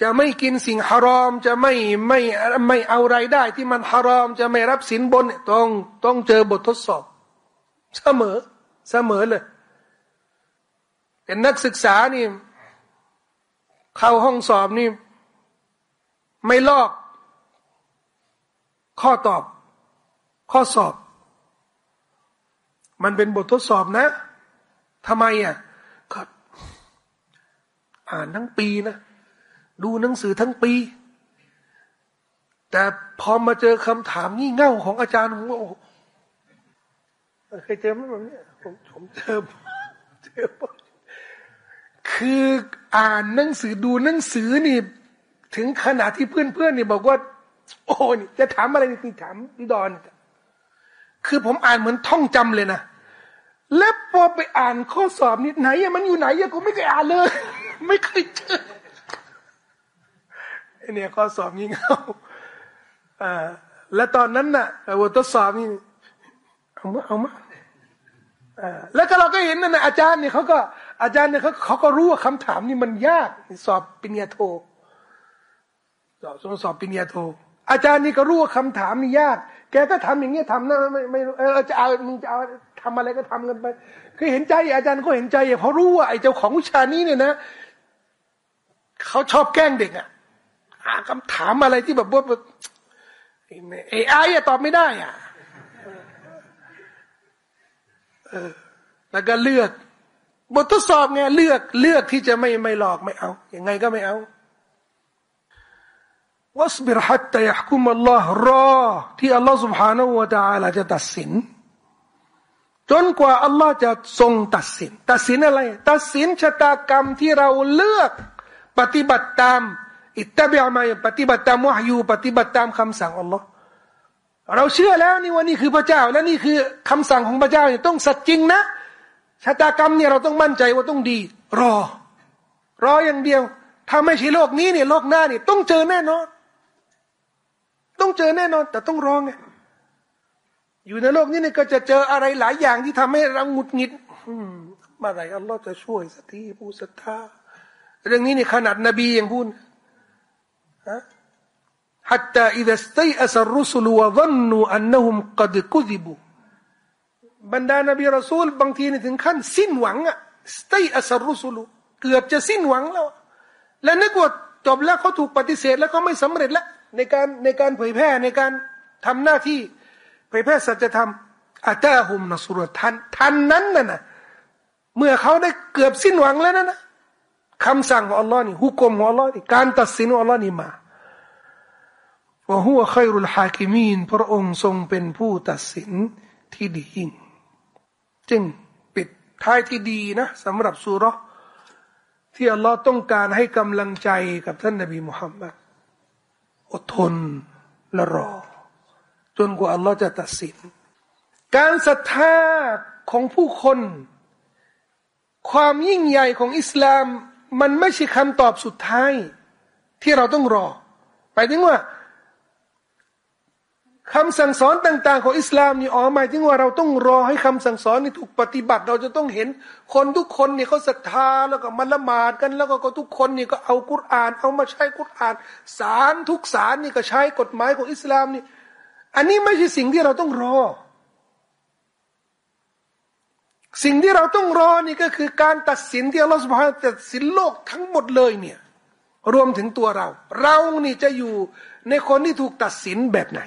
จะไม่กินสิ่งฮารอม จะไม่ไม่ไม่เอาไรายได้ ที่มันฮารอม จะไม่รับสินบนต้องต้องเจอบททดสอบ เสมอเสมอเลยเป็นนักศึกษานี่เข้าห้องสอบนี่ ไม่ลอก ข้อตอบ ข้อสอบ มันเป็นบททดสอบนะทำไมอะก็อ่านทั้งปีนะ ดูหนังสือทั้งปี แต่พอมาเจอคำถามงี่เง่าของอาจารย์ผมก็เคยเจอไหมแบบนี้ผมผมเจอเจอคืออ่านหนังสือดูหนังสือนี่ ถึงขนาดที่เพื่อนๆนี่บอกว่า โอ้นี่จะถามอะไรนี่ถามพี่ดอนคือผมอ่านเหมือนท่องจำเลยนะแล้วพอไปอ่านข้อสอบนี่ไหนอะมันอยู่ไหนอะกูไม่เคยอ่านเลย ไม่เคยเจอ เนี่ยข้อสอบงี่เง่าอ่าแล้วตอนนั้นน่ะบททดสอบนี่เอามาเอามาอ่าแล้วก็เราก็เห็นนั่นะอาจารย์เนี่ยเขาก็อาจารย์เนี่ยเขาเขาก็รู้ว่าคำถามนี่มันยากสอบปริญญาโทสอบสอบปริญญาโท อาจารย์นี่ก็รู้ว่าคำถามนี่ยาก แกก็ทำอย่างเงี้ยทำนะไม่ไม่เออจะเอามึงจะเอาทำอะไรก็ทำกันไป คือเห็นใจอาจารย์ก็เห็นใจเพราะรู้ว่าไอ้เจ้าของวิชานี้เนี่ยนะเขาชอบแกล้งเด็กอะ หาคำถามอะไรที่แบบว่าไอ้ไอ้ตอบไม่ได้อ่ะเออแล้วก็เลือก บททดสอบไงเลือกเลือกที่จะไม่ไม่หลอกไม่เอาอย่างไงก็ไม่เอาวัสบิรฮัตตยะคุมอัลลอฮ์รอที่อัลลอฮ์ سبحانه และ تعالى จะตัดสิน จนกว่าอัลลอฮ์จะทรงตัดสิน ตัดสินอะไร ตัดสินชะตากรรมที่เราเลือก ปฏิบัติตาม อิตตะบิอามาปฏิบัติตามวะฮยูปฏิบัติตามคำสั่งอัลลอฮ์เราเชื่อแล้วนี่ว่านี่คือพระเจ้า และนี่คือคำสั่งของพระเจ้าเนี่ยต้องสัจจริงนะชะตากรรมเนี่ยเราต้องมั่นใจว่าต้องดี รอ รออย่างเดียว ถ้าไม่ใช่โลกนี้เนี่ยโลกหน้าเนี่ยต้องเจอแน่นอน ต้องเจอแน่นอน แต่ต้องรอไงอยู่ในโลกนี้เนี่ยก็จะเจออะไรหลายอย่างที่ทำให้เราหงุดหงิดเมื่อไรอัลลอฮ์จะช่วยสักทีผู้ศรัทธาเรื่องนี้เนี่ยขนาดนบียังพูด حتى إذا استيأس الرسل وظنوا أنهم قد كذبوا บรรดานบีรอซูลบางทีนี่ถึงขั้นสิ้นหวังอะสตอัสรุสุลเกือบจะสิ้นหวังแล้ว และนึกว่าจบแล้วเขาถูกปฏิเสธแล้วเขาไม่สำเร็จแล้วในการในการเผยแพร่ในการทำหน้าที่เผยแพร่สัจธรรมอาตาหุมนสุรทันทันนั้นน่ะนะเมื่อเขาได้เกือบสิ้นหวังแล้วนะนะ คำสั่งของอัลลอฮ์นี่ฮุกมของอัลลอฮ์นี่การตัดสินของอัลลอฮ์นี่มาว่าหัวใครรุลฮาคิมีนพระองค์ทรงเป็นผู้ตัดสินที่ดียิ่ง จึงปิดท้ายที่ดีนะสำหรับสุรที่อัลลอฮ์ต้องการให้กำลังใจกับท่านนบีมุฮัมมัดอดทนและรอ จนกว่าอัลลอฮ์จะตัดสิน การศรัทธาของผู้คน ความยิ่งใหญ่ของอิสลาม มันไม่ใช่คำตอบสุดท้าย ที่เราต้องรอไปถึงว่าคำสั่งสอนต่าง ๆ ของอิสลามนี่อ๋อหมายถึงว่าเราต้องรอให้คำสั่งสอนนี่ถูกปฏิบัติ เราจะต้องเห็นคนทุกคนนี่เขาศรัทธาแล้วก็มาละหมาดกัน แล้วก็ทุกคนนี่ก็เอากุรอาน เอามาใช้กุรอานสารทุกสารนี่ก็ใช้กฎหมายของอิสลามนี่ อันนี้ไม่ใช่สิ่งที่เราต้องรอ สิ่งที่เราต้องรอนี่ก็คือการตัดสินที่อัลลอฮฺสุบฮานตัดสินโลกทั้งหมดเลยเนี่ย รวมถึงตัวเรา เรานี่จะอยู่ในคนที่ถูกตัดสินแบบไหน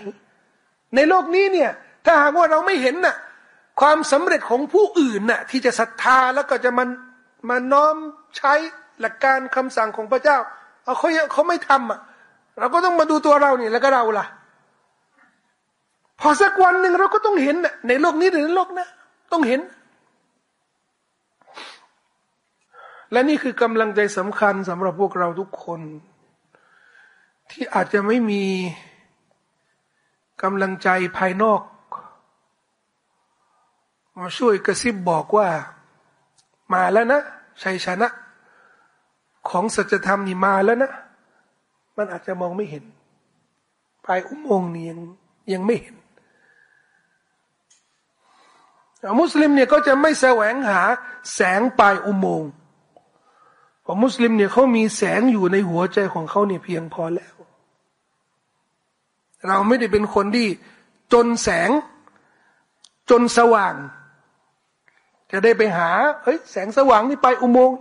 ในโลกนี้เนี่ยถ้าหากว่าเราไม่เห็นน่ะความสำเร็จของผู้อื่นน่ะที่จะศรัทธาแล้วก็จะมันมาน้อมใช้หลักการคำสั่งของพระเจ้าเอาเขาเขาไม่ทำอะเราก็ต้องมาดูตัวเราเนี่ยแล้วก็เราล่ะ พอสักวันหนึ่งเราก็ต้องเห็นในโลกนี้หรือในโลกนะต้องเห็น และนี่คือกำลังใจสำคัญสำหรับพวกเราทุกคน ที่อาจจะไม่มีกำลังใจภายนอก มาช่วยกระซิบบอกว่า มาแล้วนะชัยชนะ ของสัจธรรมนี่มาแล้วนะ มันอาจจะมองไม่เห็นปลายอุโมงค์นี่ยังยังไม่เห็นมุสลิมเนี่ยก็จะไม่แสวงหาแสงปลายอุโมงค์ เพราะมุสลิมเนี่ยเขามีแสงอยู่ในหัวใจของเขาเนี่ยเพียงพอแล้ว เราไม่ได้เป็นคนที่จนแสง จนสว่าง จะได้ไปหาเฮ้ยแสงสว่างนี่ไปอุโมงค์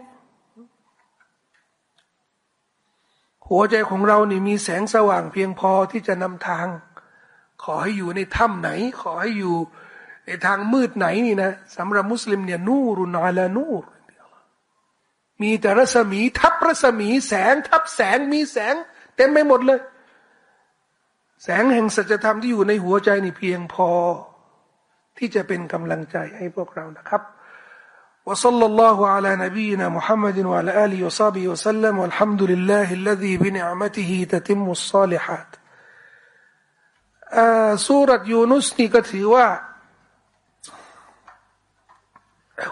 หัวใจของเรานี่มีแสงสว่างเพียงพอที่จะนำทาง ขอให้อยู่ในถ้ำไหน ขอให้อยู่ในทางมืดไหนนี่นะสำหรับมุสลิมเนี่ยนูรุนอาลานูร มีแต่รัศมีทับรัศมี แสงทับแสงมีแสง เต็มไปหมดเลย แสงแห่งสัจธรรมที่อยู่ในหัวใจนี่เพียงพอ ที่จะเป็นกำลังใจให้พวกเรานะครับ وصلى الله على نبينا محمد وعلى آله وصحبه وسلم والحمد لله الذي بنعمته تتم الصالحات สุรยูนุสนี่ก็ถือว่า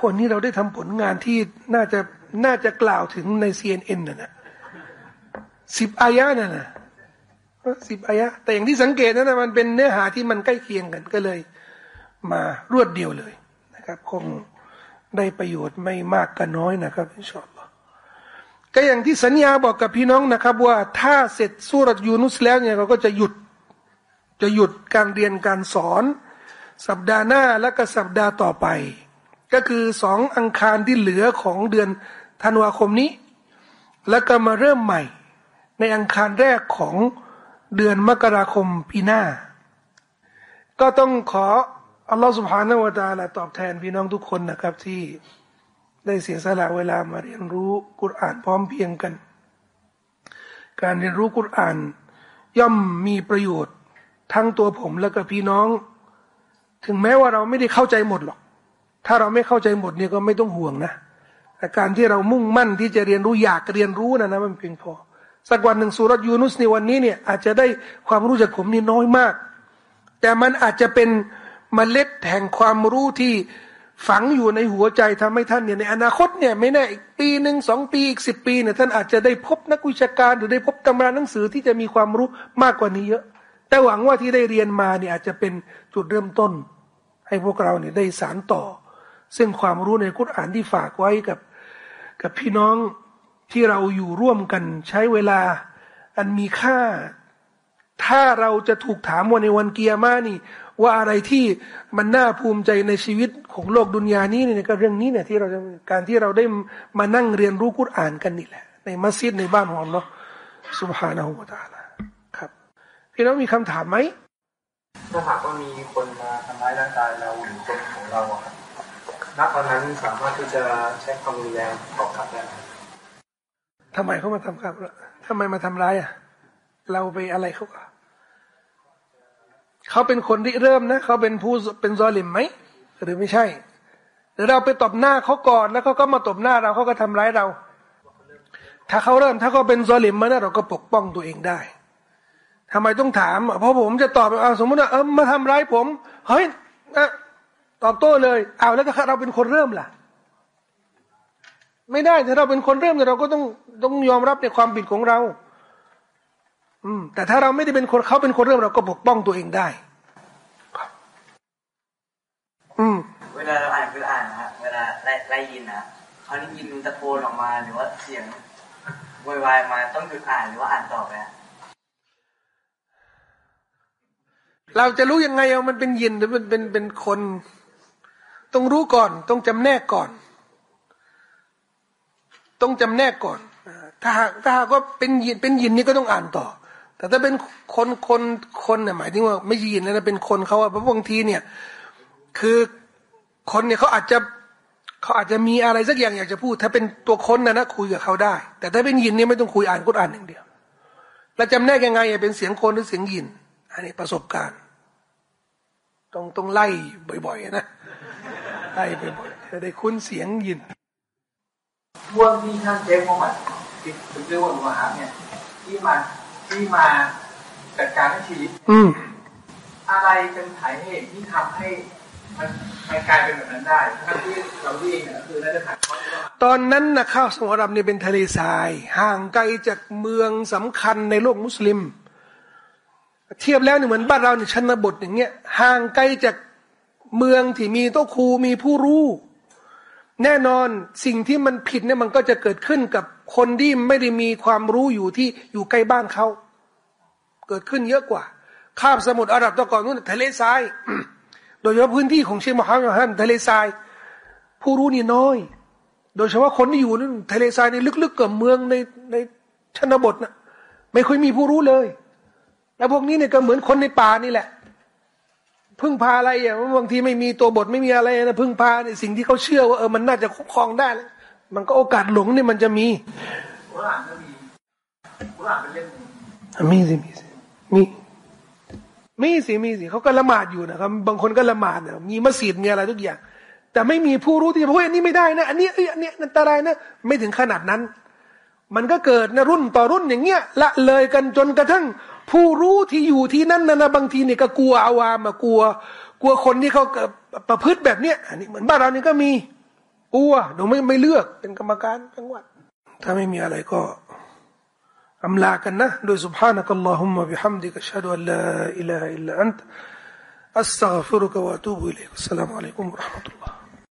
วันนี้เราได้ทำผลงานที่น่าจะ น่าจะกล่าวถึงใน CNN นะนะสิบอายะน่ะนะสิบอายะแต่อย่างที่สังเกตนะนะมันเป็นเนื้อหาที่มันใกล้เคียงกันก็เลย มารวดเดียวเลยนะครับ คงได้ประโยชน์ไม่มากก็น้อยนะครับอินชาอัลลอฮ์ก็อย่างที่สัญญาบอกกับพี่น้องนะครับ ว่าถ้าเสร็จสุรยูนุสแล้วเนี่ยเราก็จะหยุดจะหยุดการเรียนการสอน สัปดาห์หน้าและก็สัปดาห์ต่อไป ก็คือสองอังคารที่เหลือของเดือน ธันวาคมนี้ แล้วก็มาเริ่มใหม่ ในอังคารแรกของเดือนมกราคมปีหน้า ก็ต้องขออัลลอฮฺสุบฮานาวะตาละตอบแทนพี่น้องทุกคนนะครับที่ได้เสียสละเวลามาเรียนรู้กุรอานพร้อมเพียงกัน การเรียนรู้กุรอาน ย่อมมีประโยชน์ทั้งตัวผมแล้วก็พี่น้อง ถึงแม้ว่าเราไม่ได้เข้าใจหมดหรอก ถ้าเราไม่เข้าใจหมดเนี่ยก็ไม่ต้องห่วงนะ แต่การที่เรามุ่งมั่นที่จะเรียนรู้อยากเรียนรู้นะนะมันเพียงพอ สักวันหนึ่งสุรยูนุสในวันนี้เนี่ยอาจจะได้ความรู้จากผมนี่น้อยมาก แต่มันอาจจะเป็นมเมล็ดแห่งความรู้ที่ฝังอยู่ในหัวใจทำให้ท่านเนี่ยในอนาคตเนี่ยไม่แน่อีกปีหนึ่งสองปีอีกสิบปีเนี่ยท่านอาจจะได้พบนักวิชาการหรือได้พบตำราหนังสือที่จะมีความรู้มากกว่านี้เยอะ แต่หวังว่าที่ได้เรียนมาเนี่ยอาจจะเป็นจุดเริ่มต้น ให้พวกเราเนี่ยได้สารต่อ ซึ่งความรู้ในกุรอานที่ฝากไว้กับ กับพี่น้องที่เราอยู่ร่วมกันใช้เวลา อันมีค่า ถ้าเราจะถูกถามว่าในวันเกียร์มานี่ ว่าอะไรที่มันน่าภูมิใจในชีวิตของโลกดุนยานี้เนี่ยก็เรื่องนี้เนี่ยที่เราการที่เราได้มานั่งเรียนรู้กุรอ่านกันนี่แหละ ในมัสยิดในบ้านของเราสุบฮานาหูวาตาลาครับ พี่น้องมีคำถามไหม
ถ้าหากว่ามีคนมาทำร้ายร่างกายเราหรือคนของเราครับ ณตอนนั้นสามารถที่จะใช้ความรุนแรงตอบกลับได้
ทำไมเขามาทำครับทำไมมาทำร้ายอะ เราไปอะไรเขาเขาเป็นคนที่เริ่มนะเขาเป็นผู้เป็นซอลิมไหมหรือไม่ใช่หรือเราไปตบหน้าเขาก่อนแล้วเขาก็มาตบหน้าเราเขาก็ทำร้ายเรา ถ้าเขาเริ่มถ้าเขาเป็นซอลิมมาเนี่ยเราก็ปกป้องตัวเองได้ทำไมต้องถามเพราะผมจะตอบเอาสมมติว่าเออมาทำร้ายผม เฮ้ย ตอบโต้เลยเอาแล้วถ้าเราเป็นคนเริ่มล่ะ ไม่ได้ถ้าเราเป็นคนเริ่มเราก็ต้องต้องยอมรับในความผิดของเรา อืม แต่ถ้าเราไม่ได้เป็นคนเขาเป็นคนเริ่มเราก็ปกป้องตัวเองได้
อืม เวลาเราอ่านคืออ่านนะฮะเวลาไล่ไล่ยินนะเขาได้ยินตะโกนออกมาหรือว่าเสียงวายวายมาต้องหยุดอ่านหรือว่าอ่านต่อไป
เราจะรู้ยังไงเอามันเป็นยินหรือมันเป็นเป็นคน ต้องรู้ก่อน ต้องจำแนกก่อน ต้องจำแนกก่อน ถ้าหากถ้าหาก็เป็นยินเป็นยินนี่ก็ต้องอ่านต่อ แต่ถ้าเป็นคนคนคนเนี่ยหมายถึงว่า ไม่ยินแล้วนะเป็นคนเขาเพราะบางทีเนี่ย คือคนเนี่ยเขาอาจจะเขาอาจจะมีอะไรสักอย่างอยากจะพูด ถ้าเป็นตัวคนนะนะคุยกับเขาได้ แต่ถ้าเป็นยินนี่ไม่ต้องคุยอ่านก็อ่านอย่างเดียวแล้วจำแนกยังไงเป็นเสียงคนหรือเสียงยิน อันนี้ประสบการณ์ ต้องต้องไล่บ่อยๆนะ ไล่บ่อยๆจะได้คุ้นเสียงยิน
ช่วงที่ท่านเจฟมุฮัมมัดที่เรียกว่าอุมาเนี่ยที่มาที่มาจัดการชีวิต
อืม
อะไรเป็นสาเหตุที่ทำให้มันมันกลายเป็นแบบนั้นได้ทั้งที่เราเองเนี่ยคือน่าจะผ่าน
ตอนนั้นนะข้าวสมุทรอาหรับเนี่ยเป็นทะเลทราย ห่างไกลจากเมืองสำคัญในโลกมุสลิม เทียบแล้วเนี่ยเหมือนบ้านเราเนี่ยชนบทอย่างเงี้ยห่างไกลจาก เมืองที่มีโต๊ะครูมีผู้รู้ แน่นอนสิ่งที่มันผิดเนี่ยมันก็จะเกิดขึ้นกับคนที่ไม่ได้มีความรู้อยู่ที่อยู่ใกล้บ้านเขาเกิดขึ้นเยอะกว่าข้ามสมุทรอาหรับตะก่อนนู้นทะเลทราย โดยเฉพาะพื้นที่ของเชคมหาฮัมทะเลทราย ผู้รู้นี่น้อย โดยเฉพาะคนที่อยู่นั่นทะเลทรายในลึกๆกับเมืองในในชนบทน่ะไม่ค่อยมีผู้รู้เลย แล้วพวกนี้เนี่ยก็เหมือนคนในป่านี่แหละ พึ่งพาอะไรอย่างบางทีไม่มีตัวบทไม่มีอะไรนะพึ่งพาในสิ่งที่เขาเชื่อว่าเออมันน่าจะคุ้มครองได้แล้วมันก็โอกาสหลงนี่มันจะมี
กุรานก็มีกุรานเป็นเล่ม
มีสิมีสิมีมีสิมีสิเขาก็ละหมาดอยู่นะครับ บางคนก็ละหมาดนะมีมัสยิดมีอะไรทุกอย่าง แต่ไม่มีผู้รู้ที่จะพูดอันนี้ไม่ได้นะอันนี้เอ้ยอันนี้อันตรายนะไม่ถึงขนาดนั้น มันก็เกิดนะรุ่นต่อรุ่นอย่างเงี้ยละเลยกันจนกระทั่ง ผู้รู้ที่อยู่ที่นั่นนะนะบางทีเนี่ยก็กลัวอาวามากลัว กลัวคนที่เขาประพฤติแบบเนี้ยอันนี้เหมือนบ้านเรานี่ก็มีกลัวเดี๋ยวไม่ไม่เลือกเป็นกรรมการจังหวัดถ้าไม่มีอะไรก็อำลากันนะโดย سبحانك اللهم بحمدك أشهد أن لا إله إلا أنت أستغفرك وأتوب إليك السلام عليكم ورحمة الله